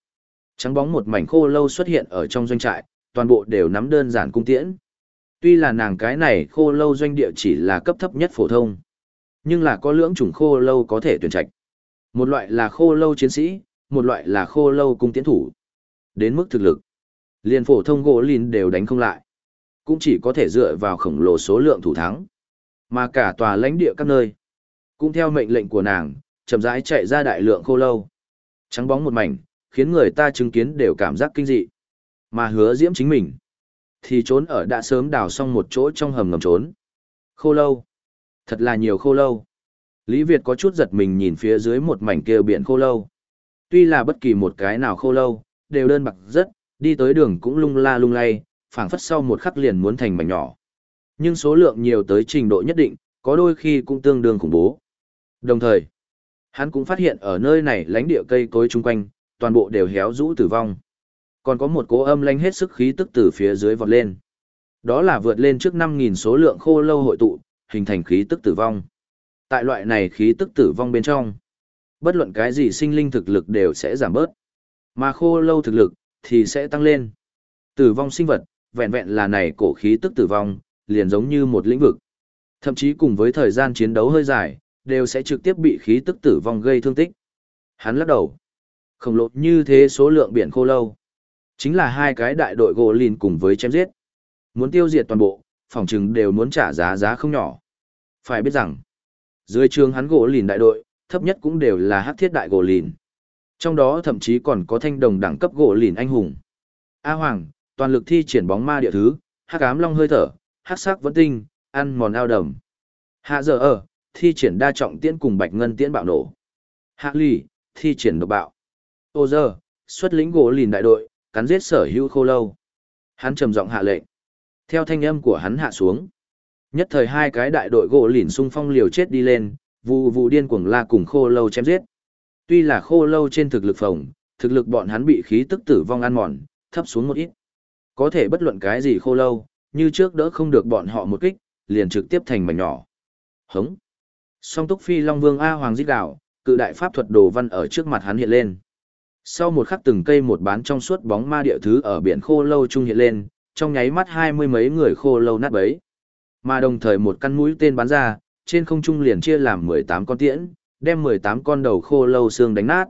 Trắng bóng một mảnh khô lâu xuất hiện ở trong doanh trại, toàn bộ đều nắm đơn giản cung tiễn. Tuy là nàng cái này khô lâu doanh địa chỉ là cấp thấp nhất phổ thông, nhưng là có lưỡng chủng khô lâu có thể tuyển trạch. Một loại là khô lâu chiến sĩ, một loại là khô lâu cung tiến thủ. Đến mức thực lực, liền phổ thông gỗ lìn đều đánh không lại. Cũng chỉ có thể dựa vào khổng lồ số lượng thủ thắng. Mà cả tòa lãnh địa các nơi, cũng theo mệnh lệnh của nàng, chậm rãi chạy ra đại lượng khô lâu. Trắng bóng một mảnh, khiến người ta chứng kiến đều cảm giác kinh dị. Mà hứa diễm chính mình, thì trốn ở đã sớm đào xong một chỗ trong hầm ngầm trốn. Khô lâu. Thật là nhiều khô lâu. Lý Việt có chút giật mình nhìn phía dưới một mảnh kia biển khô lâu. Tuy là bất kỳ một cái nào khô lâu, đều đơn bạc rất, đi tới đường cũng lung la lung lay, phảng phất sau một khắc liền muốn thành mảnh nhỏ. Nhưng số lượng nhiều tới trình độ nhất định, có đôi khi cũng tương đương khủng bố. Đồng thời, hắn cũng phát hiện ở nơi này lánh địa cây cối chung quanh, toàn bộ đều héo rũ tử vong. Còn có một cố âm lanh hết sức khí tức từ phía dưới vọt lên. Đó là vượt lên trước 5.000 số lượng khô lâu hội tụ, hình thành khí tức tử vong. Tại loại này khí tức tử vong bên trong, bất luận cái gì sinh linh thực lực đều sẽ giảm bớt. Mà khô lâu thực lực, thì sẽ tăng lên. Tử vong sinh vật, vẹn vẹn là này cổ khí tức tử vong, liền giống như một lĩnh vực. Thậm chí cùng với thời gian chiến đấu hơi dài, đều sẽ trực tiếp bị khí tức tử vong gây thương tích. Hắn lắc đầu. Khổng lồ như thế số lượng biển khô lâu. Chính là hai cái đại đội gỗ lìn cùng với chém giết. Muốn tiêu diệt toàn bộ, phòng trừng đều muốn trả giá giá không nhỏ. Phải biết rằng, dưới trường hắn gỗ lìn đại đội, thấp nhất cũng đều là hắc thiết đại gỗ lìn. Trong đó thậm chí còn có thanh đồng đẳng cấp gỗ lìn anh hùng. A Hoàng, toàn lực thi triển bóng ma địa thứ, hắc ám long hơi thở, hắc sắc vẫn tinh, ăn mòn ao đầm. Hạ giờ ở, thi triển đa trọng tiễn cùng bạch ngân tiễn bạo nổ. Hạ lì, thi triển độc bạo. Ô giờ, xuất lĩnh gỗ lìn đại đội, cắn giết sở hữu khô lâu. Hắn trầm giọng hạ lệnh. Theo thanh âm của hắn hạ xuống. Nhất thời hai cái đại đội gỗ lìn xung phong liều chết đi lên, vụ vụ điên cuồng la cùng khô lâu chém giết. Tuy là khô lâu trên thực lực phồng, thực lực bọn hắn bị khí tức tử vong ăn mòn, thấp xuống một ít. Có thể bất luận cái gì khô lâu, như trước đỡ không được bọn họ một kích, liền trực tiếp thành mảnh nhỏ. Hống. Song túc phi long vương A hoàng giết đảo, cự đại pháp thuật đồ văn ở trước mặt hắn hiện lên. Sau một khắc từng cây một bán trong suốt bóng ma địa thứ ở biển khô lâu trung hiện lên, trong nháy mắt hai mươi mấy người khô lâu nát bấy. Mà đồng thời một căn mũi tên bắn ra, trên không trung liền chia làm mười tám con tiễn, đem mười tám con đầu khô lâu xương đánh nát.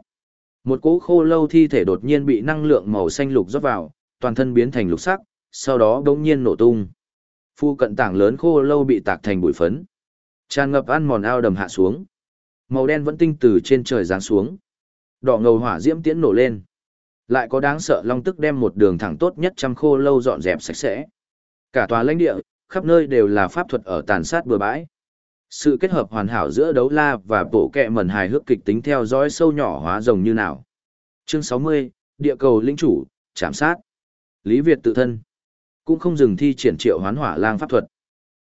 Một cỗ khô lâu thi thể đột nhiên bị năng lượng màu xanh lục rót vào, toàn thân biến thành lục sắc, sau đó đột nhiên nổ tung. Phu cận tảng lớn khô lâu bị tạc thành bụi phấn. Tràn ngập ăn mòn ao đầm hạ xuống. Màu đen vẫn tinh từ trên trời giáng xuống. Đỏ ngầu hỏa diễm tiễn nổ lên. Lại có đáng sợ long tức đem một đường thẳng tốt nhất trăm khô lâu dọn dẹp sạch sẽ. Cả tòa lãnh địa, khắp nơi đều là pháp thuật ở tàn sát bừa bãi. Sự kết hợp hoàn hảo giữa đấu la và bộ kẹ mẩn hài hước kịch tính theo dõi sâu nhỏ hóa rồng như nào. Chương 60, địa cầu linh chủ, chạm sát. Lý Việt tự thân, cũng không dừng thi triển triệu hoán hỏa lang pháp thuật.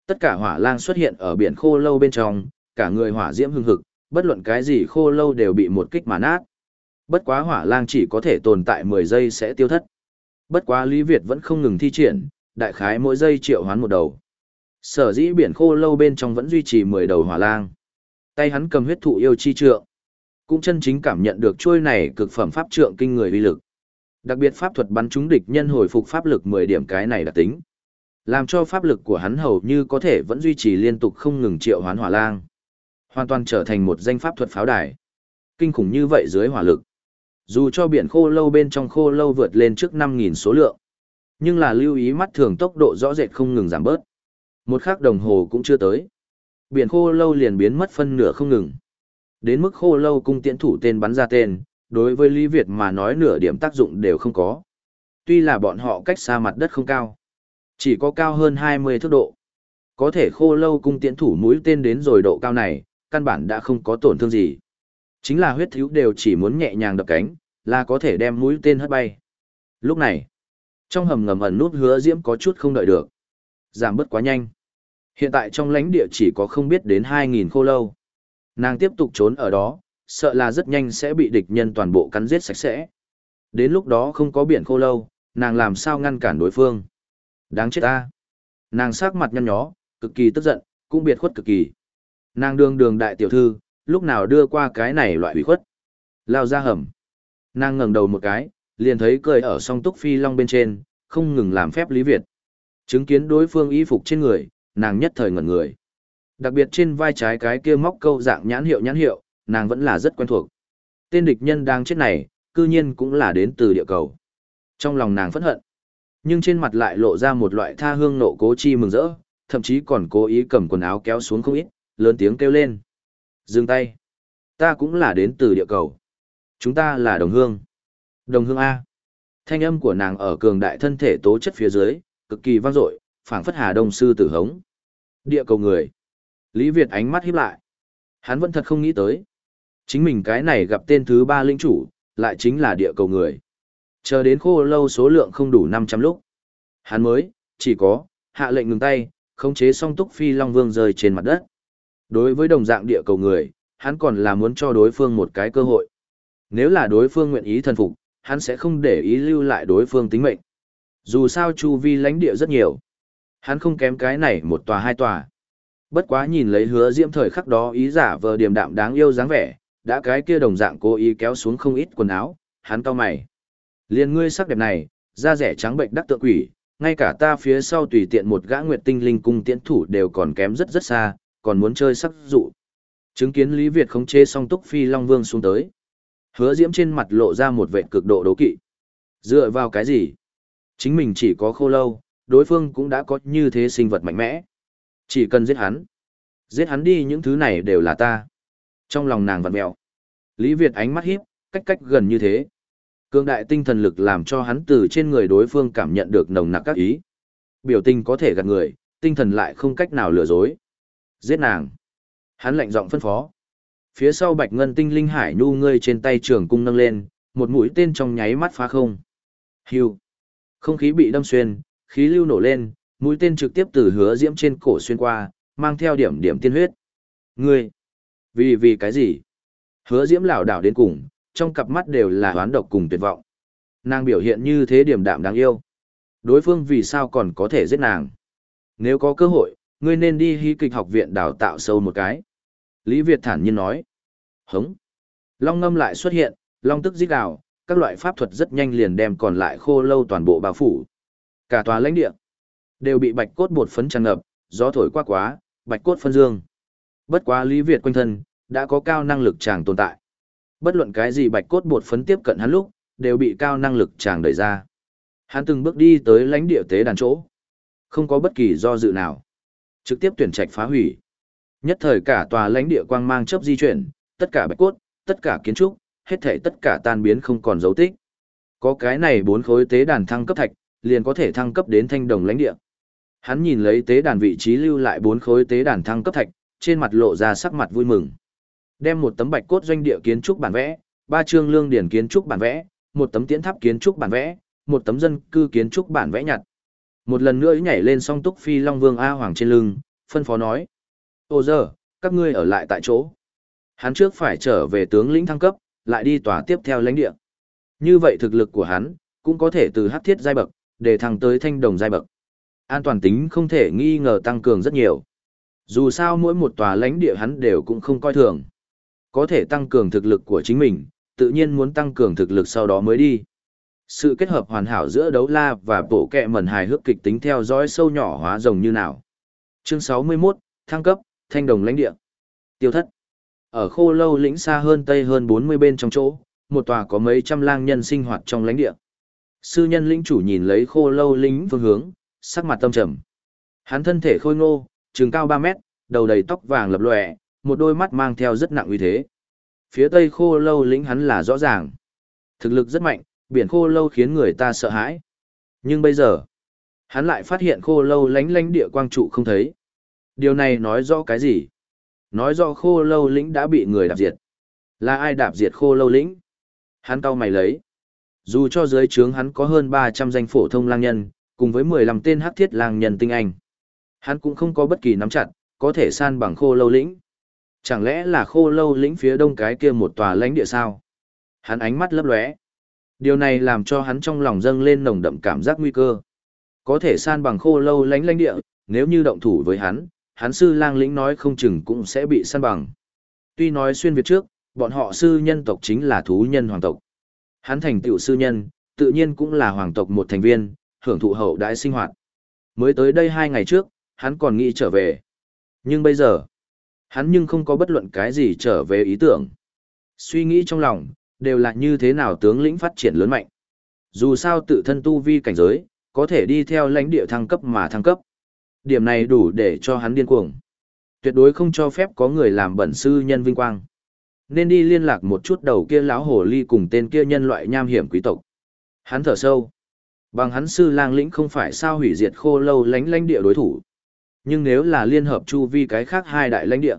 Tất cả hỏa lang xuất hiện ở biển khô lâu bên trong, cả người hỏa diễm hưng hực, bất luận cái gì khô lâu đều bị một kích mà nát. Bất quá hỏa lang chỉ có thể tồn tại 10 giây sẽ tiêu thất. Bất quá Lý Việt vẫn không ngừng thi triển, đại khái mỗi giây triệu hoán một đầu. Sở dĩ biển khô lâu bên trong vẫn duy trì 10 đầu hỏa lang. Tay hắn cầm huyết thụ yêu chi trượng. Cũng chân chính cảm nhận được trôi này cực phẩm pháp trượng kinh người uy lực. Đặc biệt pháp thuật bắn trúng địch nhân hồi phục pháp lực 10 điểm cái này đặc tính. Làm cho pháp lực của hắn hầu như có thể vẫn duy trì liên tục không ngừng triệu hoán hỏa lang. Hoàn toàn trở thành một danh pháp thuật pháo đài. Kinh khủng như vậy dưới hỏa lực. Dù cho biển khô lâu bên trong khô lâu vượt lên trước 5.000 số lượng. Nhưng là lưu ý mắt thường tốc độ rõ rệt không ngừng giảm bớt. Một khắc đồng hồ cũng chưa tới. Biển khô lâu liền biến mất phân nửa không ngừng. Đến mức khô lâu cung tiễn thủ tên bắn ra tên, đối với Lý Việt mà nói nửa điểm tác dụng đều không có. Tuy là bọn họ cách xa mặt đất không cao, chỉ có cao hơn 20 thước độ. Có thể khô lâu cung tiễn thủ mũi tên đến rồi độ cao này, căn bản đã không có tổn thương gì. Chính là huyết thiếu đều chỉ muốn nhẹ nhàng đập cánh, là có thể đem mũi tên hất bay. Lúc này, trong hầm ngầm ẩn nút hứa diễm có chút không đợi được. Giảm bớt quá nhanh. Hiện tại trong lãnh địa chỉ có không biết đến 2.000 khô lâu. Nàng tiếp tục trốn ở đó, sợ là rất nhanh sẽ bị địch nhân toàn bộ cắn giết sạch sẽ. Đến lúc đó không có biển khô lâu, nàng làm sao ngăn cản đối phương. Đáng chết ta. Nàng sắc mặt nhăn nhó, cực kỳ tức giận, cũng biệt khuất cực kỳ. Nàng đương đường đại tiểu thư, lúc nào đưa qua cái này loại ủy khuất. Lao ra hầm. Nàng ngẩng đầu một cái, liền thấy cười ở song túc phi long bên trên, không ngừng làm phép Lý Việt. Chứng kiến đối phương y phục trên người, nàng nhất thời ngẩn người. Đặc biệt trên vai trái cái kia móc câu dạng nhãn hiệu nhãn hiệu, nàng vẫn là rất quen thuộc. Tên địch nhân đang chết này, cư nhiên cũng là đến từ địa cầu. Trong lòng nàng phẫn hận, nhưng trên mặt lại lộ ra một loại tha hương nộ cố chi mừng rỡ, thậm chí còn cố ý cầm quần áo kéo xuống không ít, lớn tiếng kêu lên. Dừng tay. Ta cũng là đến từ địa cầu. Chúng ta là đồng hương. Đồng hương A. Thanh âm của nàng ở cường đại thân thể tố chất phía dưới, cực kỳ vang dội, phảng phất hà đông sư tử hống. Địa cầu người. Lý Việt ánh mắt híp lại. Hắn vẫn thật không nghĩ tới. Chính mình cái này gặp tên thứ ba linh chủ, lại chính là địa cầu người. Chờ đến khô lâu số lượng không đủ 500 lúc. Hắn mới, chỉ có, hạ lệnh ngừng tay, khống chế song túc phi long vương rơi trên mặt đất. Đối với đồng dạng địa cầu người, hắn còn là muốn cho đối phương một cái cơ hội. Nếu là đối phương nguyện ý thần phục, hắn sẽ không để ý lưu lại đối phương tính mệnh. Dù sao chu vi lãnh địa rất nhiều. Hắn không kém cái này một tòa hai tòa. Bất quá nhìn lấy hứa diễm thời khắc đó ý giả vờ điềm đạm đáng yêu dáng vẻ, đã cái kia đồng dạng cố ý kéo xuống không ít quần áo, hắn cau mày. Liên ngươi sắc đẹp này, da rẻ trắng bệnh đắc tượng quỷ, ngay cả ta phía sau tùy tiện một gã nguyệt tinh linh cung tiễn thủ đều còn kém rất rất xa, còn muốn chơi sắc dụ. Chứng kiến Lý Việt khống chế song túc phi Long Vương xuống tới. Hứa diễm trên mặt lộ ra một vẻ cực độ đố kỵ. Dựa vào cái gì? Chính mình chỉ có khô lâu, đối phương cũng đã có như thế sinh vật mạnh mẽ. Chỉ cần giết hắn. Giết hắn đi những thứ này đều là ta. Trong lòng nàng vặn mẹo. Lý Việt ánh mắt hiếp, cách cách gần như thế. Cương đại tinh thần lực làm cho hắn từ trên người đối phương cảm nhận được nồng nặc các ý. Biểu tình có thể gạt người, tinh thần lại không cách nào lừa dối. Giết nàng. Hắn lạnh giọng phân phó. Phía sau bạch ngân tinh linh hải nhu ngươi trên tay trường cung nâng lên, một mũi tên trong nháy mắt phá không. Hưu. Không khí bị đâm xuyên, khí lưu nổ lên, mũi tên trực tiếp từ hứa diễm trên cổ xuyên qua, mang theo điểm điểm tiên huyết. Ngươi, vì vì cái gì? Hứa diễm lảo đảo đến cùng, trong cặp mắt đều là hoán độc cùng tuyệt vọng. Nàng biểu hiện như thế điểm đạm đáng yêu. Đối phương vì sao còn có thể giết nàng? Nếu có cơ hội, ngươi nên đi hy kịch học viện đào tạo sâu một cái. Lý Việt thản nhiên nói. Hống. Long ngâm lại xuất hiện, long tức giết gào, các loại pháp thuật rất nhanh liền đem còn lại khô lâu toàn bộ bao phủ. Cả tòa lãnh địa đều bị bạch cốt bột phấn tràn ngập, gió thổi qua quá, bạch cốt phân dương. Bất quá Lý Việt quanh thân, đã có cao năng lực chàng tồn tại. Bất luận cái gì bạch cốt bột phấn tiếp cận hắn lúc, đều bị cao năng lực chàng đẩy ra. Hắn từng bước đi tới lãnh địa tế đàn chỗ. Không có bất kỳ do dự nào. Trực tiếp tuyển trạch phá hủy. Nhất thời cả tòa lãnh địa quang mang chớp di chuyển, tất cả bạch cốt, tất cả kiến trúc, hết thảy tất cả tan biến không còn dấu tích. Có cái này bốn khối tế đàn thăng cấp thạch, liền có thể thăng cấp đến thanh đồng lãnh địa. Hắn nhìn lấy tế đàn vị trí lưu lại bốn khối tế đàn thăng cấp thạch, trên mặt lộ ra sắc mặt vui mừng. Đem một tấm bạch cốt doanh địa kiến trúc bản vẽ, ba chương lương điển kiến trúc bản vẽ, một tấm tiễn tháp kiến trúc bản vẽ, một tấm dân cư kiến trúc bản vẽ nhặt. Một lần nữa nhảy lên song túc phi long vương A hoàng trên lưng, phân phó nói. Ô giờ, các ngươi ở lại tại chỗ. Hắn trước phải trở về tướng lĩnh thăng cấp, lại đi tòa tiếp theo lãnh địa. Như vậy thực lực của hắn, cũng có thể từ hắc thiết giai bậc, để thăng tới thanh đồng giai bậc. An toàn tính không thể nghi ngờ tăng cường rất nhiều. Dù sao mỗi một tòa lãnh địa hắn đều cũng không coi thường. Có thể tăng cường thực lực của chính mình, tự nhiên muốn tăng cường thực lực sau đó mới đi. Sự kết hợp hoàn hảo giữa đấu la và bộ kẹ mẩn hài hước kịch tính theo dõi sâu nhỏ hóa rồng như nào. Chương 61, thăng cấp, thanh đồng lãnh địa. Tiêu thất. Ở khô lâu lĩnh xa hơn tây hơn 40 bên trong chỗ, một tòa có mấy trăm lang nhân sinh hoạt trong lãnh địa. Sư nhân lĩnh chủ nhìn lấy khô lâu lĩnh phương hướng, sắc mặt tâm trầm. Hắn thân thể khôi ngô, trường cao 3 mét, đầu đầy tóc vàng lập lòe, một đôi mắt mang theo rất nặng uy thế. Phía tây khô lâu lĩnh hắn là rõ ràng. Thực lực rất mạnh, biển khô lâu khiến người ta sợ hãi. Nhưng bây giờ, hắn lại phát hiện khô lâu lánh lánh địa quang trụ không thấy. Điều này nói rõ cái gì? Nói rõ khô lâu lĩnh đã bị người đạp diệt. Là ai đạp diệt khô lâu lĩnh? Hắn cau mày lấy. Dù cho dưới trướng hắn có hơn 300 danh phổ thông lang nhân, cùng với 15 tên hắc thiết lang nhân tinh anh. Hắn cũng không có bất kỳ nắm chặt, có thể san bằng khô lâu lĩnh. Chẳng lẽ là khô lâu lĩnh phía đông cái kia một tòa lãnh địa sao? Hắn ánh mắt lấp lóe. Điều này làm cho hắn trong lòng dâng lên nồng đậm cảm giác nguy cơ. Có thể san bằng khô lâu lãnh lãnh địa, nếu như động thủ với hắn, hắn sư lang lĩnh nói không chừng cũng sẽ bị săn bằng. Tuy nói xuyên Việt trước, bọn họ sư nhân tộc chính là thú nhân hoàng tộc. Hắn thành tựu sư nhân, tự nhiên cũng là hoàng tộc một thành viên, hưởng thụ hậu đại sinh hoạt. Mới tới đây hai ngày trước, hắn còn nghĩ trở về. Nhưng bây giờ, hắn nhưng không có bất luận cái gì trở về ý tưởng. Suy nghĩ trong lòng, đều là như thế nào tướng lĩnh phát triển lớn mạnh. Dù sao tự thân tu vi cảnh giới, có thể đi theo lãnh địa thăng cấp mà thăng cấp. Điểm này đủ để cho hắn điên cuồng. Tuyệt đối không cho phép có người làm bẩn sư nhân vinh quang. Nên đi liên lạc một chút đầu kia lão hồ ly cùng tên kia nhân loại nham hiểm quý tộc. Hắn thở sâu. Bằng hắn sư lang lĩnh không phải sao hủy diệt khô lâu lãnh lãnh địa đối thủ. Nhưng nếu là liên hợp chu vi cái khác hai đại lãnh địa,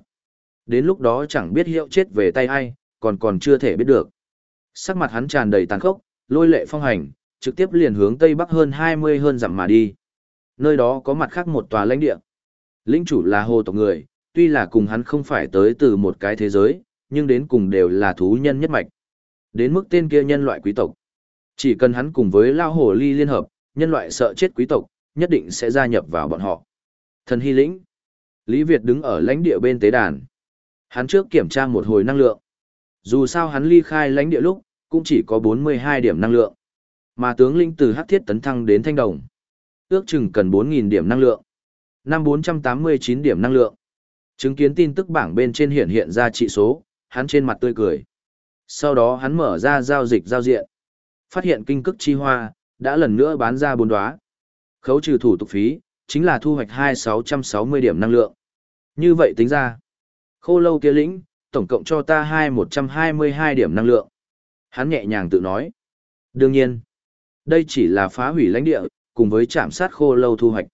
đến lúc đó chẳng biết hiệu chết về tay ai, còn còn chưa thể biết được. Sắc mặt hắn tràn đầy tàn khốc, lôi lệ phong hành, trực tiếp liền hướng tây bắc hơn 20 hơn dặm mà đi. Nơi đó có mặt khác một tòa lãnh địa. Lĩnh chủ là hồ tộc người, tuy là cùng hắn không phải tới từ một cái thế giới, nhưng đến cùng đều là thú nhân nhất mạch. Đến mức tên kia nhân loại quý tộc. Chỉ cần hắn cùng với lao hồ ly liên hợp, nhân loại sợ chết quý tộc, nhất định sẽ gia nhập vào bọn họ. Thần hy lĩnh. Lý Việt đứng ở lãnh địa bên tế đàn. Hắn trước kiểm tra một hồi năng lượng. Dù sao hắn ly khai lãnh địa lúc, cũng chỉ có 42 điểm năng lượng. Mà tướng linh từ hắc thiết tấn thăng đến thanh đồng. Ước chừng cần 4.000 điểm năng lượng. Năm 489 điểm năng lượng. Chứng kiến tin tức bảng bên trên hiện hiện ra trị số, hắn trên mặt tươi cười. Sau đó hắn mở ra giao dịch giao diện. Phát hiện kinh cức chi hoa, đã lần nữa bán ra bốn đóa. Khấu trừ thủ tục phí, chính là thu hoạch 2660 điểm năng lượng. Như vậy tính ra, khô lâu kia lĩnh, tổng cộng cho ta 2122 điểm năng lượng. Hắn nhẹ nhàng tự nói. Đương nhiên, đây chỉ là phá hủy lãnh địa, cùng với chạm sát khô lâu thu hoạch.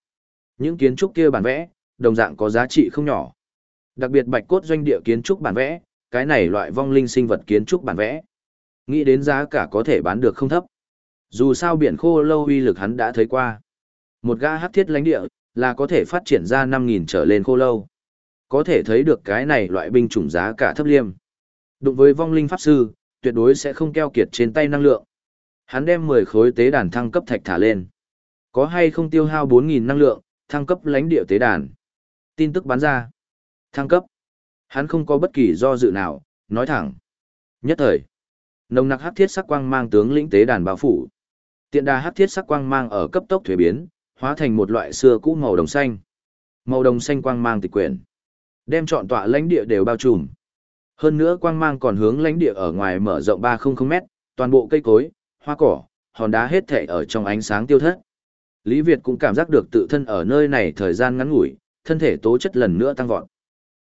Những kiến trúc kia bản vẽ, đồng dạng có giá trị không nhỏ. Đặc biệt bạch cốt doanh địa kiến trúc bản vẽ, cái này loại vong linh sinh vật kiến trúc bản vẽ. Nghĩ đến giá cả có thể bán được không thấp. Dù sao biển khô lâu uy lực hắn đã thấy qua. Một gã hắc thiết lãnh địa, là có thể phát triển ra 5.000 trở lên khô lâu. Có thể thấy được cái này loại binh chủng giá cả thấp liêm. Đụng với vong linh pháp sư, tuyệt đối sẽ không keo kiệt trên tay năng lượng. Hắn đem 10 khối tế đàn thăng cấp thạch thả lên. Có hay không tiêu hao 4.000 năng lượng, thăng cấp lãnh địa tế đàn. Tin tức bán ra. Thăng cấp. Hắn không có bất kỳ do dự nào, nói thẳng. Nhất thời. Nồng nặc hắc thiết sắc quang mang tướng lĩnh tế đàn bao phủ. Tiện đà hắc thiết sắc quang mang ở cấp tốc thuế biến, hóa thành một loại xưa cũ màu đồng xanh. Màu đồng xanh quang mang tịch quyển. Đem chọn tọa lãnh địa đều bao trùm. Hơn nữa quang mang còn hướng lãnh địa ở ngoài mở rộng 300 mét, toàn bộ cây cối, hoa cỏ, hòn đá hết thảy ở trong ánh sáng tiêu thất. Lý Việt cũng cảm giác được tự thân ở nơi này thời gian ngắn ngủi, thân thể tố chất lần nữa tăng vọt.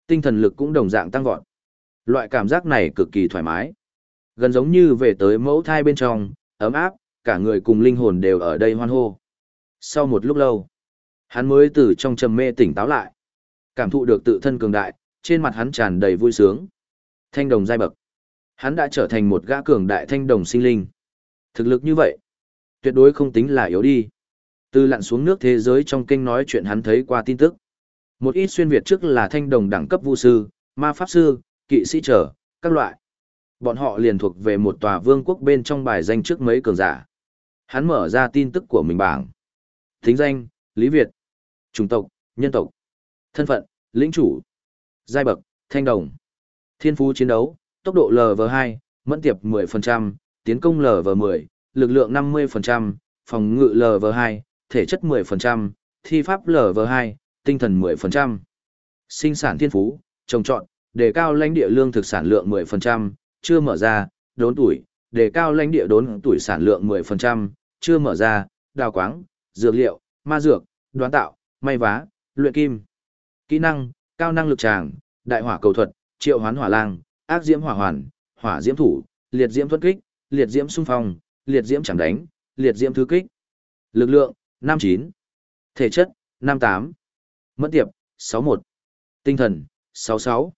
Tinh thần lực cũng đồng dạng tăng vọt. Loại cảm giác này cực kỳ thoải mái. Gần giống như về tới mẫu thai bên trong, ấm áp, cả người cùng linh hồn đều ở đây hoan hô. Sau một lúc lâu, hắn mới từ trong trầm mê tỉnh táo lại. Cảm thụ được tự thân cường đại, trên mặt hắn tràn đầy vui sướng. Thanh đồng giai bậc. Hắn đã trở thành một gã cường đại thanh đồng sinh linh. Thực lực như vậy, tuyệt đối không tính là yếu đi. Từ lặn xuống nước thế giới trong kinh nói chuyện hắn thấy qua tin tức. Một ít xuyên Việt trước là thanh đồng đẳng cấp vu sư, ma pháp sư, kỵ sĩ trở, các loại. Bọn họ liền thuộc về một tòa vương quốc bên trong bài danh trước mấy cường giả. Hắn mở ra tin tức của mình bảng. Thính danh, Lý Việt. Chủng tộc, nhân tộc. Thân phận, lĩnh chủ. Giai bậc, thanh đồng. Thiên phú chiến đấu, tốc độ LV2, mẫn tiệp 10%, tiến công LV10, lực lượng 50%, phòng ngự LV2, thể chất 10%, thi pháp LV2, tinh thần 10%. Sinh sản thiên phú, trồng trọt, đề cao lãnh địa lương thực sản lượng 10%, chưa mở ra, đốn tuổi, đề cao lãnh địa đốn tuổi sản lượng 10%, chưa mở ra, đào quáng, dược liệu, ma dược, đoán tạo, may vá, luyện kim. Kỹ năng, cao năng lực tràng, đại hỏa cầu thuật, triệu hoán hỏa lang, ác diễm hỏa hoàn, hỏa diễm thủ, liệt diễm thuất kích, liệt diễm xung phong, liệt diễm chẳng đánh, liệt diễm thứ kích. Lực lượng, 59. Thể chất, 58. Mẫn tiệp, 61. Tinh thần, 66.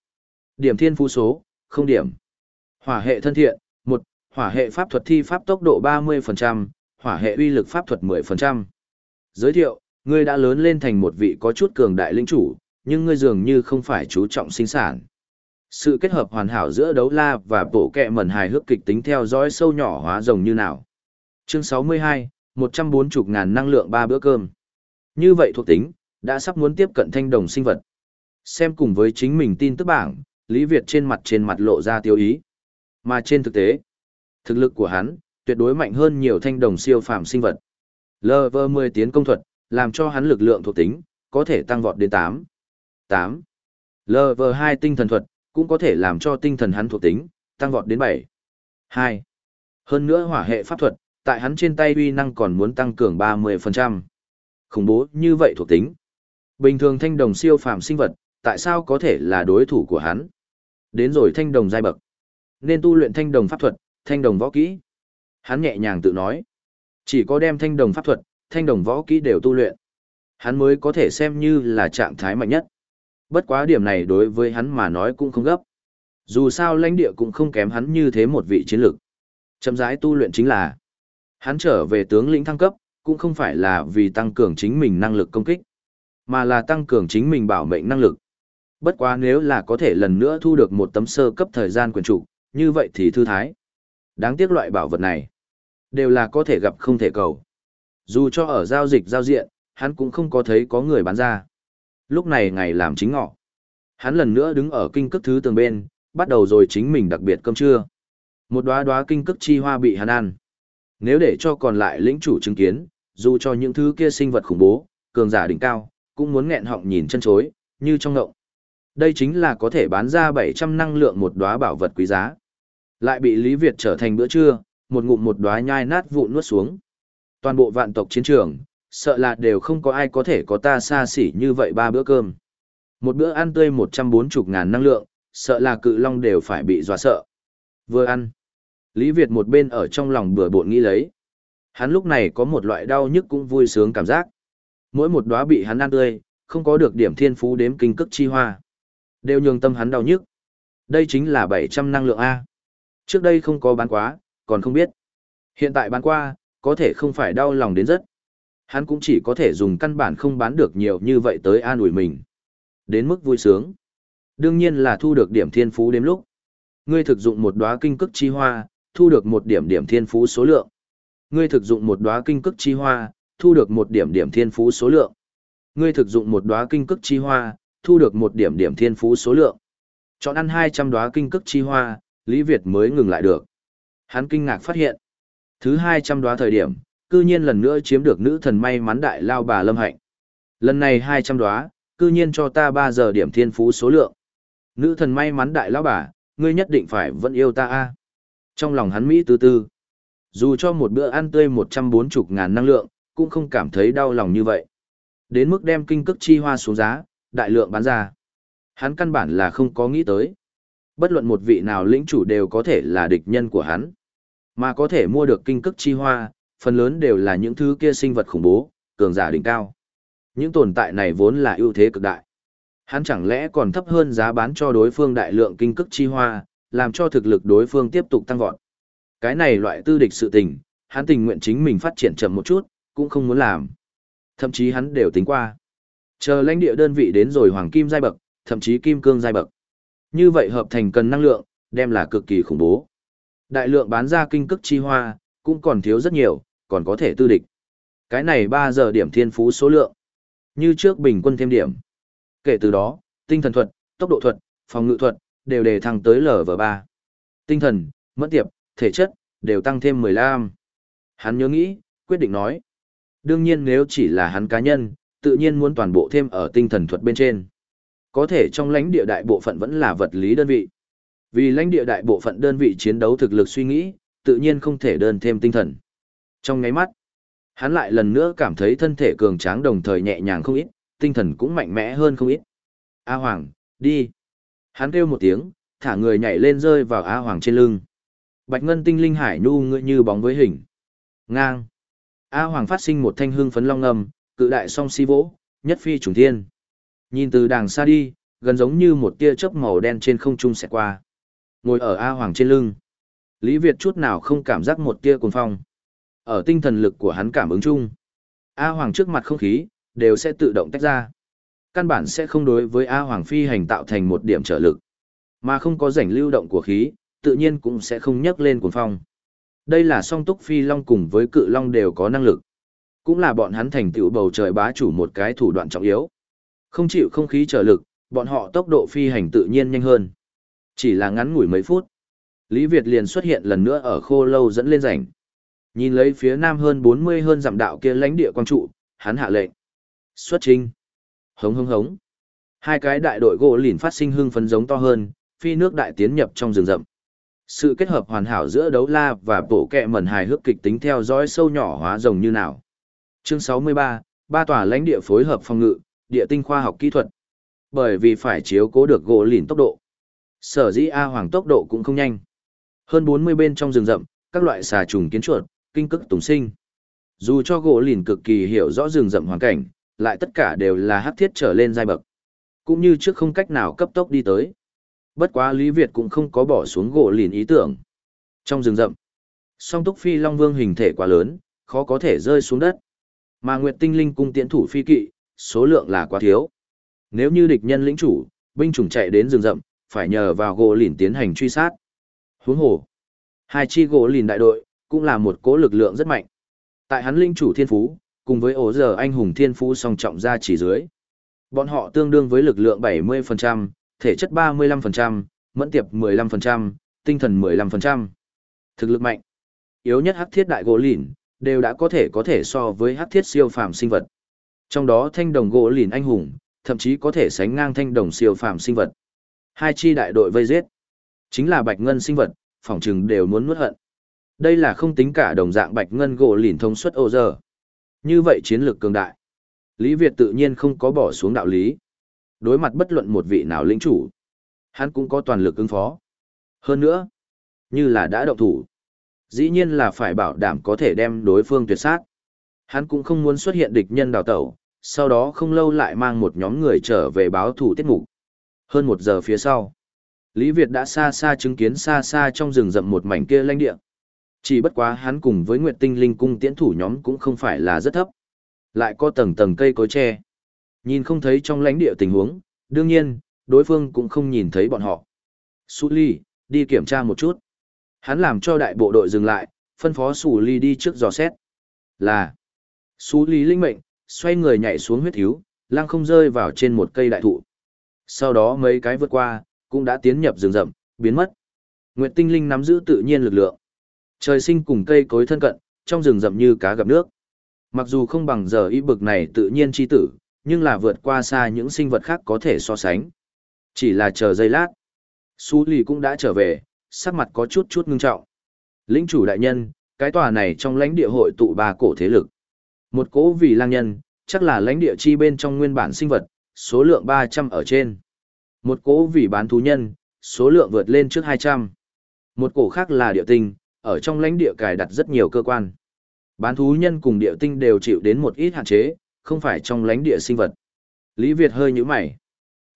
Điểm thiên phú số, không điểm. Hỏa hệ thân thiện, 1. Hỏa hệ pháp thuật thi pháp tốc độ 30%, hỏa hệ uy lực pháp thuật 10%. Giới thiệu, ngươi đã lớn lên thành một vị có chút cường đại lĩnh chủ, nhưng ngươi dường như không phải chú trọng sinh sản. Sự kết hợp hoàn hảo giữa đấu la và bộ kẹ mẩn hài hước kịch tính theo dõi sâu nhỏ hóa rồng như nào. Chương 62, 140 ngàn năng lượng ba bữa cơm. Như vậy thuộc tính, đã sắp muốn tiếp cận thanh đồng sinh vật. Xem cùng với chính mình tin tức bảng, Lý Việt trên mặt trên mặt lộ ra tiêu ý. Mà trên thực tế, thực lực của hắn, tuyệt đối mạnh hơn nhiều thanh đồng siêu phàm sinh vật. LV10 tiến công thuật, làm cho hắn lực lượng thuộc tính, có thể tăng vọt đến 8. 8. LV2 tinh thần thuật, cũng có thể làm cho tinh thần hắn thuộc tính, tăng vọt đến 7. 2. Hơn nữa hỏa hệ pháp thuật, tại hắn trên tay uy năng còn muốn tăng cường 30%. Khủng bố như vậy thuộc tính. Bình thường thanh đồng siêu phàm sinh vật, tại sao có thể là đối thủ của hắn? Đến rồi thanh đồng giai bậc. Nên tu luyện thanh đồng pháp thuật, thanh đồng võ kỹ. Hắn nhẹ nhàng tự nói. Chỉ có đem thanh đồng pháp thuật, thanh đồng võ kỹ đều tu luyện. Hắn mới có thể xem như là trạng thái mạnh nhất. Bất quá điểm này đối với hắn mà nói cũng không gấp. Dù sao lãnh địa cũng không kém hắn như thế một vị chiến lược. Chậm rãi tu luyện chính là hắn trở về tướng lĩnh thăng cấp, cũng không phải là vì tăng cường chính mình năng lực công kích, mà là tăng cường chính mình bảo mệnh năng lực. Bất quá nếu là có thể lần nữa thu được một tấm sơ cấp thời gian quyền trụ, như vậy thì thư thái. Đáng tiếc loại bảo vật này, đều là có thể gặp không thể cầu. Dù cho ở giao dịch giao diện, hắn cũng không có thấy có người bán ra. Lúc này ngày làm chính ngọ. Hắn lần nữa đứng ở kinh cước thứ tường bên, bắt đầu rồi chính mình đặc biệt cơm trưa. Một đóa đóa kinh cước chi hoa bị hắn ăn. Nếu để cho còn lại lĩnh chủ chứng kiến, dù cho những thứ kia sinh vật khủng bố, cường giả đỉnh cao, cũng muốn nghẹn họng nhìn chân chối, như trong ngộng. Đây chính là có thể bán ra 700 năng lượng một đóa bảo vật quý giá. Lại bị Lý Việt trở thành bữa trưa, một ngụm một đóa nhai nát vụn nuốt xuống. Toàn bộ vạn tộc chiến trường, sợ là đều không có ai có thể có ta xa xỉ như vậy ba bữa cơm. Một bữa ăn tươi 140 ngàn năng lượng, sợ là cự long đều phải bị dọa sợ. Vừa ăn, Lý Việt một bên ở trong lòng bừa bộn nghĩ lấy. Hắn lúc này có một loại đau nhức cũng vui sướng cảm giác. Mỗi một đóa bị hắn ăn tươi, không có được điểm thiên phú đếm kinh cức chi hoa. Đều nhường tâm hắn đau nhức. Đây chính là 700 năng lượng A. Trước đây không có bán quá, còn không biết. Hiện tại bán qua, có thể không phải đau lòng đến rất. Hắn cũng chỉ có thể dùng căn bản không bán được nhiều như vậy tới an ủi mình. Đến mức vui sướng. Đương nhiên là thu được điểm thiên phú đếm lúc. Ngươi thực dụng một đóa kinh cức chi hoa, thu được một điểm điểm thiên phú số lượng. Ngươi thực dụng một đóa kinh cức chi hoa, thu được một điểm điểm thiên phú số lượng. Ngươi thực dụng một đóa kinh cức chi hoa, thu được một điểm điểm thiên phú số lượng. Chọn ăn 200 đóa kinh cức chi hoa, Lý Việt mới ngừng lại được. Hắn kinh ngạc phát hiện, thứ 200 đóa thời điểm, cư nhiên lần nữa chiếm được nữ thần may mắn đại lao bà Lâm Hạnh. Lần này 200 đóa, cư nhiên cho ta 3 giờ điểm thiên phú số lượng. Nữ thần may mắn đại lao bà, ngươi nhất định phải vẫn yêu ta a. Trong lòng hắn Mỹ tư tư. Dù cho một bữa ăn tươi 140 ngàn năng lượng, cũng không cảm thấy đau lòng như vậy. Đến mức đem kinh cức chi hoa xuống giá, đại lượng bán ra. Hắn căn bản là không có nghĩ tới. Bất luận một vị nào lĩnh chủ đều có thể là địch nhân của hắn. Mà có thể mua được kinh cức chi hoa, phần lớn đều là những thứ kia sinh vật khủng bố, cường giả đỉnh cao. Những tồn tại này vốn là ưu thế cực đại. Hắn chẳng lẽ còn thấp hơn giá bán cho đối phương đại lượng kinh cức chi hoa, làm cho thực lực đối phương tiếp tục tăng vọt. Cái này loại tư địch sự tình, hắn tình nguyện chính mình phát triển chậm một chút, cũng không muốn làm. Thậm chí hắn đều tính qua. Chờ lãnh địa đơn vị đến rồi hoàng kim giai bậc, thậm chí kim cương giai bậc. Như vậy hợp thành cần năng lượng, đem là cực kỳ khủng bố. Đại lượng bán ra kinh cức chi hoa, cũng còn thiếu rất nhiều, còn có thể tư địch. Cái này 3 giờ điểm thiên phú số lượng. Như trước bình quân thêm điểm. Kể từ đó, tinh thần thuật, tốc độ thuật, phòng ngự thuật, đều đề thăng tới LV3. Tinh thần, mất tiệp, thể chất, đều tăng thêm 15. Hắn nhớ nghĩ, quyết định nói. Đương nhiên nếu chỉ là hắn cá nhân, tự nhiên muốn toàn bộ thêm ở tinh thần thuật bên trên. Có thể trong lãnh địa đại bộ phận vẫn là vật lý đơn vị. Vì lãnh địa đại bộ phận đơn vị chiến đấu thực lực suy nghĩ, tự nhiên không thể đơn thêm tinh thần. Trong ngáy mắt, hắn lại lần nữa cảm thấy thân thể cường tráng đồng thời nhẹ nhàng không ít, tinh thần cũng mạnh mẽ hơn không ít. A Hoàng, đi. Hắn kêu một tiếng, thả người nhảy lên rơi vào A Hoàng trên lưng. Bạch ngân tinh linh hải nhu ngựa như bóng với hình. Ngang. A Hoàng phát sinh một thanh hương phấn long ngầm, cự đại song si vỗ, nhất phi trùng thiên. Nhìn từ đàng xa đi, gần giống như một tia chớp màu đen trên không trung sẽ qua. Ngồi ở A Hoàng trên lưng. Lý Việt chút nào không cảm giác một tia cuồng phong. Ở tinh thần lực của hắn cảm ứng chung. A Hoàng trước mặt không khí, đều sẽ tự động tách ra. Căn bản sẽ không đối với A Hoàng phi hành tạo thành một điểm trở lực. Mà không có rảnh lưu động của khí, tự nhiên cũng sẽ không nhấc lên cuồng phong. Đây là song túc phi long cùng với cự long đều có năng lực. Cũng là bọn hắn thành tựu bầu trời bá chủ một cái thủ đoạn trọng yếu. Không chịu không khí trở lực, bọn họ tốc độ phi hành tự nhiên nhanh hơn. Chỉ là ngắn ngủi mấy phút. Lý Việt liền xuất hiện lần nữa ở khô lâu dẫn lên rảnh. Nhìn lấy phía nam hơn 40 hơn dặm đạo kia lãnh địa quang trụ, hắn hạ lệnh. Xuất trình. Hống hống hống. Hai cái đại đội gỗ lìn phát sinh hưng phấn giống to hơn, phi nước đại tiến nhập trong rừng rậm. Sự kết hợp hoàn hảo giữa đấu la và bộ kẹ mẩn hài hước kịch tính theo dõi sâu nhỏ hóa rồng như nào. Chương 63, ba tòa lãnh địa phối hợp phòng ngự, địa tinh khoa học kỹ thuật. Bởi vì phải chiếu cố được gỗ lìn tốc độ. Sở dĩ A Hoàng tốc độ cũng không nhanh. Hơn 40 bên trong rừng rậm, các loại xà trùng kiến chuột, kinh cức tùng sinh. Dù cho gỗ lìn cực kỳ hiểu rõ rừng rậm hoàn cảnh, lại tất cả đều là hắc thiết trở lên giai bậc. Cũng như trước không cách nào cấp tốc đi tới. Bất quá Lý Việt cũng không có bỏ xuống gỗ lìn ý tưởng. Trong rừng rậm, song túc phi long vương hình thể quá lớn, khó có thể rơi xuống đất. Mà Nguyệt Tinh Linh cung tiễn thủ phi kỵ, số lượng là quá thiếu. Nếu như địch nhân lĩnh chủ, binh chủng chạy đến rừng rậm, phải nhờ vào gỗ lìn tiến hành truy sát. Huống hồ, hai chi gỗ lìn đại đội, cũng là một cố lực lượng rất mạnh. Tại hắn linh chủ thiên phú, cùng với ổ giờ anh hùng thiên phú song trọng ra chỉ dưới. Bọn họ tương đương với lực lượng 70%, thể chất 35%, mẫn tiệp 15%, tinh thần 15%. Thực lực mạnh. Yếu nhất hắc thiết đại gỗ lìn, đều đã có thể có thể so với hắc thiết siêu phàm sinh vật. Trong đó thanh đồng gỗ lìn anh hùng, thậm chí có thể sánh ngang thanh đồng siêu phàm sinh vật. Hai chi đại đội vây giết, chính là bạch ngân sinh vật, phỏng chừng đều muốn nuốt hận. Đây là không tính cả đồng dạng bạch ngân gỗ lìn thông suất ô giờ. Như vậy chiến lược cường đại. Lý Việt tự nhiên không có bỏ xuống đạo lý. Đối mặt bất luận một vị nào lĩnh chủ, hắn cũng có toàn lực ứng phó. Hơn nữa, như là đã động thủ. Dĩ nhiên là phải bảo đảm có thể đem đối phương tuyệt sát. Hắn cũng không muốn xuất hiện địch nhân đào tẩu, sau đó không lâu lại mang một nhóm người trở về báo thủ tiết mục. Hơn một giờ phía sau, Lý Việt đã xa xa chứng kiến xa xa trong rừng rậm một mảnh kia lãnh địa. Chỉ bất quá hắn cùng với Nguyệt Tinh Linh cung tiễn thủ nhóm cũng không phải là rất thấp. Lại có tầng tầng cây cối tre. Nhìn không thấy trong lãnh địa tình huống, đương nhiên, đối phương cũng không nhìn thấy bọn họ. Sú Ly, đi kiểm tra một chút. Hắn làm cho đại bộ đội dừng lại, phân phó Sú Ly đi trước dò xét. Là, Sú Ly linh mệnh, xoay người nhảy xuống huyết thiếu, lăng không rơi vào trên một cây đại thụ. Sau đó mấy cái vượt qua, cũng đã tiến nhập rừng rậm, biến mất. Nguyệt Tinh Linh nắm giữ tự nhiên lực lượng. Trời sinh cùng cây cối thân cận, trong rừng rậm như cá gặp nước. Mặc dù không bằng giờ y bực này tự nhiên chi tử, nhưng là vượt qua xa những sinh vật khác có thể so sánh. Chỉ là chờ giây lát. Su lì cũng đã trở về, sắc mặt có chút chút ngưng trọng. Lĩnh chủ đại nhân, cái tòa này trong lãnh địa hội tụ ba cổ thế lực. Một cỗ vì lang nhân, chắc là lãnh địa chi bên trong nguyên bản sinh vật, số lượng 300 ở trên. Một cỗ vì bán thú nhân, số lượng vượt lên trước 200. Một cổ khác là địa tinh, ở trong lãnh địa cài đặt rất nhiều cơ quan. Bán thú nhân cùng địa tinh đều chịu đến một ít hạn chế, không phải trong lãnh địa sinh vật. Lý Việt hơi nhíu mày.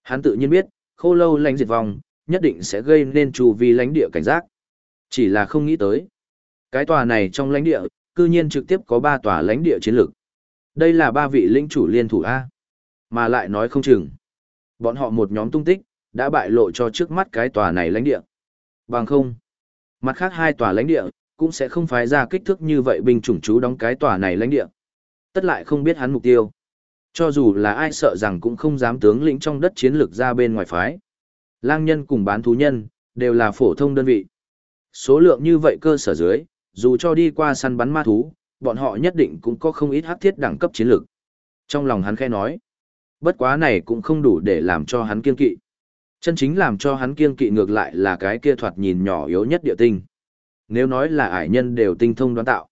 Hắn tự nhiên biết, khô lâu lãnh diệt vong, nhất định sẽ gây nên chu vi lãnh địa cảnh giác. Chỉ là không nghĩ tới. Cái tòa này trong lãnh địa, cư nhiên trực tiếp có ba tòa lãnh địa chiến lược. Đây là ba vị lĩnh chủ liên thủ A. Mà lại nói không chừng. Bọn họ một nhóm tung tích, đã bại lộ cho trước mắt cái tòa này lãnh địa. Bằng không. Mặt khác hai tòa lãnh địa, cũng sẽ không phái ra kích thước như vậy binh chủng chú đóng cái tòa này lãnh địa. Tất lại không biết hắn mục tiêu. Cho dù là ai sợ rằng cũng không dám tướng lĩnh trong đất chiến lược ra bên ngoài phái. Lang nhân cùng bán thú nhân, đều là phổ thông đơn vị. Số lượng như vậy cơ sở dưới, dù cho đi qua săn bắn ma thú, bọn họ nhất định cũng có không ít hắc thiết đẳng cấp chiến lược. Trong lòng hắn khẽ nói, bất quá này cũng không đủ để làm cho hắn kiên kỵ. Chân chính làm cho hắn kiên kỵ ngược lại là cái kia thoạt nhìn nhỏ yếu nhất địa tinh. Nếu nói là ải nhân đều tinh thông đoán tạo.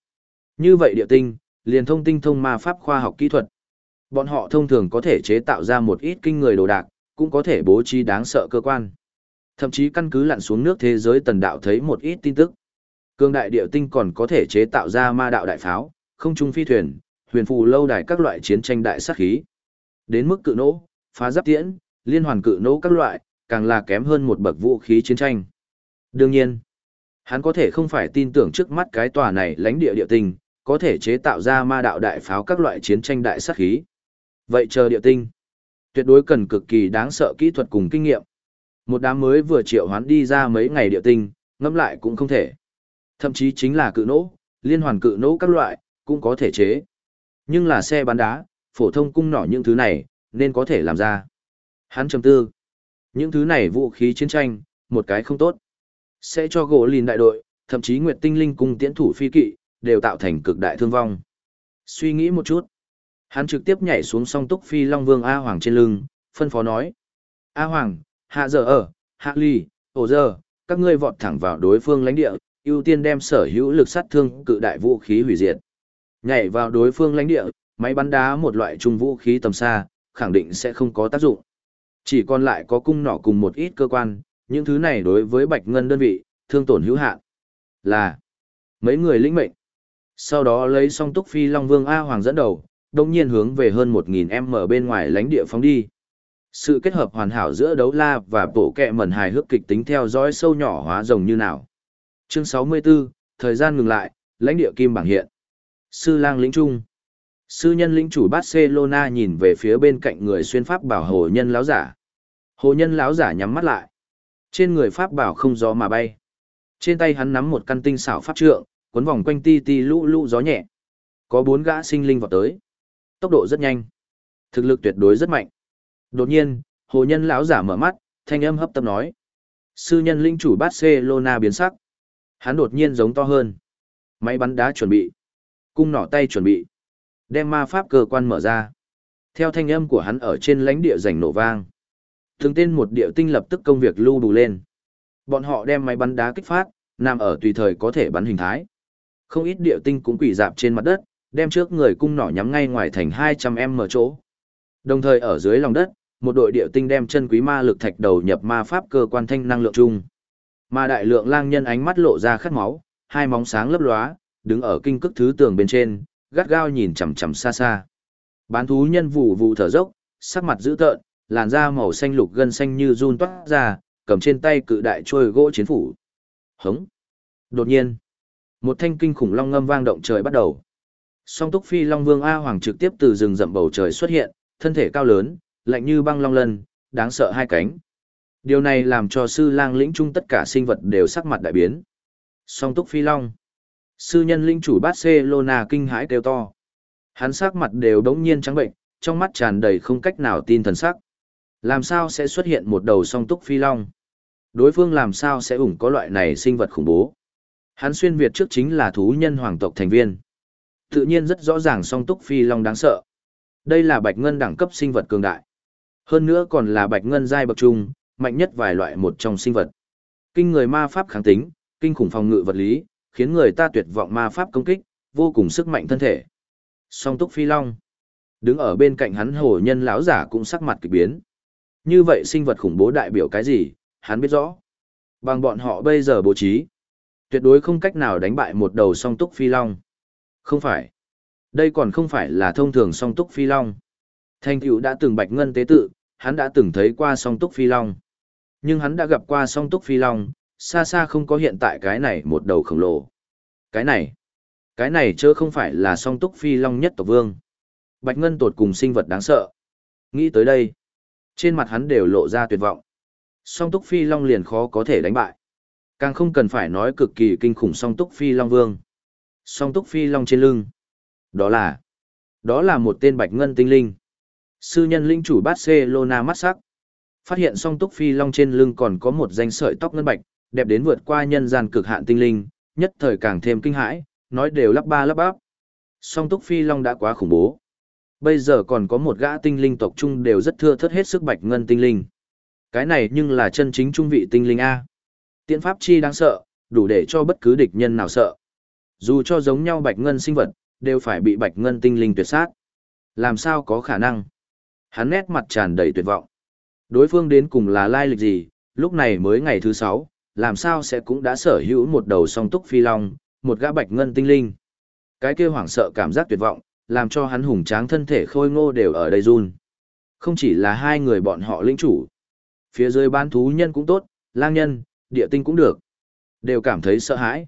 Như vậy địa tinh, liền thông tinh thông ma pháp khoa học kỹ thuật. Bọn họ thông thường có thể chế tạo ra một ít kinh người đồ đạc, cũng có thể bố trí đáng sợ cơ quan. Thậm chí căn cứ lặn xuống nước thế giới tần đạo thấy một ít tin tức. Cương đại địa tinh còn có thể chế tạo ra ma đạo đại pháo, không trung phi thuyền, huyền phù lâu đài các loại chiến tranh đại sát khí. Đến mức cự nỗ, phá giáp tiễn, liên hoàn cự nỗ các loại, càng là kém hơn một bậc vũ khí chiến tranh. Đương nhiên, hắn có thể không phải tin tưởng trước mắt cái tòa này lãnh địa địa tinh, có thể chế tạo ra ma đạo đại pháo các loại chiến tranh đại sát khí. Vậy chờ địa tinh, tuyệt đối cần cực kỳ đáng sợ kỹ thuật cùng kinh nghiệm. Một đám mới vừa triệu hoán đi ra mấy ngày địa tinh, ngâm lại cũng không thể. Thậm chí chính là cự nỗ, liên hoàn cự nỗ các loại, cũng có thể chế. Nhưng là xe bắn đá, phổ thông cung nỏ những thứ này, nên có thể làm ra. Hắn trầm tư. Những thứ này vũ khí chiến tranh, một cái không tốt. Sẽ cho gỗ lìn đại đội, thậm chí Nguyệt Tinh Linh cùng tiễn thủ phi kỵ, đều tạo thành cực đại thương vong. Suy nghĩ một chút. Hắn trực tiếp nhảy xuống song túc phi Long Vương A Hoàng trên lưng, phân phó nói. A Hoàng, hạ giờ ở, hạ ly, ổ giờ, các ngươi vọt thẳng vào đối phương lãnh địa, ưu tiên đem sở hữu lực sát thương cự đại vũ khí hủy diệt. Nhảy vào đối phương lãnh địa, máy bắn đá một loại trung vũ khí tầm xa, khẳng định sẽ không có tác dụng. Chỉ còn lại có cung nỏ cùng một ít cơ quan, những thứ này đối với bạch ngân đơn vị, thương tổn hữu hạn. Là mấy người lĩnh mệnh. Sau đó lấy song túc phi Long Vương A Hoàng dẫn đầu, đồng nhiên hướng về hơn 1.000 m bên ngoài lãnh địa phóng đi. Sự kết hợp hoàn hảo giữa đấu la và bộ kẹ mẩn hài hước kịch tính theo dõi sâu nhỏ hóa rồng như nào. Chương 64, thời gian ngừng lại, lãnh địa kim bảng hiện. Sư lang lĩnh trung. Sư nhân lĩnh chủ Barcelona nhìn về phía bên cạnh người xuyên pháp bảo hồ nhân lão giả. Hồ nhân lão giả nhắm mắt lại. Trên người pháp bảo không gió mà bay. Trên tay hắn nắm một căn tinh xảo pháp trượng, cuốn vòng quanh ti ti lũ lũ gió nhẹ. Có bốn gã sinh linh vào tới. Tốc độ rất nhanh. Thực lực tuyệt đối rất mạnh. Đột nhiên, hồ nhân lão giả mở mắt, thanh âm hấp tấp nói. Sư nhân linh chủ Barcelona biến sắc. Hắn đột nhiên giống to hơn. Máy bắn đá chuẩn bị. Cung nỏ tay chuẩn bị. Đem ma pháp cơ quan mở ra. Theo thanh âm của hắn ở trên lãnh địa rảnh nổ vang. Thường tên một địa tinh lập tức công việc lưu đủ lên. Bọn họ đem máy bắn đá kích phát, nằm ở tùy thời có thể bắn hình thái. Không ít địa tinh cũng quỷ dạp trên mặt đất, đem trước người cung nỏ nhắm ngay ngoài thành 200m chỗ. Đồng thời ở dưới lòng đất, một đội địa tinh đem chân quý ma lực thạch đầu nhập ma pháp cơ quan thanh năng lượng chung. ma đại lượng lang nhân ánh mắt lộ ra khát máu, hai móng sáng lấp lóa, đứng ở kinh cức thứ tường bên trên, gắt gao nhìn chằm chằm xa xa. Bán thú nhân vụ vụ thở dốc, sắc mặt dữ tợn, làn da màu xanh lục gân xanh như run toát ra, cầm trên tay cự đại trôi gỗ chiến phủ. Hống. Đột nhiên, một thanh kinh khủng long ngâm vang động trời bắt đầu. Song túc phi long vương A Hoàng trực tiếp từ rừng rậm bầu trời xuất hiện, thân thể cao lớn, lạnh như băng long lân, đáng sợ hai cánh. Điều này làm cho sư lang lĩnh chung tất cả sinh vật đều sắc mặt đại biến. Song túc phi long. Sư nhân linh chủ Barcelona kinh hãi kêu to. Hắn sắc mặt đều đống nhiên trắng bệnh, trong mắt tràn đầy không cách nào tin thần sắc. Làm sao sẽ xuất hiện một đầu song túc phi long? Đối phương làm sao sẽ ủng có loại này sinh vật khủng bố? Hắn xuyên Việt trước chính là thú nhân hoàng tộc thành viên. Tự nhiên rất rõ ràng song túc phi long đáng sợ. Đây là bạch ngân đẳng cấp sinh vật cường đại. Hơn nữa còn là bạch ngân giai bậc trung, mạnh nhất vài loại một trong sinh vật. Kinh người ma pháp kháng tính, kinh khủng phòng ngự vật lý, khiến người ta tuyệt vọng ma pháp công kích, vô cùng sức mạnh thân thể. Song túc phi long. Đứng ở bên cạnh hắn hồ nhân lão giả cũng sắc mặt kỳ biến. Như vậy sinh vật khủng bố đại biểu cái gì, hắn biết rõ. Bằng bọn họ bây giờ bố trí, tuyệt đối không cách nào đánh bại một đầu song túc phi long. Không phải. Đây còn không phải là thông thường song túc phi long. Thanh Cửu đã từng bạch ngân tế tự, hắn đã từng thấy qua song túc phi long. Nhưng hắn đã gặp qua song túc phi long, xa xa không có hiện tại cái này một đầu khổng lồ. Cái này, cái này chớ không phải là song túc phi long nhất tộc vương. Bạch ngân tột cùng sinh vật đáng sợ. Nghĩ tới đây, trên mặt hắn đều lộ ra tuyệt vọng. Song túc phi long liền khó có thể đánh bại. Càng không cần phải nói cực kỳ kinh khủng song túc phi long vương. Song túc phi long trên lưng. Đó là, đó là một tên bạch ngân tinh linh. Sư nhân linh chủ Barcelona mắt sắc. Phát hiện song túc phi long trên lưng còn có một danh sợi tóc ngân bạch, đẹp đến vượt qua nhân gian cực hạn tinh linh, nhất thời càng thêm kinh hãi, nói đều lắp ba lắp bắp. Song túc phi long đã quá khủng bố. Bây giờ còn có một gã tinh linh tộc trung đều rất thưa thất hết sức bạch ngân tinh linh. Cái này nhưng là chân chính trung vị tinh linh A. Tiễn pháp chi đáng sợ, đủ để cho bất cứ địch nhân nào sợ. Dù cho giống nhau bạch ngân sinh vật, đều phải bị bạch ngân tinh linh tuyệt sát. Làm sao có khả năng? Hắn nét mặt tràn đầy tuyệt vọng. Đối phương đến cùng là lai lịch gì, lúc này mới ngày thứ sáu, làm sao sẽ cũng đã sở hữu một đầu song túc phi long, một gã bạch ngân tinh linh. Cái kia hoảng sợ cảm giác tuyệt vọng, làm cho hắn hùng tráng thân thể khôi ngô đều ở đây run. Không chỉ là hai người bọn họ linh chủ. Phía dưới bán thú nhân cũng tốt, lang nhân, địa tinh cũng được. Đều cảm thấy sợ hãi.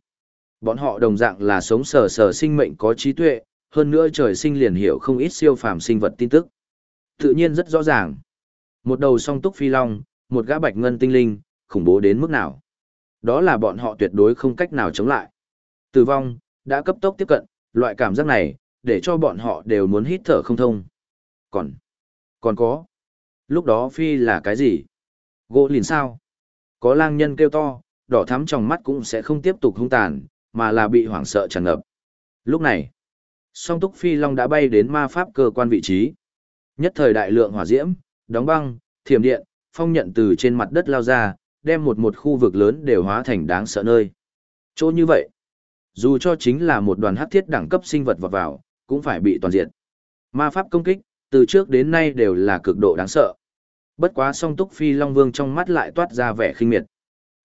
Bọn họ đồng dạng là sống sờ sờ sinh mệnh có trí tuệ, hơn nữa trời sinh liền hiểu không ít siêu phàm sinh vật tin tức. Tự nhiên rất rõ ràng. Một đầu song túc phi long, một gã bạch ngân tinh linh, khủng bố đến mức nào. Đó là bọn họ tuyệt đối không cách nào chống lại. Tử vong, đã cấp tốc tiếp cận, loại cảm giác này, để cho bọn họ đều muốn hít thở không thông. Còn, còn có. Lúc đó phi là cái gì? Gỗ lìn sao? Có lang nhân kêu to, đỏ thắm trong mắt cũng sẽ không tiếp tục hung tàn, mà là bị hoảng sợ tràn ngập. Lúc này, song túc phi long đã bay đến ma pháp cơ quan vị trí. Nhất thời đại lượng hỏa diễm, đóng băng, thiểm điện, phong nhận từ trên mặt đất lao ra, đem một một khu vực lớn đều hóa thành đáng sợ nơi. Chỗ như vậy, dù cho chính là một đoàn hắc thiết đẳng cấp sinh vật vọt vào, cũng phải bị toàn diện. Ma pháp công kích, từ trước đến nay đều là cực độ đáng sợ. Bất quá song túc phi long vương trong mắt lại toát ra vẻ khinh miệt.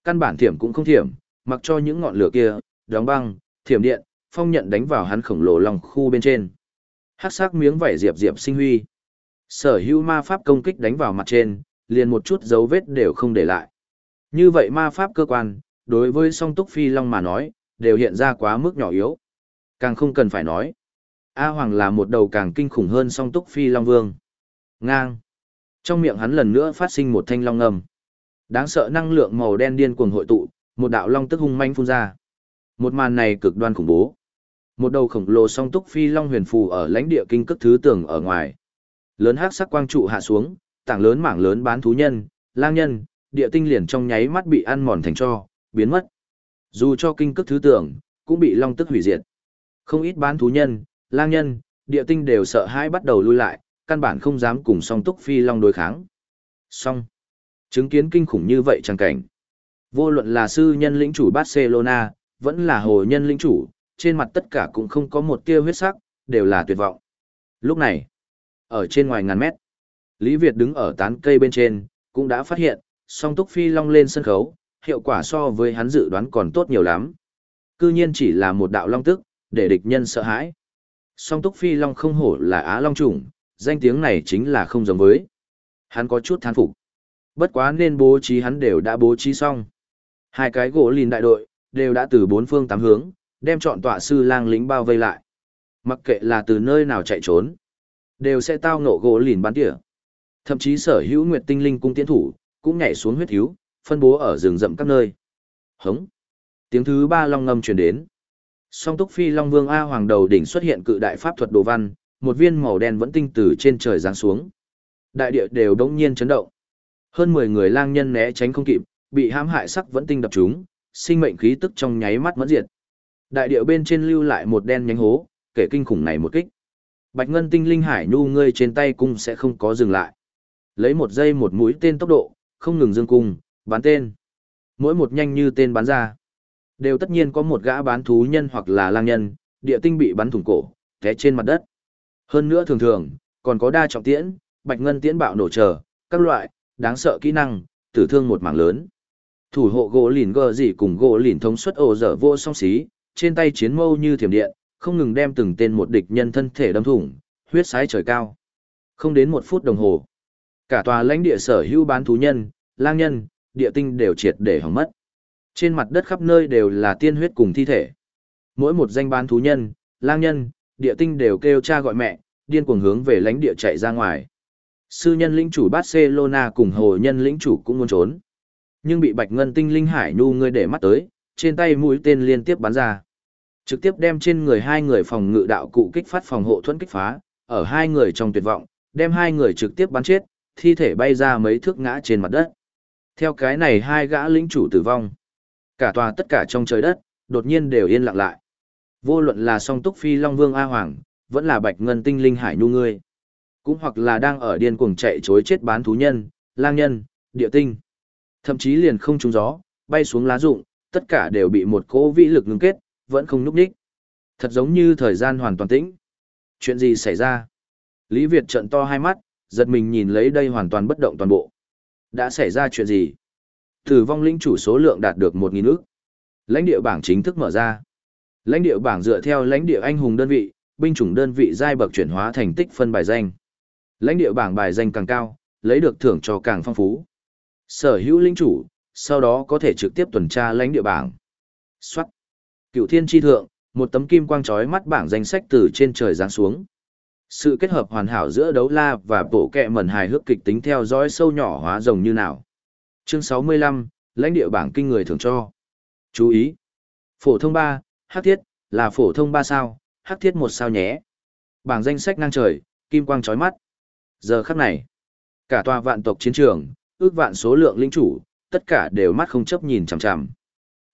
Căn bản thiểm cũng không thiểm, mặc cho những ngọn lửa kia, đóng băng, thiểm điện, phong nhận đánh vào hắn khổng lồ lòng khu bên trên. Hắc sắc miếng vảy diệp diệp sinh huy. Sở hữu ma pháp công kích đánh vào mặt trên, liền một chút dấu vết đều không để lại. Như vậy ma pháp cơ quan, đối với song túc phi long mà nói, đều hiện ra quá mức nhỏ yếu. Càng không cần phải nói. A Hoàng là một đầu càng kinh khủng hơn song túc phi long vương. Ngang. Trong miệng hắn lần nữa phát sinh một thanh long ngầm. Đáng sợ năng lượng màu đen điên cuồng hội tụ, một đạo long tức hung manh phun ra. Một màn này cực đoan khủng bố. Một đầu khổng lồ song túc phi long huyền phù ở lãnh địa kinh cấp thứ tưởng ở ngoài. Lớn hắc sắc quang trụ hạ xuống, tảng lớn mảng lớn bán thú nhân, lang nhân, địa tinh liền trong nháy mắt bị ăn mòn thành cho, biến mất. Dù cho kinh cức thứ tưởng cũng bị long tức hủy diệt. Không ít bán thú nhân, lang nhân, địa tinh đều sợ hãi bắt đầu lui lại, căn bản không dám cùng song túc phi long đối kháng. Song, chứng kiến kinh khủng như vậy chẳng cảnh. Vô luận là sư nhân lĩnh chủ Barcelona, vẫn là hồ nhân lĩnh chủ, trên mặt tất cả cũng không có một tia huyết sắc, đều là tuyệt vọng. Lúc này, ở trên ngoài ngàn mét, Lý Việt đứng ở tán cây bên trên, cũng đã phát hiện, song túc phi long lên sân khấu, hiệu quả so với hắn dự đoán còn tốt nhiều lắm. Cư nhiên chỉ là một đạo long tức, để địch nhân sợ hãi. Song túc phi long không hổ là á long trùng, danh tiếng này chính là không giống với. Hắn có chút thán phục. Bất quá nên bố trí hắn đều đã bố trí xong. Hai cái gỗ lìn đại đội, đều đã từ bốn phương tám hướng, đem chọn tọa sư lang lính bao vây lại. Mặc kệ là từ nơi nào chạy trốn, đều sẽ tao ngộ gỗ lìn bắn tỉa. Thậm chí sở hữu nguyệt tinh linh cung tiến thủ, cũng nhảy xuống huyết thiếu, phân bố ở rừng rậm các nơi. Hống. Tiếng thứ ba long ngâm truyền đến. Song túc phi long vương A hoàng đầu đỉnh xuất hiện cự đại pháp thuật đồ văn, một viên màu đen vẫn tinh từ trên trời giáng xuống. Đại địa đều đông nhiên chấn động. Hơn 10 người lang nhân né tránh không kịp, bị hãm hại sắc vẫn tinh đập chúng, sinh mệnh khí tức trong nháy mắt mẫn diệt. Đại địa bên trên lưu lại một đen nhánh hố, kể kinh khủng này một kích. Bạch ngân tinh linh hải nhu ngươi trên tay cung sẽ không có dừng lại. Lấy một giây một mũi tên tốc độ, không ngừng dương cung, bán tên. Mỗi một nhanh như tên bắn ra. Đều tất nhiên có một gã bán thú nhân hoặc là lang nhân, địa tinh bị bắn thủng cổ, té trên mặt đất. Hơn nữa thường thường, còn có đa trọng tiễn, bạch ngân tiễn bạo nổ trở, các loại, đáng sợ kỹ năng, tử thương một mảng lớn. Thủ hộ gỗ lìn gờ gì cùng gỗ lìn thống suất ổ dở vô song xí, trên tay chiến mâu như thiểm điện, không ngừng đem từng tên một địch nhân thân thể đâm thủng, huyết sái trời cao. Không đến một phút đồng hồ. Cả tòa lãnh địa sở hữu bán thú nhân, lang nhân, địa tinh đều triệt để hỏng mất. Trên mặt đất khắp nơi đều là tiên huyết cùng thi thể. Mỗi một danh bán thú nhân, lang nhân, địa tinh đều kêu cha gọi mẹ, điên cuồng hướng về lãnh địa chạy ra ngoài. Sư nhân lĩnh chủ Barcelona cùng hồ nhân lĩnh chủ cũng muốn trốn. Nhưng bị Bạch Ngân Tinh Linh Hải Nhu ngươi để mắt tới, trên tay mũi tên liên tiếp bắn ra. Trực tiếp đem trên người hai người phòng ngự đạo cụ kích phát phòng hộ thuẫn kích phá, ở hai người trong tuyệt vọng, đem hai người trực tiếp bắn chết, thi thể bay ra mấy thước ngã trên mặt đất. Theo cái này hai gã lĩnh chủ tử vong. Cả tòa tất cả trong trời đất, đột nhiên đều yên lặng lại. Vô luận là song túc phi Long Vương A Hoàng, vẫn là bạch ngân tinh linh hải nhu ngươi. Cũng hoặc là đang ở điên cuồng chạy chối chết bán thú nhân, lang nhân, địa tinh. Thậm chí liền không trúng gió, bay xuống lá rụng, tất cả đều bị một cỗ vĩ lực ngưng kết, vẫn không núp đích. Thật giống như thời gian hoàn toàn tĩnh. Chuyện gì xảy ra? Lý Việt trận to hai mắt, giật mình nhìn lấy đây hoàn toàn bất động toàn bộ. Đã xảy ra chuyện gì? Tử vong lĩnh chủ số lượng đạt được 1.000 ước. Lãnh địa bảng chính thức mở ra. Lãnh địa bảng dựa theo lãnh địa anh hùng đơn vị, binh chủng đơn vị giai bậc chuyển hóa thành tích phân bài danh. Lãnh địa bảng bài danh càng cao, lấy được thưởng cho càng phong phú. Sở hữu lĩnh chủ, sau đó có thể trực tiếp tuần tra lãnh địa bảng. Soát. Cựu thiên tri thượng, một tấm kim quang chói mắt bảng danh sách từ trên trời giáng xuống. Sự kết hợp hoàn hảo giữa đấu la và bộ kẹ mẩn hài hước kịch tính theo dõi sâu nhỏ hóa rồng như nào. Chương 65, lãnh địa bảng kinh người thường cho. Chú ý! Phổ thông 3, hắc thiết, là phổ thông 3 sao, hắc thiết 1 sao nhé. Bảng danh sách ngang trời, kim quang chói mắt. Giờ khắc này, cả tòa vạn tộc chiến trường, ước vạn số lượng linh chủ, tất cả đều mắt không chấp nhìn chằm chằm.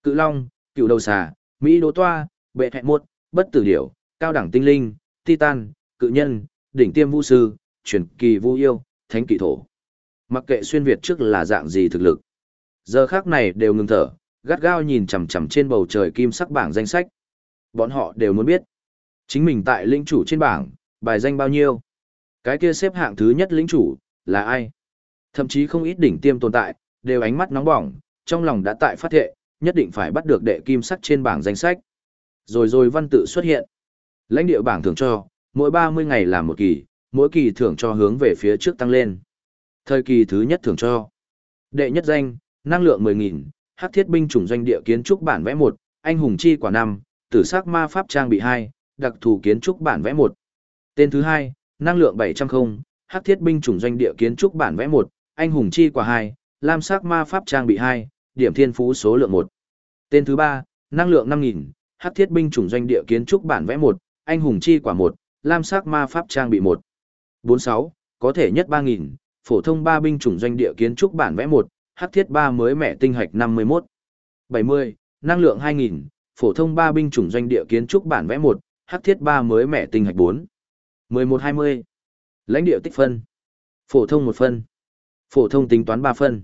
Cự Long, Cựu Đầu Xà, Mỹ Đỗ Toa, Bệ Hẹn Muột, Bất Tử Điểu, Cao Đẳng Tinh Linh, Titan, Cự Nhân, Đỉnh Tiêm Vũ Sư, Truyền Kỳ Vũ Yêu, Thánh Kỳ Thổ. Mặc kệ xuyên Việt trước là dạng gì thực lực. Giờ khác này đều ngừng thở, gắt gao nhìn chằm chằm trên bầu trời kim sắc bảng danh sách. Bọn họ đều muốn biết. Chính mình tại lĩnh chủ trên bảng, bài danh bao nhiêu. Cái kia xếp hạng thứ nhất lĩnh chủ, là ai? Thậm chí không ít đỉnh tiêm tồn tại, đều ánh mắt nóng bỏng, trong lòng đã tại phát thệ, nhất định phải bắt được đệ kim sắc trên bảng danh sách. Rồi rồi văn tự xuất hiện. Lãnh địa bảng thưởng cho, mỗi 30 ngày làm một kỳ, mỗi kỳ thưởng cho hướng về phía trước tăng lên. Thời kỳ thứ nhất thưởng cho. Đệ nhất danh, năng lượng 10.000, hắc thiết binh chủng doanh địa kiến trúc bản vẽ 1, anh hùng chi quả 5, tử sắc ma pháp trang bị 2, đặc thù kiến trúc bản vẽ 1. Tên thứ hai, năng lượng 700 hắc thiết binh chủng doanh địa kiến trúc bản vẽ 1, anh hùng chi quả 2, lam sắc ma pháp trang bị 2, điểm thiên phú số lượng 1. Tên thứ ba, năng lượng 5.000, hắc thiết binh chủng doanh địa kiến trúc bản vẽ 1, anh hùng chi quả 1, lam sắc ma pháp trang bị 1. 46, có thể nhất 3000, phổ thông 3 binh chủng doanh địa kiến trúc bản vẽ 1, hắc thiết 3 mới mẹ tinh hạch 51. 70, năng lượng 2000, phổ thông 3 binh chủng doanh địa kiến trúc bản vẽ 1, hắc thiết 3 mới mẹ tinh hạch 4. 11-20. Lãnh địa tích phân. Phổ thông 1 phân. Phổ thông tính toán 3 phân.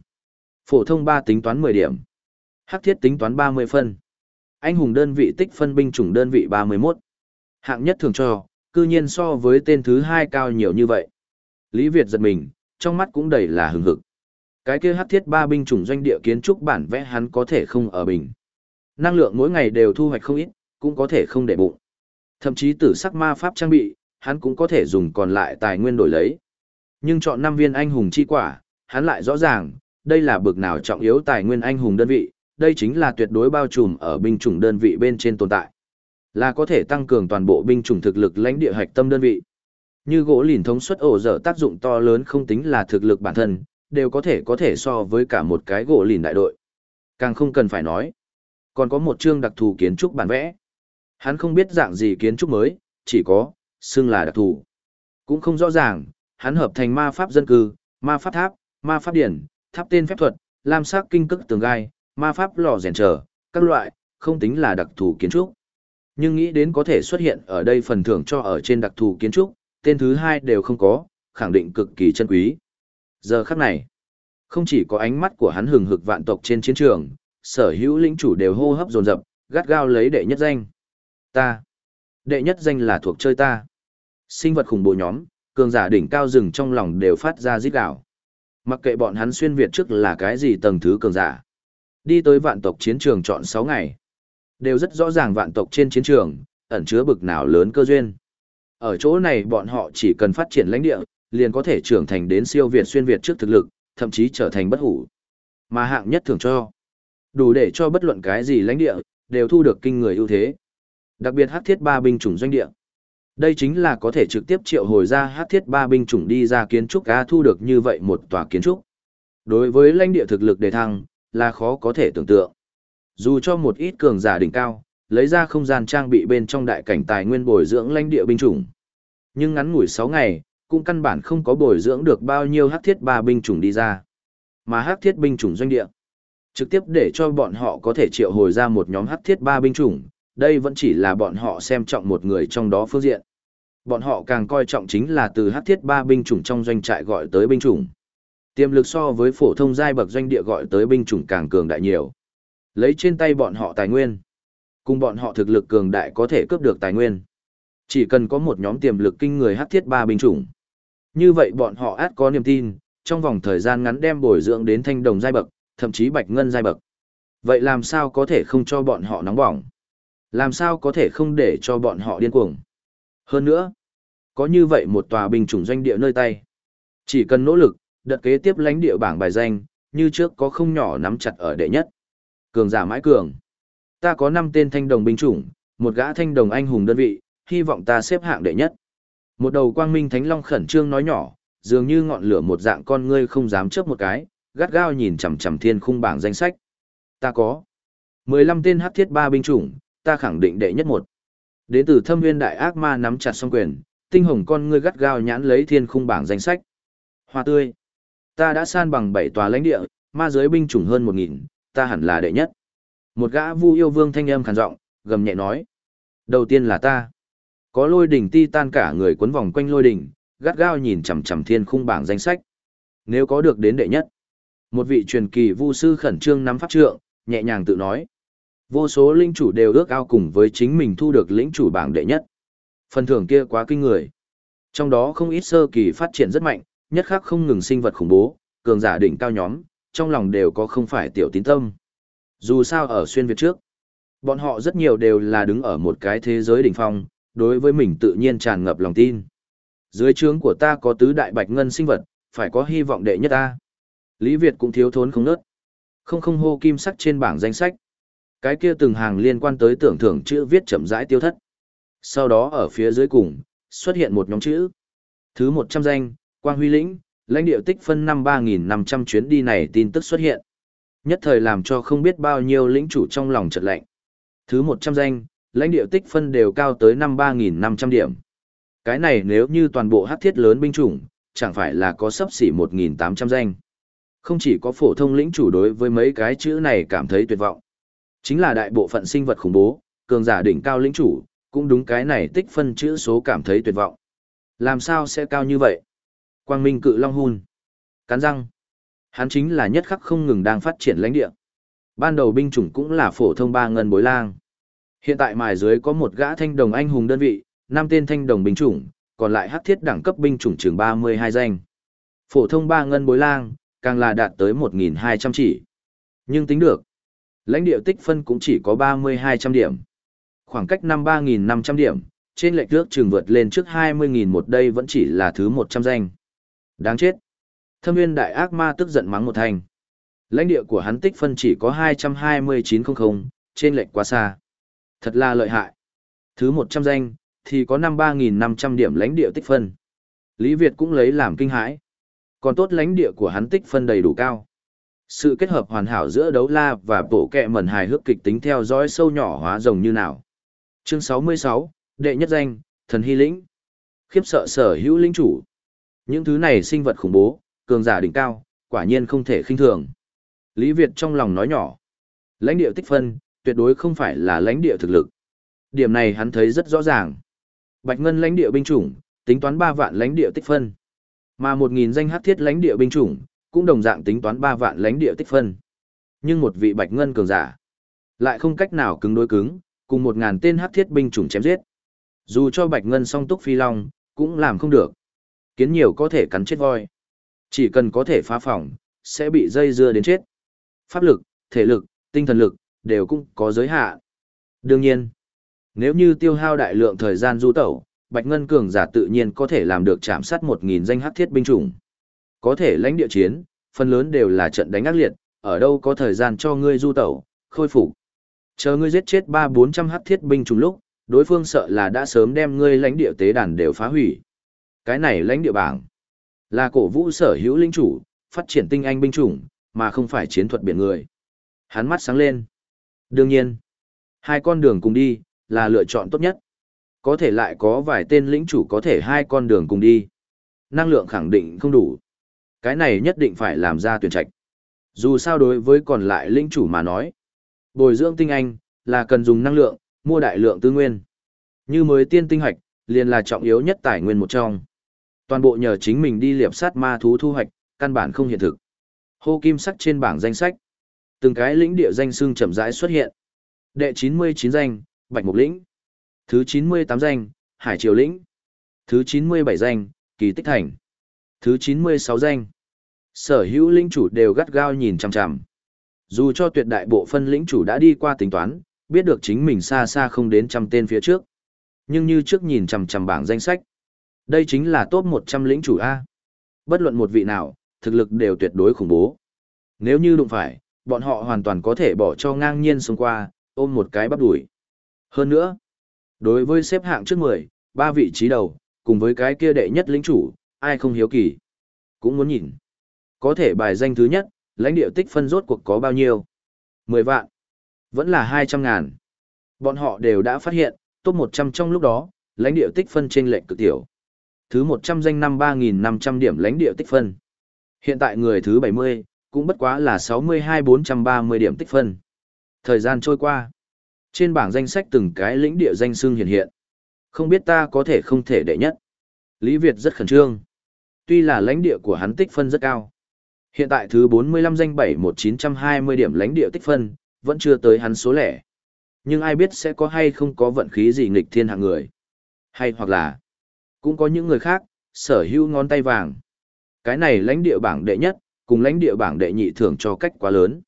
Phổ thông 3 tính toán 10 điểm. Hắc thiết tính toán 30 phân. Anh hùng đơn vị tích phân binh chủng đơn vị 31. Hạng nhất thường cho, cư nhiên so với tên thứ hai cao nhiều như vậy. Lý Việt giật mình, trong mắt cũng đầy là hừng hực. Cái kia hắc thiết ba binh chủng doanh địa kiến trúc bản vẽ hắn có thể không ở bình. Năng lượng mỗi ngày đều thu hoạch không ít, cũng có thể không để bụng. Thậm chí tử sắc ma pháp trang bị, hắn cũng có thể dùng còn lại tài nguyên đổi lấy. Nhưng chọn năm viên anh hùng chi quả, hắn lại rõ ràng, đây là bực nào trọng yếu tài nguyên anh hùng đơn vị, đây chính là tuyệt đối bao trùm ở binh chủng đơn vị bên trên tồn tại. Là có thể tăng cường toàn bộ binh chủng thực lực lãnh địa hạch tâm đơn vị. Như gỗ lìn thống suất ổ dở tác dụng to lớn không tính là thực lực bản thân, đều có thể có thể so với cả một cái gỗ lìn đại đội. Càng không cần phải nói. Còn có một chương đặc thù kiến trúc bản vẽ. Hắn không biết dạng gì kiến trúc mới, chỉ có, xưng là đặc thù. Cũng không rõ ràng, hắn hợp thành ma pháp dân cư, ma pháp tháp, ma pháp điển, tháp tên phép thuật, lam sắc kinh cức tường gai, ma pháp lò rèn trở, các loại, không tính là đặc thù kiến trúc. Nhưng nghĩ đến có thể xuất hiện ở đây phần thưởng cho ở trên đặc thù kiến trúc, tên thứ hai đều không có, khẳng định cực kỳ chân quý. Giờ khắc này, không chỉ có ánh mắt của hắn hừng hực vạn tộc trên chiến trường, sở hữu lĩnh chủ đều hô hấp dồn dập, gắt gao lấy đệ nhất danh. Ta. Đệ nhất danh là thuộc chơi ta. Sinh vật khủng bố nhóm, cường giả đỉnh cao rừng trong lòng đều phát ra rít gào. Mặc kệ bọn hắn xuyên Việt trước là cái gì tầng thứ cường giả. Đi tới vạn tộc chiến trường chọn 6 ngày. Đều rất rõ ràng vạn tộc trên chiến trường, ẩn chứa bực nào lớn cơ duyên. Ở chỗ này bọn họ chỉ cần phát triển lãnh địa, liền có thể trưởng thành đến siêu Việt xuyên Việt trước thực lực, thậm chí trở thành bất hủ. Mà hạng nhất thường cho, đủ để cho bất luận cái gì lãnh địa, đều thu được kinh người ưu thế. Đặc biệt hắc thiết ba binh chủng doanh địa. Đây chính là có thể trực tiếp triệu hồi ra hắc thiết ba binh chủng đi ra kiến trúc cá thu được như vậy một tòa kiến trúc. Đối với lãnh địa thực lực đề thăng, là khó có thể tưởng tượng. Dù cho một ít cường giả đỉnh cao, lấy ra không gian trang bị bên trong đại cảnh tài nguyên bồi dưỡng lãnh địa binh chủng. Nhưng ngắn ngủi 6 ngày, cũng căn bản không có bồi dưỡng được bao nhiêu hắc thiết ba binh chủng đi ra. Mà hắc thiết binh chủng doanh địa, Trực tiếp để cho bọn họ có thể triệu hồi ra một nhóm hắc thiết ba binh chủng, đây vẫn chỉ là bọn họ xem trọng một người trong đó phương diện. Bọn họ càng coi trọng chính là từ hắc thiết ba binh chủng trong doanh trại gọi tới binh chủng. Tiềm lực so với phổ thông giai bậc doanh địa gọi tới binh chủng càng cường đại nhiều. Lấy trên tay bọn họ tài nguyên. Cùng bọn họ thực lực cường đại có thể cướp được tài nguyên. Chỉ cần có một nhóm tiềm lực kinh người hắc thiết ba binh chủng. Như vậy bọn họ át có niềm tin, trong vòng thời gian ngắn đem bồi dưỡng đến thanh đồng giai bậc, thậm chí bạch ngân giai bậc. Vậy làm sao có thể không cho bọn họ nóng bỏng? Làm sao có thể không để cho bọn họ điên cuồng? Hơn nữa, có như vậy một tòa binh chủng doanh địa nơi tay. Chỉ cần nỗ lực, đợt kế tiếp lãnh địa bảng bài danh, như trước có không nhỏ nắm chặt ở đệ nhất. Cường giả mãi cường. Ta có 5 tên thanh đồng binh chủng, một gã thanh đồng anh hùng đơn vị, hy vọng ta xếp hạng đệ nhất. Một đầu quang minh thánh long khẩn trương nói nhỏ, dường như ngọn lửa một dạng con ngươi không dám chớp một cái, gắt gao nhìn chằm chằm thiên khung bảng danh sách. Ta có 15 tên hắc thiết ba binh chủng, ta khẳng định đệ nhất một. Đến từ thâm nguyên đại ác ma nắm chặt song quyền, tinh hồng con ngươi gắt gao nhãn lấy thiên khung bảng danh sách. Hoa tươi. Ta đã san bằng bảy tòa lãnh địa, ma giới binh chủng hơn một nghìn, ta hẳn là đệ nhất. Một gã vu yêu vương thanh âm khàn giọng, gầm nhẹ nói. Đầu tiên là ta. Có lôi đỉnh ti tan cả người quấn vòng quanh lôi đỉnh, gắt gao nhìn chằm chằm thiên khung bảng danh sách. Nếu có được đến đệ nhất. Một vị truyền kỳ vu sư khẩn trương nắm pháp trượng, nhẹ nhàng tự nói. Vô số linh chủ đều ước ao cùng với chính mình thu được lĩnh chủ bảng đệ nhất. Phần thưởng kia quá kinh người. Trong đó không ít sơ kỳ phát triển rất mạnh, nhất khắc không ngừng sinh vật khủng bố, cường giả đỉnh cao nhóm, trong lòng đều có không phải tiểu tín tâm. Dù sao ở xuyên Việt trước, bọn họ rất nhiều đều là đứng ở một cái thế giới đỉnh phong, đối với mình tự nhiên tràn ngập lòng tin. Dưới trướng của ta có tứ đại bạch ngân sinh vật, phải có hy vọng đệ nhất ta. Lý Việt cũng thiếu thốn không nớt. Không không hô kim sắc trên bảng danh sách. Cái kia từng hàng liên quan tới tưởng thưởng chữ viết chậm rãi tiêu thất. Sau đó ở phía dưới cùng, xuất hiện một nhóm chữ. Thứ 100 danh, Quang Huy Lĩnh, lãnh địa tích phân năm 3.500 chuyến đi này tin tức xuất hiện. Nhất thời làm cho không biết bao nhiêu lĩnh chủ trong lòng chợt lạnh. Thứ 100 danh, lãnh địa tích phân đều cao tới năm 3.500 điểm. Cái này nếu như toàn bộ hắc thiết lớn binh chủng, chẳng phải là có sấp xỉ 1.800 danh. Không chỉ có phổ thông lĩnh chủ đối với mấy cái chữ này cảm thấy tuyệt vọng. Chính là đại bộ phận sinh vật khủng bố, cường giả đỉnh cao lĩnh chủ, cũng đúng cái này tích phân chữ số cảm thấy tuyệt vọng. Làm sao sẽ cao như vậy? Quang Minh cự long hun. Cắn răng. Hắn chính là nhất khắc không ngừng đang phát triển lãnh địa. Ban đầu binh chủng cũng là phổ thông ba ngân bối lang. Hiện tại mài dưới có một gã thanh đồng anh hùng đơn vị, năm tên thanh đồng binh chủng, còn lại hắc thiết đẳng cấp binh chủng chừng 32 danh. Phổ thông ba ngân bối lang, càng là đạt tới 1.200 chỉ. Nhưng tính được, lãnh địa tích phân cũng chỉ có 3200 điểm. Khoảng cách năm 3.500 điểm, trên lệch nước trường vượt lên trước 20.000 một đây vẫn chỉ là thứ 100 danh. Đáng chết. Thâm viên đại ác ma tức giận mắng một thành. Lãnh địa của hắn tích phân chỉ có 22900, trên lệch quá xa. Thật là lợi hại. Thứ 100 danh, thì có năm 3.500 điểm lãnh địa tích phân. Lý Việt cũng lấy làm kinh hãi. Còn tốt lãnh địa của hắn tích phân đầy đủ cao. Sự kết hợp hoàn hảo giữa đấu la và bổ kẹ mẩn hài hước kịch tính theo dõi sâu nhỏ hóa rồng như nào. Chương 66, đệ nhất danh, thần hy lĩnh. Khiếp sợ sở hữu linh chủ. Những thứ này sinh vật khủng bố, cường giả đỉnh cao, quả nhiên không thể khinh thường. Lý Việt trong lòng nói nhỏ. Lãnh địa tích phân, tuyệt đối không phải là lãnh địa thực lực. Điểm này hắn thấy rất rõ ràng. Bạch Ngân lãnh địa binh chủng, tính toán 3 vạn lãnh địa tích phân. Mà 1000 danh hắc thiết lãnh địa binh chủng, cũng đồng dạng tính toán 3 vạn lãnh địa tích phân. Nhưng một vị Bạch Ngân cường giả, lại không cách nào cứng đối cứng, cùng 1000 tên hắc thiết binh chủng chém giết. Dù cho Bạch Ngân song túc phi long, cũng làm không được. Kiến nhiều có thể cắn chết voi. Chỉ cần có thể phá phòng, sẽ bị dây dưa đến chết. Pháp lực, thể lực, tinh thần lực, đều cũng có giới hạn. Đương nhiên, nếu như tiêu hao đại lượng thời gian du tẩu, Bạch Ngân cường giả tự nhiên có thể làm được chạm sát 1000 danh hắc thiết binh chủng. Có thể lãnh địa chiến, phần lớn đều là trận đánh ác liệt, ở đâu có thời gian cho ngươi du tẩu, khôi phục. Chờ ngươi giết chết 3-400 hắc thiết binh chủng lúc, đối phương sợ là đã sớm đem ngươi lãnh địa tế đàn đều phá hủy. Cái này lãnh địa bảng là cổ vũ sở hữu linh chủ, phát triển tinh anh binh chủng, mà không phải chiến thuật biển người. Hắn mắt sáng lên. Đương nhiên, hai con đường cùng đi, là lựa chọn tốt nhất. Có thể lại có vài tên lĩnh chủ có thể hai con đường cùng đi. Năng lượng khẳng định không đủ. Cái này nhất định phải làm ra tuyển trạch. Dù sao đối với còn lại lĩnh chủ mà nói, bồi dưỡng tinh anh là cần dùng năng lượng, mua đại lượng tư nguyên. Như mới tiên tinh hoạch, liền là trọng yếu nhất tài nguyên một trong. Toàn bộ nhờ chính mình đi liệp sát ma thú thu hoạch, căn bản không hiện thực. Hô kim sắc trên bảng danh sách. Từng cái lĩnh địa danh xương chậm rãi xuất hiện. Đệ 99 danh, Bạch Mục lĩnh. Thứ 98 danh, Hải Triều lĩnh. Thứ 97 danh, Kỳ Tích Thành. Thứ 96 danh. Sở hữu lĩnh chủ đều gắt gao nhìn chằm chằm. Dù cho tuyệt đại bộ phân lĩnh chủ đã đi qua tính toán, biết được chính mình xa xa không đến trăm tên phía trước. Nhưng như trước nhìn chằm chằm bảng danh sách. Đây chính là top 100 lĩnh chủ A. Bất luận một vị nào, thực lực đều tuyệt đối khủng bố. Nếu như đụng phải, bọn họ hoàn toàn có thể bỏ cho ngang nhiên xông qua, ôm một cái bắp đuổi. Hơn nữa, đối với xếp hạng trước 10, ba vị trí đầu, cùng với cái kia đệ nhất lĩnh chủ, ai không hiếu kỳ, cũng muốn nhìn. Có thể bài danh thứ nhất, lãnh địa tích phân rốt cuộc có bao nhiêu? 10 vạn, vẫn là 200 ngàn. Bọn họ đều đã phát hiện, top 100 trong lúc đó, lãnh địa tích phân trên lệnh cực tiểu. Thứ 100 danh năm 3.500 điểm lãnh địa tích phân. Hiện tại người thứ 70, cũng bất quá là 62-430 điểm tích phân. Thời gian trôi qua. Trên bảng danh sách từng cái lĩnh địa danh xưng hiện hiện. Không biết ta có thể không thể đệ nhất. Lý Việt rất khẩn trương. Tuy là lãnh địa của hắn tích phân rất cao. Hiện tại thứ 45 danh 71920 điểm lãnh địa tích phân, vẫn chưa tới hắn số lẻ. Nhưng ai biết sẽ có hay không có vận khí gì nghịch thiên hạng người. Hay hoặc là, cũng có những người khác, sở hữu ngón tay vàng. Cái này lãnh địa bảng đệ nhất, cùng lãnh địa bảng đệ nhị thưởng cho cách quá lớn.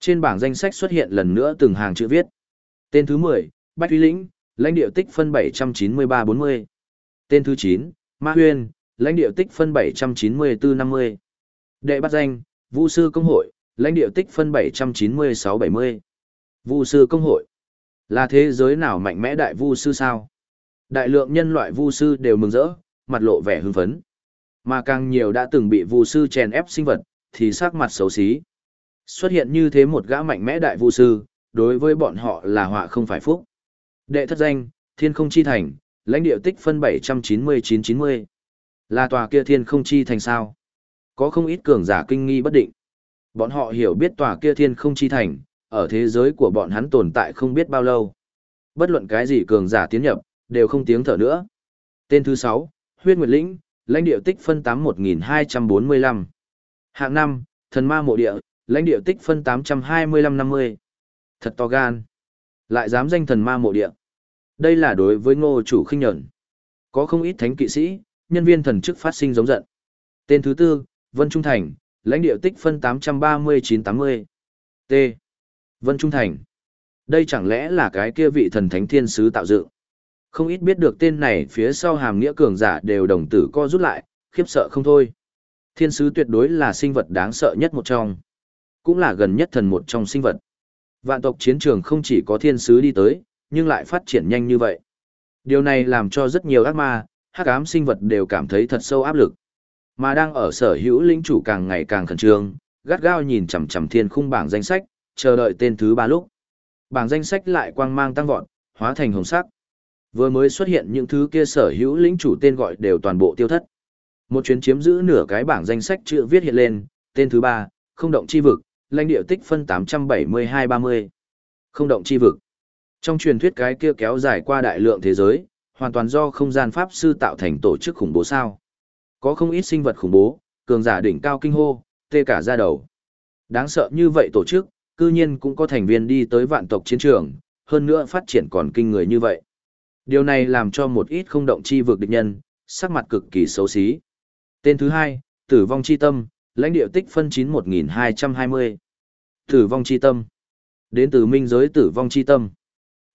Trên bảng danh sách xuất hiện lần nữa từng hàng chữ viết. Tên thứ 10, Bách Uy Lĩnh, lãnh địa tích phân 793-40. Tên thứ 9, Ma Huyên, lãnh địa tích phân 794-50. Đệ bắt danh, Vu sư công hội, lãnh địa tích phân 796-70. Vu sư công hội. Là thế giới nào mạnh mẽ đại vu sư sao? Đại lượng nhân loại vu sư đều mừng rỡ, mặt lộ vẻ hưng phấn. Mà càng nhiều đã từng bị vu sư chèn ép sinh vật, thì sắc mặt xấu xí. Xuất hiện như thế một gã mạnh mẽ đại vu sư, đối với bọn họ là họa không phải phúc. Đệ thất danh, Thiên Không Chi Thành, lãnh địa tích phân 799-90. Là tòa kia Thiên Không Chi Thành sao? Có không ít cường giả kinh nghi bất định. Bọn họ hiểu biết tòa kia Thiên Không Chi Thành, ở thế giới của bọn hắn tồn tại không biết bao lâu. Bất luận cái gì cường giả tiến nhập, đều không tiếng thở nữa. Tên thứ 6, Huyết Nguyệt Lĩnh, lãnh địa tích phân 81245. Hạng 5, Thần Ma Mộ Địa, lãnh địa tích phân 82550. Thật to gan. Lại dám danh thần ma mộ địa. Đây là đối với ngô chủ khinh nhẫn. Có không ít thánh kỵ sĩ, nhân viên thần chức phát sinh giống giận. Tên thứ tư, Vân Trung Thành, lãnh địa tích phân 839-80. T. Vân Trung Thành. Đây chẳng lẽ là cái kia vị thần thánh thiên sứ tạo dựng? Không ít biết được tên này phía sau hàm nghĩa cường giả đều đồng tử co rút lại, khiếp sợ không thôi. Thiên sứ tuyệt đối là sinh vật đáng sợ nhất một trong. Cũng là gần nhất thần một trong sinh vật. Vạn tộc chiến trường không chỉ có thiên sứ đi tới, nhưng lại phát triển nhanh như vậy. Điều này làm cho rất nhiều ác ma, hắc ám sinh vật đều cảm thấy thật sâu áp lực. Mà đang ở sở hữu lĩnh chủ càng ngày càng khẩn trương, gắt gao nhìn chằm chằm thiên khung bảng danh sách, chờ đợi tên thứ ba lúc. Bảng danh sách lại quang mang tăng vọt, hóa thành hồng sắc. Vừa mới xuất hiện những thứ kia sở hữu lĩnh chủ tên gọi đều toàn bộ tiêu thất. Một chuyến chiếm giữ nửa cái bảng danh sách chữ viết hiện lên, tên thứ ba, không động chi vực, lãnh địa tích phân 872-30. Không động chi vực. Trong truyền thuyết cái kia kéo dài qua đại lượng thế giới, hoàn toàn do không gian pháp sư tạo thành tổ chức khủng bố sao. Có không ít sinh vật khủng bố, cường giả đỉnh cao kinh hô, tê cả ra đầu. Đáng sợ như vậy tổ chức, cư nhiên cũng có thành viên đi tới vạn tộc chiến trường, hơn nữa phát triển còn kinh người như vậy. Điều này làm cho một ít không động chi vực địch nhân, sắc mặt cực kỳ xấu xí. Tên thứ hai, tử vong chi tâm, lãnh địa tích phân 91220. Tử vong chi tâm. Đến từ minh giới tử vong chi tâm.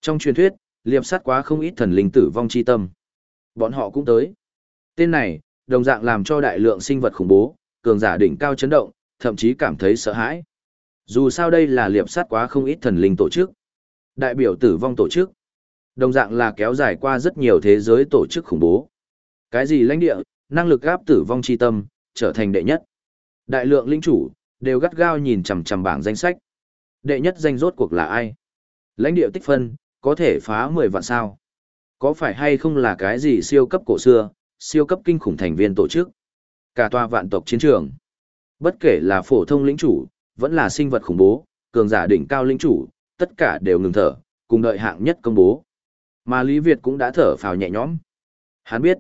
Trong truyền thuyết, liệp sát quá không ít thần linh tử vong chi tâm. Bọn họ cũng tới. Tên này, đồng dạng làm cho đại lượng sinh vật khủng bố, cường giả đỉnh cao chấn động, thậm chí cảm thấy sợ hãi. Dù sao đây là liệp sát quá không ít thần linh tổ chức. Đại biểu tử vong tổ chức. Đồng dạng là kéo dài qua rất nhiều thế giới tổ chức khủng bố. Cái gì lãnh địa, năng lực gáp tử vong chi tâm, trở thành đệ nhất. Đại lượng linh chủ, đều gắt gao nhìn chằm chằm bảng danh sách. Đệ nhất danh rốt cuộc là ai? Lãnh địa tích phân, có thể phá 10 vạn sao? Có phải hay không là cái gì siêu cấp cổ xưa, siêu cấp kinh khủng thành viên tổ chức? Cả tòa vạn tộc chiến trường. Bất kể là phổ thông lĩnh chủ, vẫn là sinh vật khủng bố, cường giả đỉnh cao lĩnh chủ, tất cả đều ngừng thở, cùng đợi hạng nhất công bố. Mà Lý Việt cũng đã thở phào nhẹ nhõm. Hắn biết,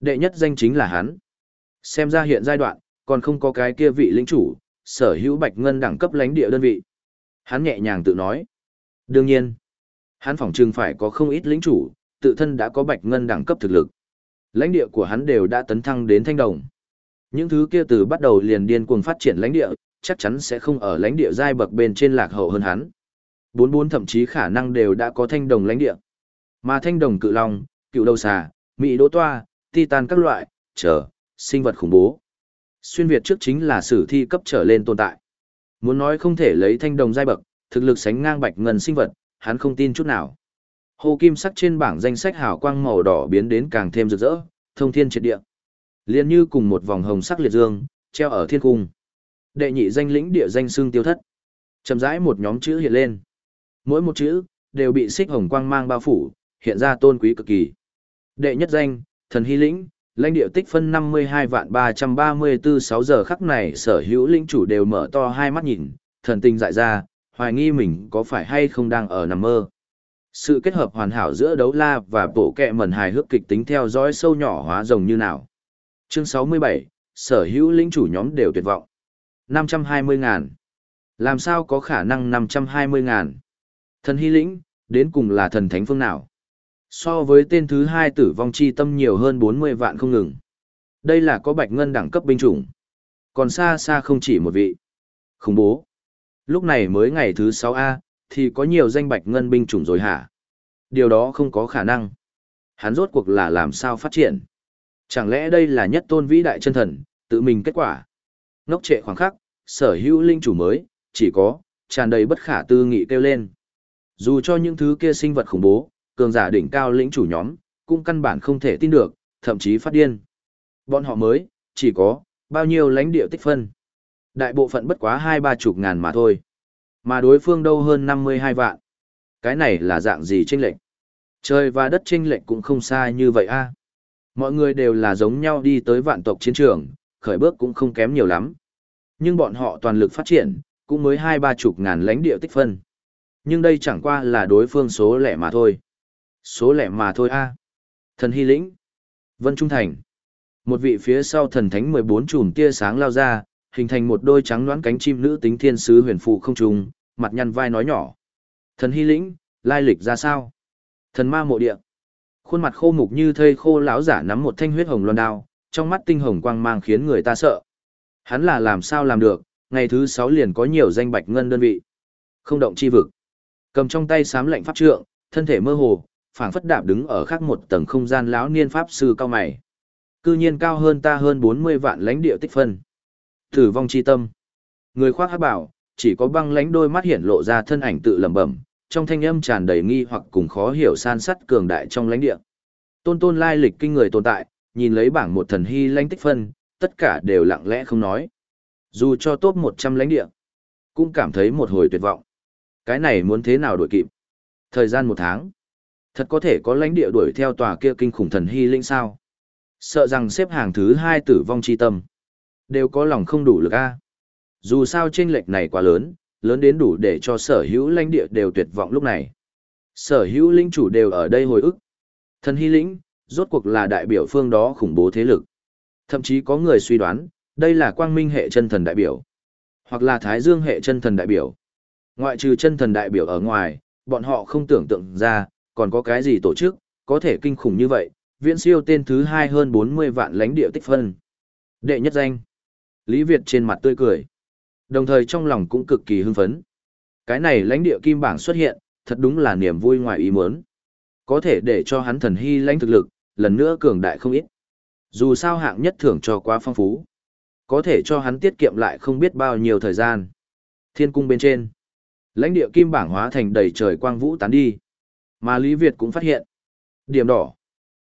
đệ nhất danh chính là hắn. Xem ra hiện giai đoạn, còn không có cái kia vị lĩnh chủ, sở hữu bạch ngân đẳng cấp lãnh địa đơn vị. Hắn nhẹ nhàng tự nói. Đương nhiên, hắn phỏng chừng phải có không ít lĩnh chủ, tự thân đã có bạch ngân đẳng cấp thực lực. Lãnh địa của hắn đều đã tấn thăng đến thanh đồng. Những thứ kia từ bắt đầu liền điên cuồng phát triển lãnh địa, chắc chắn sẽ không ở lãnh địa giai bậc bên trên lạc hậu hơn hắn. Bốn bốn thậm chí khả năng đều đã có thanh đồng lãnh địa. Mà thanh đồng cự long, cựu đầu xà, mỹ đỗ toa, titan các loại, trở, sinh vật khủng bố. Xuyên Việt trước chính là sử thi cấp trở lên tồn tại. Muốn nói không thể lấy thanh đồng giai bậc, thực lực sánh ngang bạch ngân sinh vật, hắn không tin chút nào. Hồ kim sắc trên bảng danh sách hào quang màu đỏ biến đến càng thêm rực rỡ, thông thiên triệt địa. Liên như cùng một vòng hồng sắc liệt dương, treo ở thiên cung. Đệ nhị danh lĩnh địa danh xương tiêu thất. Chậm rãi một nhóm chữ hiện lên. Mỗi một chữ đều bị xích hồng quang mang bao phủ, hiện ra tôn quý cực kỳ. Đệ nhất danh, thần hy lĩnh, lãnh địa tích phân 52 vạn 334 6 giờ khắc này sở hữu lĩnh chủ đều mở to hai mắt nhìn, thần tình dại ra, hoài nghi mình có phải hay không đang ở nằm mơ. Sự kết hợp hoàn hảo giữa đấu la và bộ kẹ mẩn hài hước kịch tính theo dõi sâu nhỏ hóa rồng như nào. Chương 67, sở hữu lĩnh chủ nhóm đều tuyệt vọng. 520 ngàn. Làm sao có khả năng 520 ngàn? Thần hy lĩnh, đến cùng là thần thánh phương nào? So với tên thứ hai tử vong chi tâm nhiều hơn 40 vạn không ngừng. Đây là có bạch ngân đẳng cấp binh chủng. Còn xa xa không chỉ một vị. Khủng bố. Lúc này mới ngày thứ 6A, thì có nhiều danh bạch ngân binh chủng rồi hả? Điều đó không có khả năng. Hắn rốt cuộc là làm sao phát triển? Chẳng lẽ đây là nhất tôn vĩ đại chân thần, tự mình kết quả? Ngốc trệ khoảng khắc, sở hữu linh chủ mới, chỉ có, tràn đầy bất khả tư nghị kêu lên. Dù cho những thứ kia sinh vật khủng bố, cường giả đỉnh cao lĩnh chủ nhóm, cũng căn bản không thể tin được, thậm chí phát điên. Bọn họ mới, chỉ có, bao nhiêu lãnh địa tích phân. Đại bộ phận bất quá hai ba chục ngàn mà thôi. Mà đối phương đâu hơn 52 vạn. Cái này là dạng gì chênh lệnh? Trời và đất chênh lệnh cũng không xa như vậy a. Mọi người đều là giống nhau đi tới vạn tộc chiến trường, khởi bước cũng không kém nhiều lắm. Nhưng bọn họ toàn lực phát triển, cũng mới hai ba chục ngàn lãnh địa tích phân. Nhưng đây chẳng qua là đối phương số lẻ mà thôi. Số lẻ mà thôi a. Thần Hy Lĩnh. Vân Trung Thành. Một vị phía sau thần thánh 14 chùm tia sáng lao ra, hình thành một đôi trắng đoán cánh chim nữ tính thiên sứ huyền phụ không trùng, mặt nhăn vai nói nhỏ. Thần Hy Lĩnh, lai lịch ra sao? Thần ma mộ địa. Khuôn mặt khô mục như thây khô lão giả nắm một thanh huyết hồng loan đao, trong mắt tinh hồng quang mang khiến người ta sợ. Hắn là làm sao làm được, ngày thứ sáu liền có nhiều danh bạch ngân đơn vị. Không động chi vực. Cầm trong tay sám lệnh pháp trượng, thân thể mơ hồ, phảng phất đạp đứng ở khác một tầng không gian lão niên pháp sư cao mày. Cư nhiên cao hơn ta hơn 40 vạn lãnh địa tích phân. Tử vong chi tâm. Người khoác hắc bảo, chỉ có băng lãnh đôi mắt hiển lộ ra thân ảnh tự lẩm bẩm, trong thanh âm tràn đầy nghi hoặc cùng khó hiểu san sắt cường đại trong lãnh địa. Tôn tôn lai lịch kinh người tồn tại, nhìn lấy bảng một thần hy lãnh tích phân, tất cả đều lặng lẽ không nói. Dù cho top 100 lãnh địa, cũng cảm thấy một hồi tuyệt vọng. Cái này muốn thế nào đổi kịp? Thời gian một tháng. Thật có thể có lãnh địa đuổi theo tòa kia kinh khủng thần hy linh sao? Sợ rằng xếp hàng thứ hai tử vong chi tâm. Đều có lòng không đủ lực a. Dù sao chênh lệch này quá lớn, lớn đến đủ để cho sở hữu lãnh địa đều tuyệt vọng lúc này. Sở hữu linh chủ đều ở đây hồi ức. Thần hy lĩnh, rốt cuộc là đại biểu phương đó khủng bố thế lực. Thậm chí có người suy đoán, đây là quang minh hệ chân thần đại biểu, hoặc là thái dương hệ chân thần đại biểu. Ngoại trừ chân thần đại biểu ở ngoài, bọn họ không tưởng tượng ra, còn có cái gì tổ chức, có thể kinh khủng như vậy, viễn siêu tên thứ hai hơn 40 vạn lãnh địa tích phân. Đệ nhất danh. Lý Việt trên mặt tươi cười. Đồng thời trong lòng cũng cực kỳ hưng phấn. Cái này lãnh địa kim bảng xuất hiện, thật đúng là niềm vui ngoài ý muốn. Có thể để cho hắn thần hy lãnh thực lực, lần nữa cường đại không ít. Dù sao hạng nhất thưởng cho quá phong phú. Có thể cho hắn tiết kiệm lại không biết bao nhiêu thời gian. Thiên cung bên trên. Lãnh địa kim bảng hóa thành đầy trời quang vũ tán đi. Mà Lý Việt cũng phát hiện. Điểm đỏ.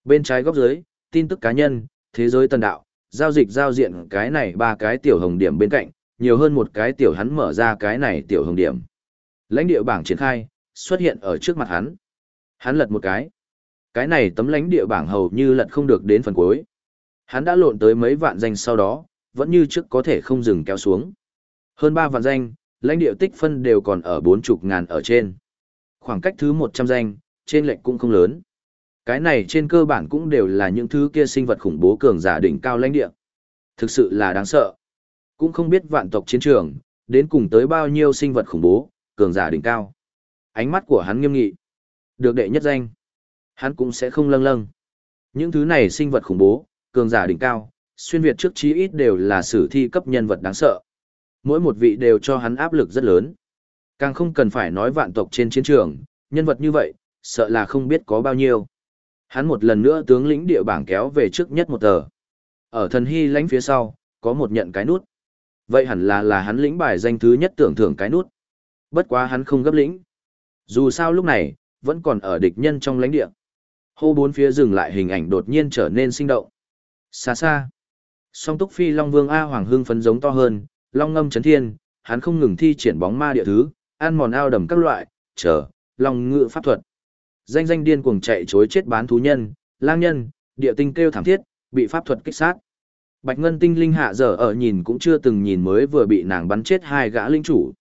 Bên trái góc dưới, tin tức cá nhân, thế giới tần đạo, giao dịch giao diện cái này ba cái tiểu hồng điểm bên cạnh, nhiều hơn một cái tiểu hắn mở ra cái này tiểu hồng điểm. Lãnh địa bảng triển khai, xuất hiện ở trước mặt hắn. Hắn lật một cái. Cái này tấm lãnh địa bảng hầu như lật không được đến phần cuối. Hắn đã lộn tới mấy vạn danh sau đó, vẫn như trước có thể không dừng kéo xuống. Hơn 3 vạn danh, lãnh địa tích phân đều còn ở 40 ngàn ở trên. Khoảng cách thứ 100 danh, trên lệnh cũng không lớn. Cái này trên cơ bản cũng đều là những thứ kia sinh vật khủng bố cường giả đỉnh cao lãnh địa. Thực sự là đáng sợ. Cũng không biết vạn tộc chiến trường, đến cùng tới bao nhiêu sinh vật khủng bố, cường giả đỉnh cao. Ánh mắt của hắn nghiêm nghị. Được đệ nhất danh. Hắn cũng sẽ không lâng lâng. Những thứ này sinh vật khủng bố, cường giả đỉnh cao, xuyên Việt trước chí ít đều là sử thi cấp nhân vật đáng sợ. Mỗi một vị đều cho hắn áp lực rất lớn. Càng không cần phải nói vạn tộc trên chiến trường, nhân vật như vậy, sợ là không biết có bao nhiêu. Hắn một lần nữa tướng lĩnh địa bảng kéo về trước nhất một tờ. Ở thần hy lãnh phía sau, có một nhận cái nút. Vậy hẳn là là hắn lĩnh bài danh thứ nhất tưởng thưởng cái nút. Bất quá hắn không gấp lĩnh. Dù sao lúc này, vẫn còn ở địch nhân trong lãnh địa. Hô bốn phía dừng lại hình ảnh đột nhiên trở nên sinh động. Xa xa. Song túc phi Long Vương A Hoàng hưng phấn giống to hơn, Long ngâm chấn thiên, hắn không ngừng thi triển bóng ma địa thứ, ăn mòn ao đầm các loại, chờ, lòng ngự pháp thuật. Danh danh điên cuồng chạy chối chết bán thú nhân, lang nhân, địa tinh kêu thảm thiết, bị pháp thuật kích sát. Bạch Ngân tinh linh hạ giờ ở nhìn cũng chưa từng nhìn mới vừa bị nàng bắn chết hai gã linh chủ.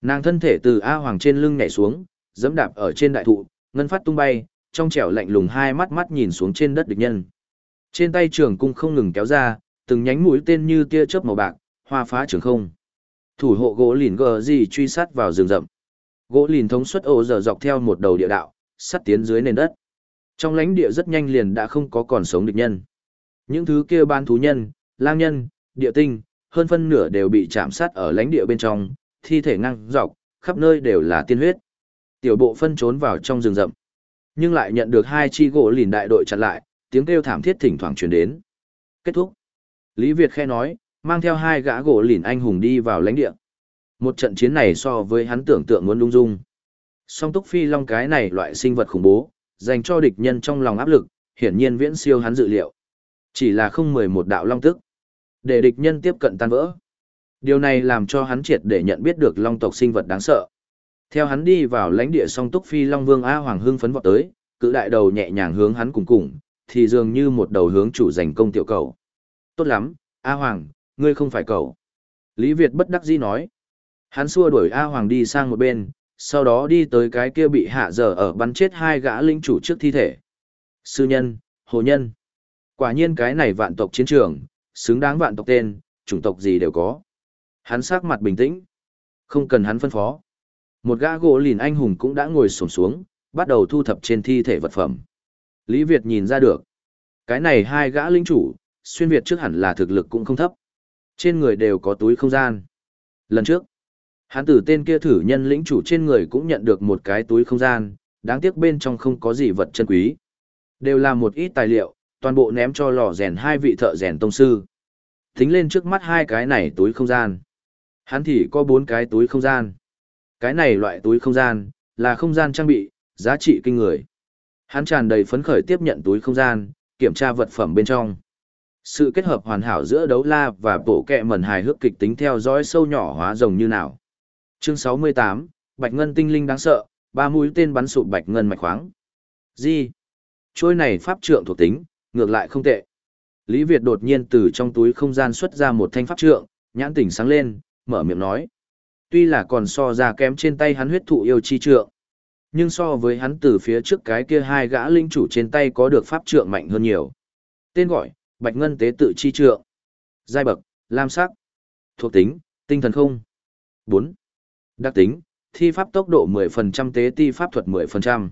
Nàng thân thể từ A Hoàng trên lưng nhảy xuống, dẫm đạp ở trên đại thụ, ngân phát tung bay, trong trẻo lạnh lùng hai mắt mắt nhìn xuống trên đất địch nhân. Trên tay trường cung không ngừng kéo ra, từng nhánh mũi tên như tia chớp màu bạc, hoa phá trường không. Thủ hộ gỗ lìn gờ gì truy sát vào rừng rậm. Gỗ lìn thống suất ổ giờ dọc theo một đầu địa đạo, sắt tiến dưới nền đất. Trong lãnh địa rất nhanh liền đã không có còn sống địch nhân. Những thứ kia ban thú nhân, lang nhân, địa tinh, hơn phân nửa đều bị chạm sát ở lãnh địa bên trong, thi thể ngang dọc, khắp nơi đều là tiên huyết. Tiểu bộ phân trốn vào trong rừng rậm, nhưng lại nhận được hai chi gỗ lìn đại đội chặn lại, tiếng kêu thảm thiết thỉnh thoảng truyền đến. Kết thúc. Lý Việt khe nói, mang theo hai gã gỗ lìn anh hùng đi vào lãnh địa. Một trận chiến này so với hắn tưởng tượng muốn lung dung. Song túc phi long cái này loại sinh vật khủng bố, dành cho địch nhân trong lòng áp lực, hiển nhiên viễn siêu hắn dự liệu. Chỉ là không mười một đạo long tức. Để địch nhân tiếp cận tan vỡ. Điều này làm cho hắn triệt để nhận biết được long tộc sinh vật đáng sợ. Theo hắn đi vào lãnh địa song túc phi long vương A Hoàng hưng phấn vọt tới, cự đại đầu nhẹ nhàng hướng hắn cùng cùng, thì dường như một đầu hướng chủ giành công tiểu cầu. Tốt lắm, A Hoàng, ngươi không phải cậu. Lý Việt bất đắc dĩ nói. Hắn xua đuổi A Hoàng đi sang một bên, sau đó đi tới cái kia bị hạ dở ở bắn chết hai gã linh chủ trước thi thể. Sư nhân, hồ nhân. Quả nhiên cái này vạn tộc chiến trường, xứng đáng vạn tộc tên, chủng tộc gì đều có. Hắn sắc mặt bình tĩnh. Không cần hắn phân phó. Một gã gỗ lìn anh hùng cũng đã ngồi sổm xuống, bắt đầu thu thập trên thi thể vật phẩm. Lý Việt nhìn ra được. Cái này hai gã linh chủ, xuyên Việt trước hẳn là thực lực cũng không thấp. Trên người đều có túi không gian. Lần trước, hắn tử tên kia thử nhân lĩnh chủ trên người cũng nhận được một cái túi không gian, đáng tiếc bên trong không có gì vật chân quý. Đều là một ít tài liệu, toàn bộ ném cho lò rèn hai vị thợ rèn tông sư. Tính lên trước mắt hai cái này túi không gian. Hắn thì có bốn cái túi không gian. Cái này loại túi không gian, là không gian trang bị, giá trị kinh người. Hắn tràn đầy phấn khởi tiếp nhận túi không gian, kiểm tra vật phẩm bên trong. Sự kết hợp hoàn hảo giữa đấu la và bộ kẹ mẩn hài hước kịch tính theo dõi sâu nhỏ hóa rồng như nào. Chương 68, Bạch Ngân tinh linh đáng sợ, ba mũi tên bắn sụp Bạch Ngân mạch khoáng. Gì? Trôi này pháp trượng thuộc tính, ngược lại không tệ. Lý Việt đột nhiên từ trong túi không gian xuất ra một thanh pháp trượng, nhãn tỉnh sáng lên, mở miệng nói. Tuy là còn so ra kém trên tay hắn huyết thụ yêu chi trượng, nhưng so với hắn từ phía trước cái kia hai gã linh chủ trên tay có được pháp trượng mạnh hơn nhiều. Tên gọi, Bạch Ngân Tế Tự Chi Trượng. Giai bậc, lam sắc. Thuộc tính, tinh thần không. bốn, Đặc tính, thi pháp tốc độ 10% tế ti pháp thuật 10%.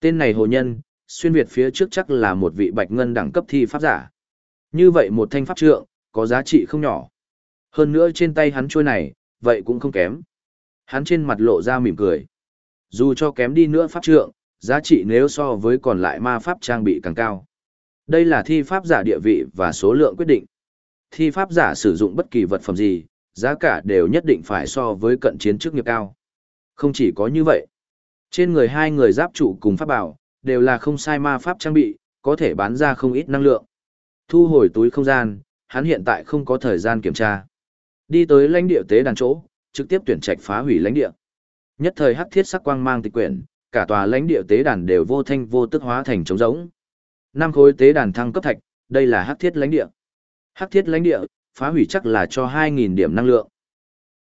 Tên này hồ nhân, xuyên Việt phía trước chắc là một vị Bạch Ngân đẳng cấp thi pháp giả. Như vậy một thanh pháp trượng, có giá trị không nhỏ. Hơn nữa trên tay hắn chuôi này, vậy cũng không kém. Hắn trên mặt lộ ra mỉm cười. Dù cho kém đi nữa pháp trượng, giá trị nếu so với còn lại ma pháp trang bị càng cao. Đây là thi pháp giả địa vị và số lượng quyết định. Thi pháp giả sử dụng bất kỳ vật phẩm gì, giá cả đều nhất định phải so với cận chiến chức nghiệp cao. Không chỉ có như vậy, trên người hai người giáp trụ cùng pháp bảo, đều là không sai ma pháp trang bị, có thể bán ra không ít năng lượng. Thu hồi túi không gian, hắn hiện tại không có thời gian kiểm tra. Đi tới lãnh địa tế đàn chỗ, trực tiếp tuyển trạch phá hủy lãnh địa. Nhất thời hắc thiết sắc quang mang tịch quyển, cả tòa lãnh địa tế đàn đều vô thanh vô tức hóa thành trống rỗng. Năm khối tế đàn thăng cấp thạch, đây là hắc thiết lãnh địa. Hắc thiết lãnh địa, phá hủy chắc là cho 2.000 điểm năng lượng.